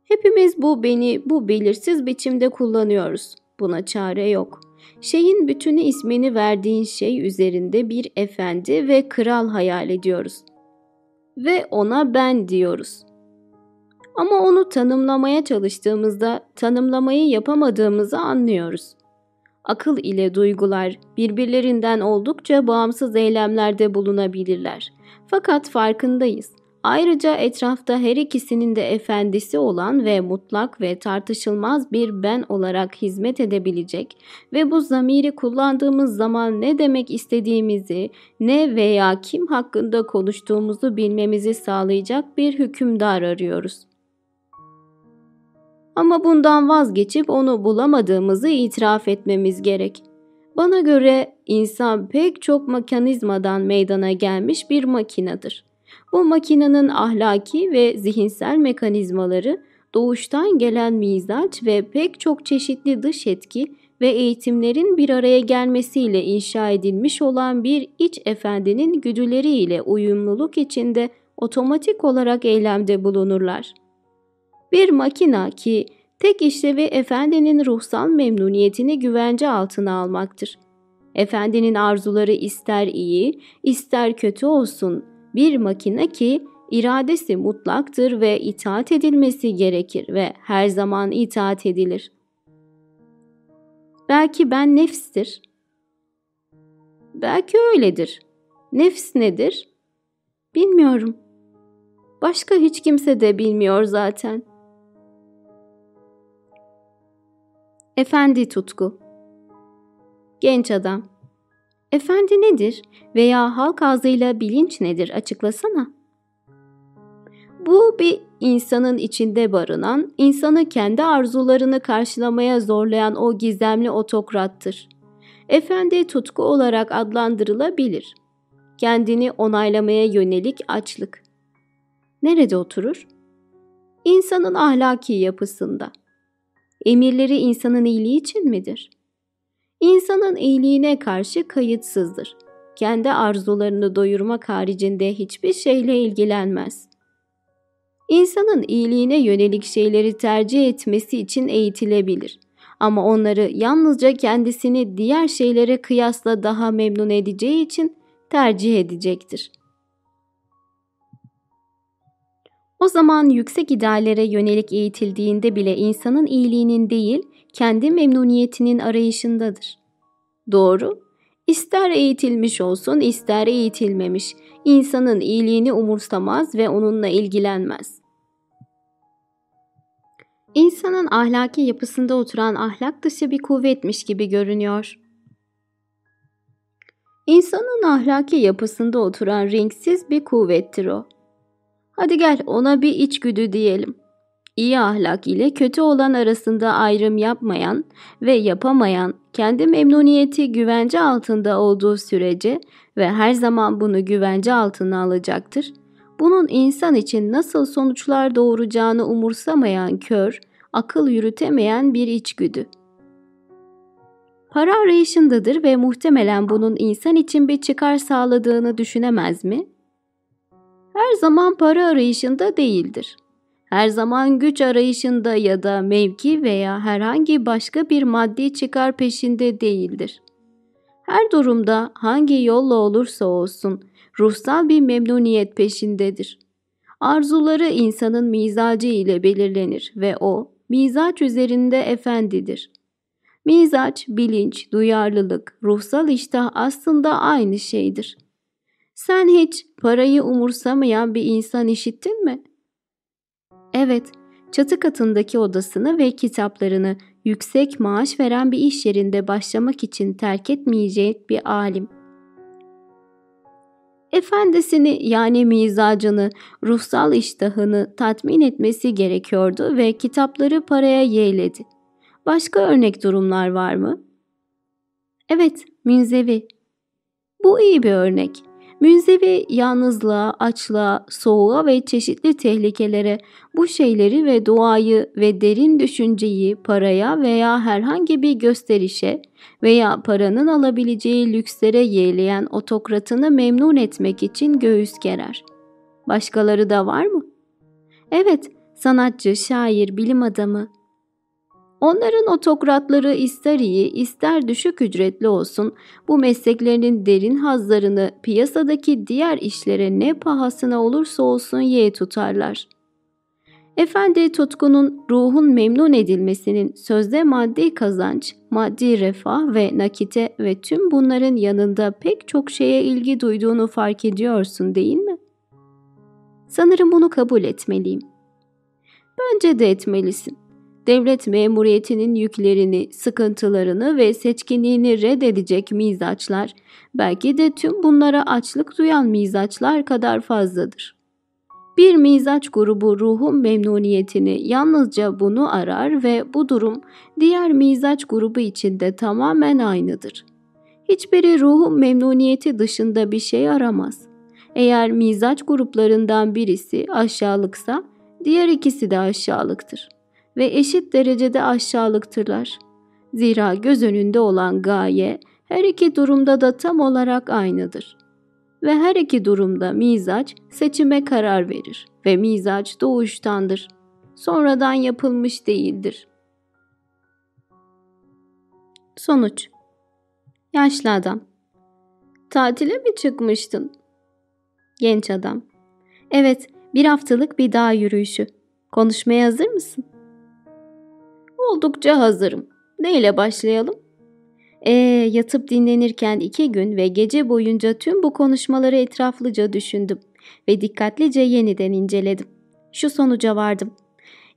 Hepimiz bu beni bu belirsiz biçimde kullanıyoruz. Buna çare yok. Şeyin bütünü ismini verdiğin şey üzerinde bir efendi ve kral hayal ediyoruz. Ve ona ben diyoruz. Ama onu tanımlamaya çalıştığımızda tanımlamayı yapamadığımızı anlıyoruz. Akıl ile duygular birbirlerinden oldukça bağımsız eylemlerde bulunabilirler. Fakat farkındayız. Ayrıca etrafta her ikisinin de efendisi olan ve mutlak ve tartışılmaz bir ben olarak hizmet edebilecek ve bu zamiri kullandığımız zaman ne demek istediğimizi, ne veya kim hakkında konuştuğumuzu bilmemizi sağlayacak bir hükümdar arıyoruz. Ama bundan vazgeçip onu bulamadığımızı itiraf etmemiz gerek. Bana göre insan pek çok mekanizmadan meydana gelmiş bir makinedir. Bu makinenin ahlaki ve zihinsel mekanizmaları doğuştan gelen mizaç ve pek çok çeşitli dış etki ve eğitimlerin bir araya gelmesiyle inşa edilmiş olan bir iç efendinin güdüleriyle uyumluluk içinde otomatik olarak eylemde bulunurlar. Bir makina ki tek işlevi efendinin ruhsal memnuniyetini güvence altına almaktır. Efendinin arzuları ister iyi, ister kötü olsun, bir makine ki iradesi mutlaktır ve itaat edilmesi gerekir ve her zaman itaat edilir. Belki ben nefstir. Belki öyledir. Nefs nedir? Bilmiyorum. Başka hiç kimse de bilmiyor zaten. Efendi tutku Genç adam Efendi nedir veya halk ağzıyla bilinç nedir açıklasana. Bu bir insanın içinde barınan, insanı kendi arzularını karşılamaya zorlayan o gizemli otokrattır. Efendi tutku olarak adlandırılabilir. Kendini onaylamaya yönelik açlık. Nerede oturur? İnsanın ahlaki yapısında. Emirleri insanın iyiliği için midir? İnsanın iyiliğine karşı kayıtsızdır. Kendi arzularını doyurmak haricinde hiçbir şeyle ilgilenmez. İnsanın iyiliğine yönelik şeyleri tercih etmesi için eğitilebilir. Ama onları yalnızca kendisini diğer şeylere kıyasla daha memnun edeceği için tercih edecektir. O zaman yüksek ideallere yönelik eğitildiğinde bile insanın iyiliğinin değil, kendi memnuniyetinin arayışındadır. Doğru, ister eğitilmiş olsun ister eğitilmemiş, insanın iyiliğini umursamaz ve onunla ilgilenmez. İnsanın ahlaki yapısında oturan ahlak dışı bir kuvvetmiş gibi görünüyor. İnsanın ahlaki yapısında oturan renksiz bir kuvvettir o. Hadi gel ona bir içgüdü diyelim iyi ahlak ile kötü olan arasında ayrım yapmayan ve yapamayan, kendi memnuniyeti güvence altında olduğu sürece ve her zaman bunu güvence altına alacaktır. Bunun insan için nasıl sonuçlar doğuracağını umursamayan kör, akıl yürütemeyen bir içgüdü. Para arayışındadır ve muhtemelen bunun insan için bir çıkar sağladığını düşünemez mi? Her zaman para arayışında değildir her zaman güç arayışında ya da mevki veya herhangi başka bir maddi çıkar peşinde değildir. Her durumda hangi yolla olursa olsun ruhsal bir memnuniyet peşindedir. Arzuları insanın mizacı ile belirlenir ve o mizaç üzerinde efendidir. Mizaç, bilinç, duyarlılık, ruhsal iştah aslında aynı şeydir. Sen hiç parayı umursamayan bir insan işittin mi?'' Evet, çatı katındaki odasını ve kitaplarını yüksek maaş veren bir iş yerinde başlamak için terk etmeyecek bir alim. Efendisini yani mizacını, ruhsal iştahını tatmin etmesi gerekiyordu ve kitapları paraya yeğledi. Başka örnek durumlar var mı? Evet, münzevi. Bu iyi bir örnek. Münzevi yalnızlığa, açlığa, soğuğa ve çeşitli tehlikelere bu şeyleri ve doğayı ve derin düşünceyi paraya veya herhangi bir gösterişe veya paranın alabileceği lükslere yeğleyen otokratını memnun etmek için göğüs gerer. Başkaları da var mı? Evet, sanatçı, şair, bilim adamı, Onların otokratları ister iyi ister düşük ücretli olsun bu mesleklerinin derin hazlarını piyasadaki diğer işlere ne pahasına olursa olsun ye tutarlar. Efendi tutkunun ruhun memnun edilmesinin sözde maddi kazanç, maddi refah ve nakite ve tüm bunların yanında pek çok şeye ilgi duyduğunu fark ediyorsun değil mi? Sanırım bunu kabul etmeliyim. Bence de etmelisin devlet memuriyetinin yüklerini, sıkıntılarını ve seçkinliğini reddedecek mizaçlar, belki de tüm bunlara açlık duyan mizaçlar kadar fazladır. Bir mizaç grubu ruhun memnuniyetini yalnızca bunu arar ve bu durum diğer mizaç grubu içinde tamamen aynıdır. Hiçbiri ruhun memnuniyeti dışında bir şey aramaz. Eğer mizaç gruplarından birisi aşağılıksa diğer ikisi de aşağılıktır ve eşit derecede aşağılıktırlar. Zira göz önünde olan gaye her iki durumda da tam olarak aynıdır. Ve her iki durumda mizaç seçime karar verir ve mizaç doğuştandır. Sonradan yapılmış değildir. Sonuç Yaşlı adam Tatile mi çıkmıştın? Genç adam Evet, bir haftalık bir dağ yürüyüşü. Konuşmaya hazır mısın? Oldukça hazırım. Neyle başlayalım? Ee, yatıp dinlenirken iki gün ve gece boyunca tüm bu konuşmaları etraflıca düşündüm ve dikkatlice yeniden inceledim. Şu sonuca vardım.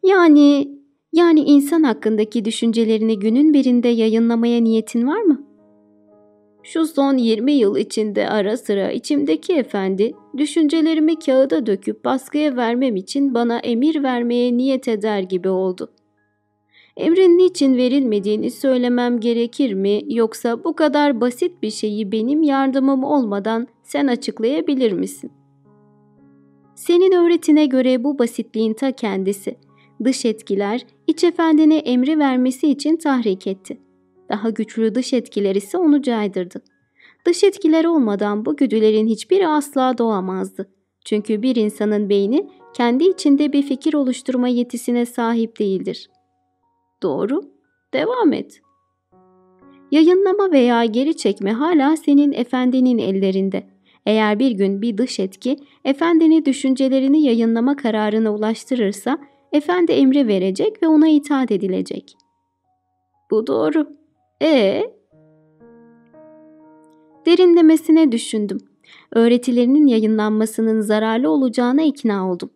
Yani, yani insan hakkındaki düşüncelerini günün birinde yayınlamaya niyetin var mı? Şu son 20 yıl içinde ara sıra içimdeki efendi düşüncelerimi kağıda döküp baskıya vermem için bana emir vermeye niyet eder gibi oldu. Emrin niçin verilmediğini söylemem gerekir mi yoksa bu kadar basit bir şeyi benim yardımım olmadan sen açıklayabilir misin? Senin öğretine göre bu basitliğin ta kendisi. Dış etkiler iç efendine emri vermesi için tahrik etti. Daha güçlü dış etkiler ise onu caydırdı. Dış etkiler olmadan bu güdülerin hiçbiri asla doğamazdı. Çünkü bir insanın beyni kendi içinde bir fikir oluşturma yetisine sahip değildir. Doğru. Devam et. Yayınlama veya geri çekme hala senin efendinin ellerinde. Eğer bir gün bir dış etki efendini düşüncelerini yayınlama kararına ulaştırırsa efendi emri verecek ve ona itaat edilecek. Bu doğru. E Derinlemesine düşündüm. Öğretilerinin yayınlanmasının zararlı olacağına ikna oldum.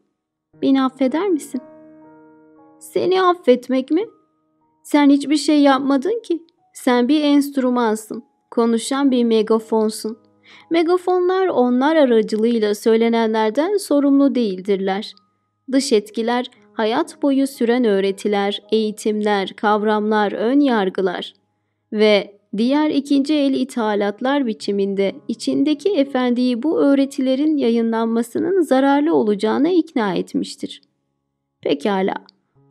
Beni affeder misin? Seni affetmek mi? Sen hiçbir şey yapmadın ki. Sen bir enstrümansın. Konuşan bir megafonsun. Megafonlar onlar aracılığıyla söylenenlerden sorumlu değildirler. Dış etkiler, hayat boyu süren öğretiler, eğitimler, kavramlar, ön yargılar ve diğer ikinci el ithalatlar biçiminde içindeki efendiyi bu öğretilerin yayınlanmasının zararlı olacağına ikna etmiştir. Pekala,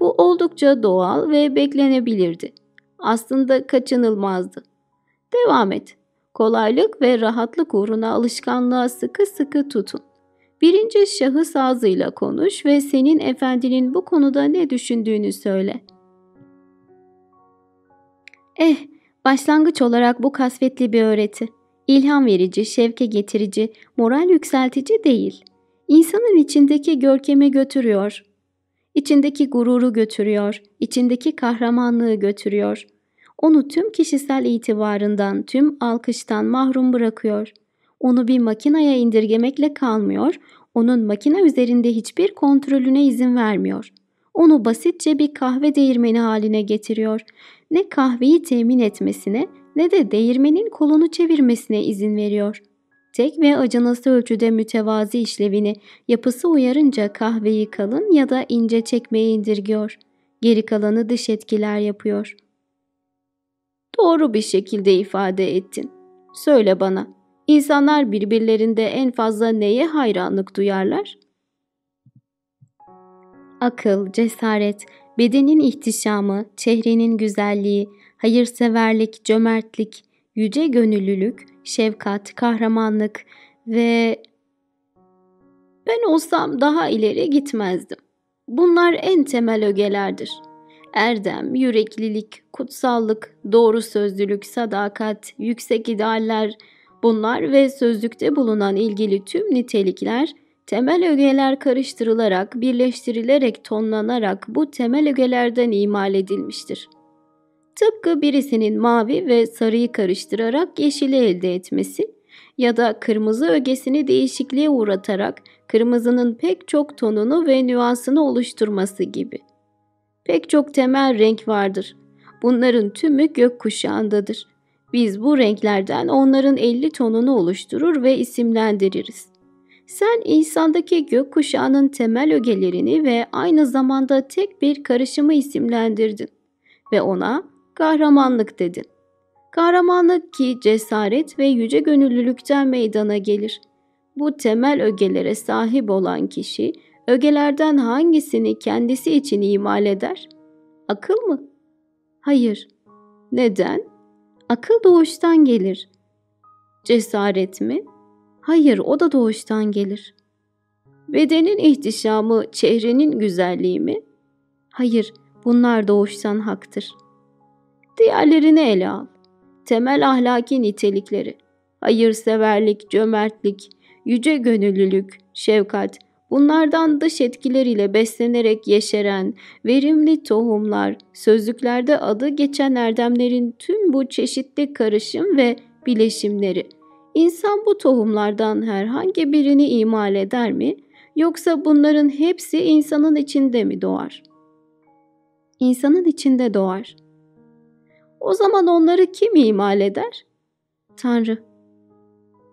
bu oldukça doğal ve beklenebilirdi. Aslında kaçınılmazdı. Devam et. Kolaylık ve rahatlık uğruna alışkanlığa sıkı sıkı tutun. Birinci şahıs ağzıyla konuş ve senin efendinin bu konuda ne düşündüğünü söyle. Eh, başlangıç olarak bu kasvetli bir öğreti. İlham verici, şevke getirici, moral yükseltici değil. İnsanın içindeki görkeme götürüyor. İçindeki gururu götürüyor, içindeki kahramanlığı götürüyor. Onu tüm kişisel itibarından, tüm alkıştan mahrum bırakıyor. Onu bir makinaya indirgemekle kalmıyor, onun makine üzerinde hiçbir kontrolüne izin vermiyor. Onu basitçe bir kahve değirmeni haline getiriyor. Ne kahveyi temin etmesine ne de değirmenin kolunu çevirmesine izin veriyor.'' Tek ve acınası ölçüde mütevazi işlevini yapısı uyarınca kahveyi kalın ya da ince çekmeye indirgiyor. Geri kalanı dış etkiler yapıyor. Doğru bir şekilde ifade ettin. Söyle bana, İnsanlar birbirlerinde en fazla neye hayranlık duyarlar? Akıl, cesaret, bedenin ihtişamı, çehrenin güzelliği, hayırseverlik, cömertlik, yüce gönüllülük, şefkat, kahramanlık ve ben olsam daha ileri gitmezdim. Bunlar en temel ögelerdir. Erdem, yüreklilik, kutsallık, doğru sözlülük, sadakat, yüksek idealler, bunlar ve sözlükte bulunan ilgili tüm nitelikler temel ögeler karıştırılarak, birleştirilerek, tonlanarak bu temel ögelerden imal edilmiştir. Tıpkı birisinin mavi ve sarıyı karıştırarak yeşili elde etmesi ya da kırmızı ögesini değişikliğe uğratarak kırmızının pek çok tonunu ve nüansını oluşturması gibi. Pek çok temel renk vardır. Bunların tümü gökkuşağındadır. Biz bu renklerden onların 50 tonunu oluşturur ve isimlendiririz. Sen insandaki gökkuşağının temel ögelerini ve aynı zamanda tek bir karışımı isimlendirdin ve ona kahramanlık dedin. Kahramanlık ki cesaret ve yüce gönüllülükten meydana gelir. Bu temel ögelere sahip olan kişi ögelerden hangisini kendisi için imal eder? Akıl mı? Hayır. Neden? Akıl doğuştan gelir. Cesaret mi? Hayır, o da doğuştan gelir. Bedenin ihtişamı, çehrenin güzelliği mi? Hayır, bunlar doğuştan haktır. Diğerlerini ele al. Temel ahlaki nitelikleri, hayırseverlik, cömertlik, yüce gönüllülük, şefkat, bunlardan dış etkileriyle beslenerek yeşeren, verimli tohumlar, sözlüklerde adı geçen erdemlerin tüm bu çeşitli karışım ve bileşimleri. İnsan bu tohumlardan herhangi birini imal eder mi? Yoksa bunların hepsi insanın içinde mi doğar? İnsanın içinde doğar. O zaman onları kim imal eder? Tanrı.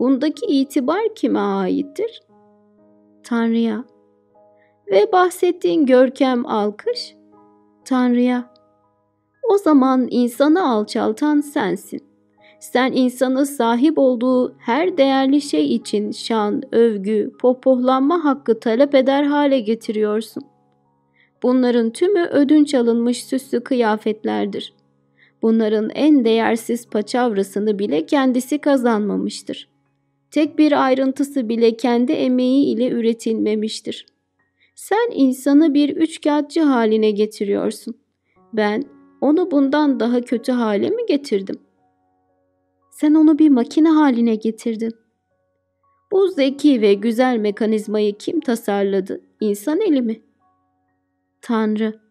Bundaki itibar kime aittir? Tanrı'ya. Ve bahsettiğin görkem alkış? Tanrı'ya. O zaman insanı alçaltan sensin. Sen insanı sahip olduğu her değerli şey için şan, övgü, pohpohlanma hakkı talep eder hale getiriyorsun. Bunların tümü ödünç alınmış süslü kıyafetlerdir. Bunların en değersiz paçavrasını bile kendisi kazanmamıştır. Tek bir ayrıntısı bile kendi emeği ile üretilmemiştir. Sen insanı bir üçkağıtçı haline getiriyorsun. Ben onu bundan daha kötü hale mi getirdim? Sen onu bir makine haline getirdin. Bu zeki ve güzel mekanizmayı kim tasarladı? İnsan eli mi? Tanrı.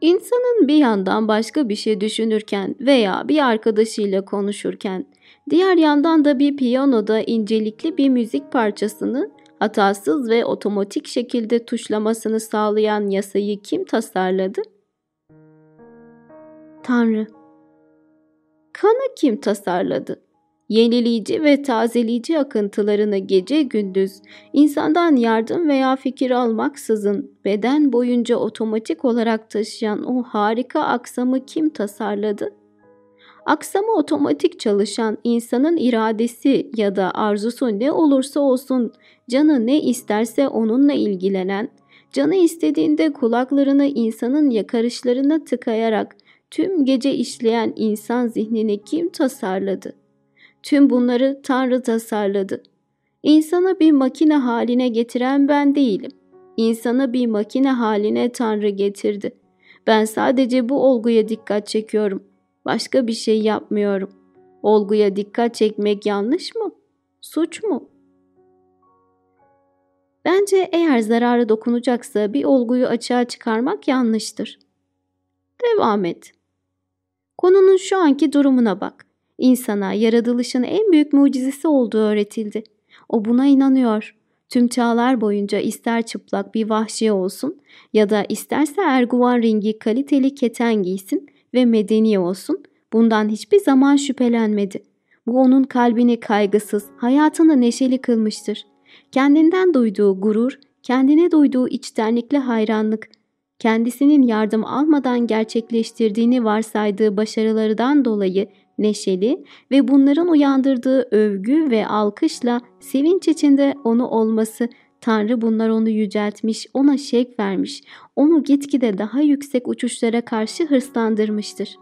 İnsanın bir yandan başka bir şey düşünürken veya bir arkadaşıyla konuşurken, diğer yandan da bir piyanoda incelikli bir müzik parçasını hatasız ve otomatik şekilde tuşlamasını sağlayan yasayı kim tasarladı? Tanrı. Kanı kim tasarladı? Yenileyici ve tazeleyici akıntılarını gece gündüz insandan yardım veya fikir almaksızın beden boyunca otomatik olarak taşıyan o harika aksamı kim tasarladı? Aksamı otomatik çalışan insanın iradesi ya da arzusu ne olursa olsun canı ne isterse onunla ilgilenen, canı istediğinde kulaklarını insanın yakarışlarına tıkayarak tüm gece işleyen insan zihnini kim tasarladı? Tüm bunları Tanrı tasarladı. İnsanı bir makine haline getiren ben değilim. İnsanı bir makine haline Tanrı getirdi. Ben sadece bu olguya dikkat çekiyorum. Başka bir şey yapmıyorum. Olguya dikkat çekmek yanlış mı? Suç mu? Bence eğer zararı dokunacaksa bir olguyu açığa çıkarmak yanlıştır. Devam et. Konunun şu anki durumuna bak. İnsana yaratılışın en büyük mucizesi olduğu öğretildi. O buna inanıyor. Tüm çağlar boyunca ister çıplak bir vahşi olsun ya da isterse erguvan ringi kaliteli keten giysin ve medeni olsun bundan hiçbir zaman şüphelenmedi. Bu onun kalbini kaygısız, hayatını neşeli kılmıştır. Kendinden duyduğu gurur, kendine duyduğu içtenlikle hayranlık, kendisinin yardım almadan gerçekleştirdiğini varsaydığı başarılardan dolayı neşeli ve bunların uyandırdığı övgü ve alkışla sevinç içinde onu olması Tanrı bunlar onu yüceltmiş, ona şevk vermiş, onu gitgide daha yüksek uçuşlara karşı hırslandırmıştır.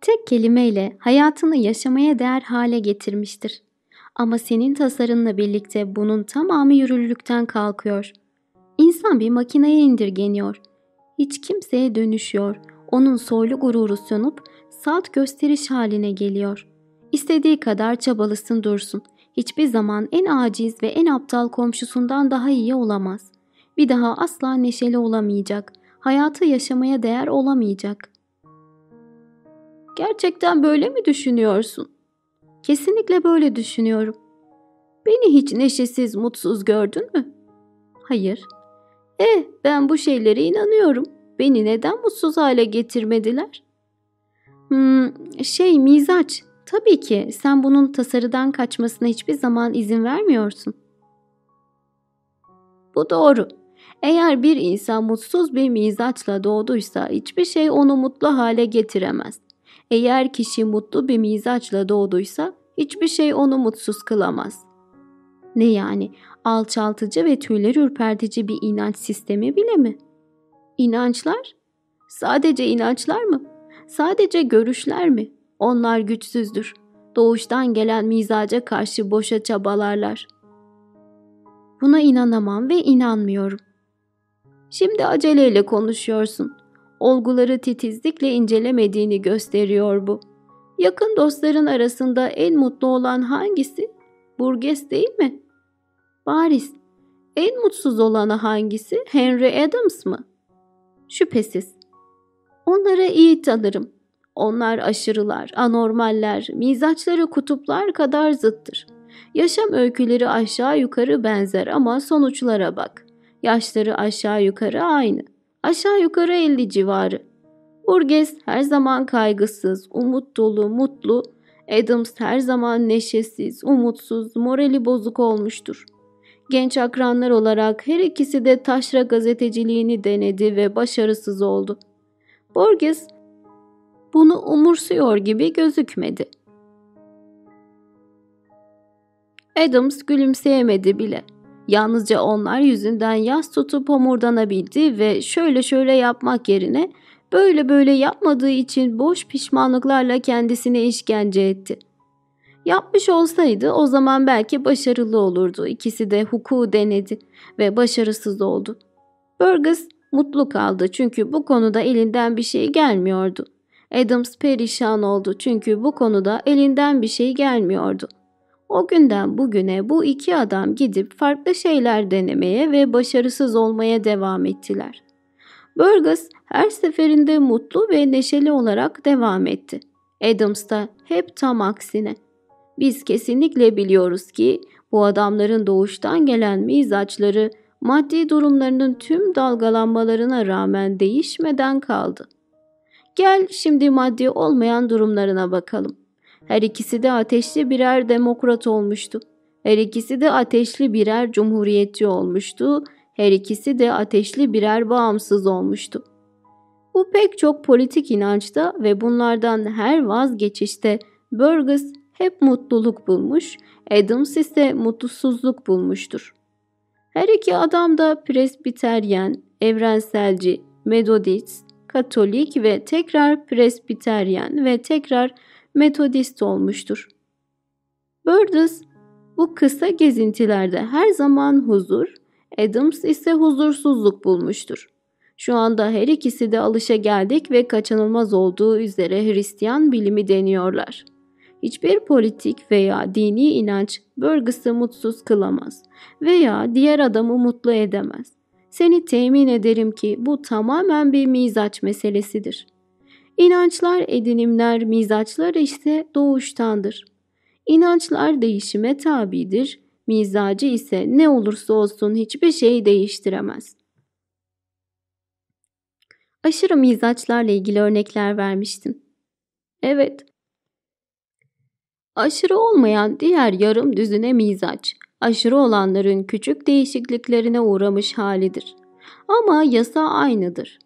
Tek kelimeyle hayatını yaşamaya değer hale getirmiştir. Ama senin tasarınla birlikte bunun tamamı yürürlükten kalkıyor. İnsan bir makineye indirgeniyor. Hiç kimseye dönüşüyor. Onun soylu gururu sönüp salt gösteriş haline geliyor. İstediği kadar çabalısın dursun. Hiçbir zaman en aciz ve en aptal komşusundan daha iyi olamaz. Bir daha asla neşeli olamayacak. Hayatı yaşamaya değer olamayacak. Gerçekten böyle mi düşünüyorsun? Kesinlikle böyle düşünüyorum. Beni hiç neşesiz, mutsuz gördün mü? Hayır. Eh, ben bu şeylere inanıyorum. Beni neden mutsuz hale getirmediler? Hmm, şey mizaç. Tabii ki sen bunun tasarıdan kaçmasına hiçbir zaman izin vermiyorsun. Bu doğru. Eğer bir insan mutsuz bir mizaçla doğduysa hiçbir şey onu mutlu hale getiremez. Eğer kişi mutlu bir mizaçla doğduysa hiçbir şey onu mutsuz kılamaz. Ne yani alçaltıcı ve tüyler ürpertici bir inanç sistemi bile mi? İnançlar? Sadece inançlar mı? Sadece görüşler mi? Onlar güçsüzdür. Doğuştan gelen mizaca karşı boşa çabalarlar. Buna inanamam ve inanmıyorum. Şimdi aceleyle konuşuyorsun. Olguları titizlikle incelemediğini gösteriyor bu. Yakın dostların arasında en mutlu olan hangisi? Burgess değil mi? Baris. En mutsuz olanı hangisi? Henry Adams mı? Şüphesiz. Onları iyi tanırım. Onlar aşırılar, anormaller, mizaçları kutuplar kadar zıttır. Yaşam öyküleri aşağı yukarı benzer ama sonuçlara bak. Yaşları aşağı yukarı aynı. Aşağı yukarı 50 civarı. Burgess her zaman kaygısız, umut dolu, mutlu. Adams her zaman neşesiz, umutsuz, morali bozuk olmuştur. Genç akranlar olarak her ikisi de taşra gazeteciliğini denedi ve başarısız oldu. Borges bunu umursuyor gibi gözükmedi. Adams gülümseyemedi bile. Yalnızca onlar yüzünden yas tutup homurdanabildi ve şöyle şöyle yapmak yerine böyle böyle yapmadığı için boş pişmanlıklarla kendisine işkence etti. Yapmış olsaydı o zaman belki başarılı olurdu. İkisi de hukuku denedi ve başarısız oldu. Burgess mutlu kaldı çünkü bu konuda elinden bir şey gelmiyordu. Adams perişan oldu çünkü bu konuda elinden bir şey gelmiyordu. O günden bugüne bu iki adam gidip farklı şeyler denemeye ve başarısız olmaya devam ettiler. Burgess her seferinde mutlu ve neşeli olarak devam etti. Adams da hep tam aksine. Biz kesinlikle biliyoruz ki bu adamların doğuştan gelen mizaçları maddi durumlarının tüm dalgalanmalarına rağmen değişmeden kaldı. Gel şimdi maddi olmayan durumlarına bakalım. Her ikisi de ateşli birer demokrat olmuştu. Her ikisi de ateşli birer cumhuriyetçi olmuştu. Her ikisi de ateşli birer bağımsız olmuştu. Bu pek çok politik inançta ve bunlardan her vazgeçişte Burgess hep mutluluk bulmuş, Adams ise mutsuzluk bulmuştur. Her iki adam da presbiteryen, evrenselci, metodist, katolik ve tekrar presbiteryen ve tekrar metodist olmuştur. Burdes bu kısa gezintilerde her zaman huzur, Adams ise huzursuzluk bulmuştur. Şu anda her ikisi de alışa geldik ve kaçınılmaz olduğu üzere Hristiyan bilimi deniyorlar. Hiçbir politik veya dini inanç Burgess'ı mutsuz kılamaz veya diğer adamı mutlu edemez. Seni temin ederim ki bu tamamen bir mizaç meselesidir. İnançlar, edinimler, mizaçlar ise doğuştandır. İnançlar değişime tabidir, mizacı ise ne olursa olsun hiçbir şey değiştiremez. Aşırı mizaçlarla ilgili örnekler vermiştin. Evet. Aşırı olmayan diğer yarım düzüne mizaç, aşırı olanların küçük değişikliklerine uğramış halidir. Ama yasa aynıdır.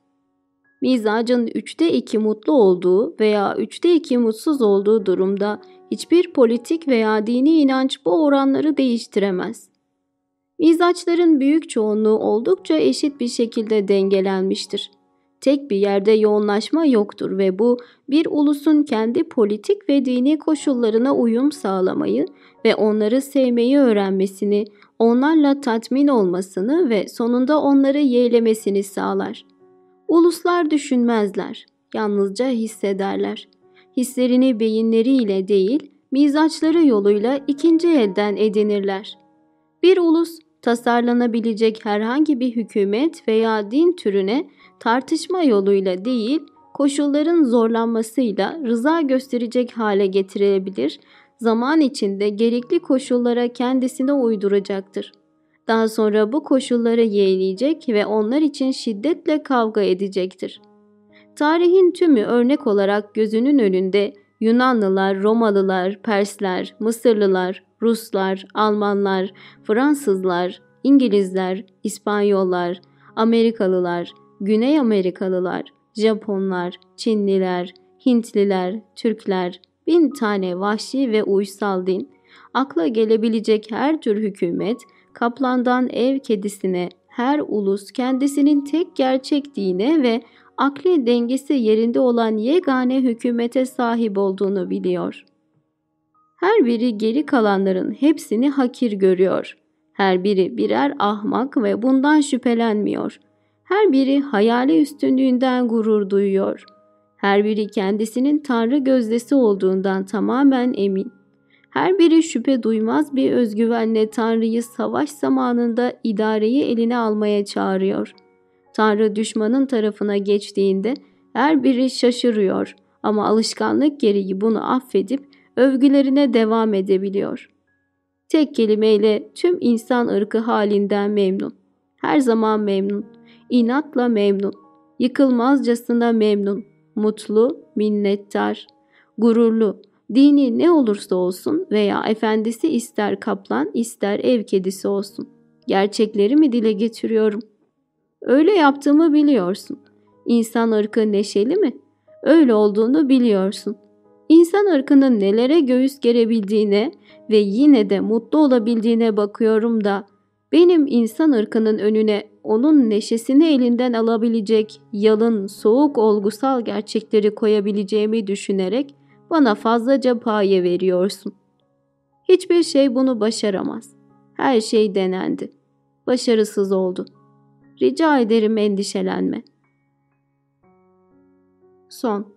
Mizacın üçte iki mutlu olduğu veya üçte iki mutsuz olduğu durumda hiçbir politik veya dini inanç bu oranları değiştiremez. Mizaçların büyük çoğunluğu oldukça eşit bir şekilde dengelenmiştir. Tek bir yerde yoğunlaşma yoktur ve bu bir ulusun kendi politik ve dini koşullarına uyum sağlamayı ve onları sevmeyi öğrenmesini, onlarla tatmin olmasını ve sonunda onları yeğlemesini sağlar. Uluslar düşünmezler, yalnızca hissederler. Hislerini beyinleriyle değil, mizaçları yoluyla ikinci elden edinirler. Bir ulus tasarlanabilecek herhangi bir hükümet veya din türüne tartışma yoluyla değil, koşulların zorlanmasıyla rıza gösterecek hale getirebilir, zaman içinde gerekli koşullara kendisine uyduracaktır. Daha sonra bu koşulları yeğleyecek ve onlar için şiddetle kavga edecektir. Tarihin tümü örnek olarak gözünün önünde Yunanlılar, Romalılar, Persler, Mısırlılar, Ruslar, Almanlar, Fransızlar, İngilizler, İspanyollar, Amerikalılar, Güney Amerikalılar, Japonlar, Çinliler, Hintliler, Türkler, bin tane vahşi ve uysal din, akla gelebilecek her tür hükümet, kaplandan ev kedisine, her ulus kendisinin tek gerçek dine ve akli dengesi yerinde olan yegane hükümete sahip olduğunu biliyor. Her biri geri kalanların hepsini hakir görüyor. Her biri birer ahmak ve bundan şüphelenmiyor. Her biri hayali üstünlüğünden gurur duyuyor. Her biri kendisinin Tanrı gözdesi olduğundan tamamen emin. Her biri şüphe duymaz bir özgüvenle Tanrı'yı savaş zamanında idareyi eline almaya çağırıyor. Tanrı düşmanın tarafına geçtiğinde her biri şaşırıyor ama alışkanlık gereği bunu affedip övgülerine devam edebiliyor. Tek kelimeyle tüm insan ırkı halinden memnun. Her zaman memnun. İnatla memnun. Yıkılmazcasına memnun. Mutlu, minnettar, gururlu, Dini ne olursa olsun veya efendisi ister kaplan ister ev kedisi olsun. Gerçekleri mi dile getiriyorum? Öyle yaptığımı biliyorsun. İnsan ırkı neşeli mi? Öyle olduğunu biliyorsun. İnsan ırkının nelere göğüs gerebildiğine ve yine de mutlu olabildiğine bakıyorum da benim insan ırkının önüne onun neşesini elinden alabilecek yalın, soğuk olgusal gerçekleri koyabileceğimi düşünerek bana fazlaca paye veriyorsun. Hiçbir şey bunu başaramaz. Her şey denendi. Başarısız oldu. Rica ederim endişelenme. Son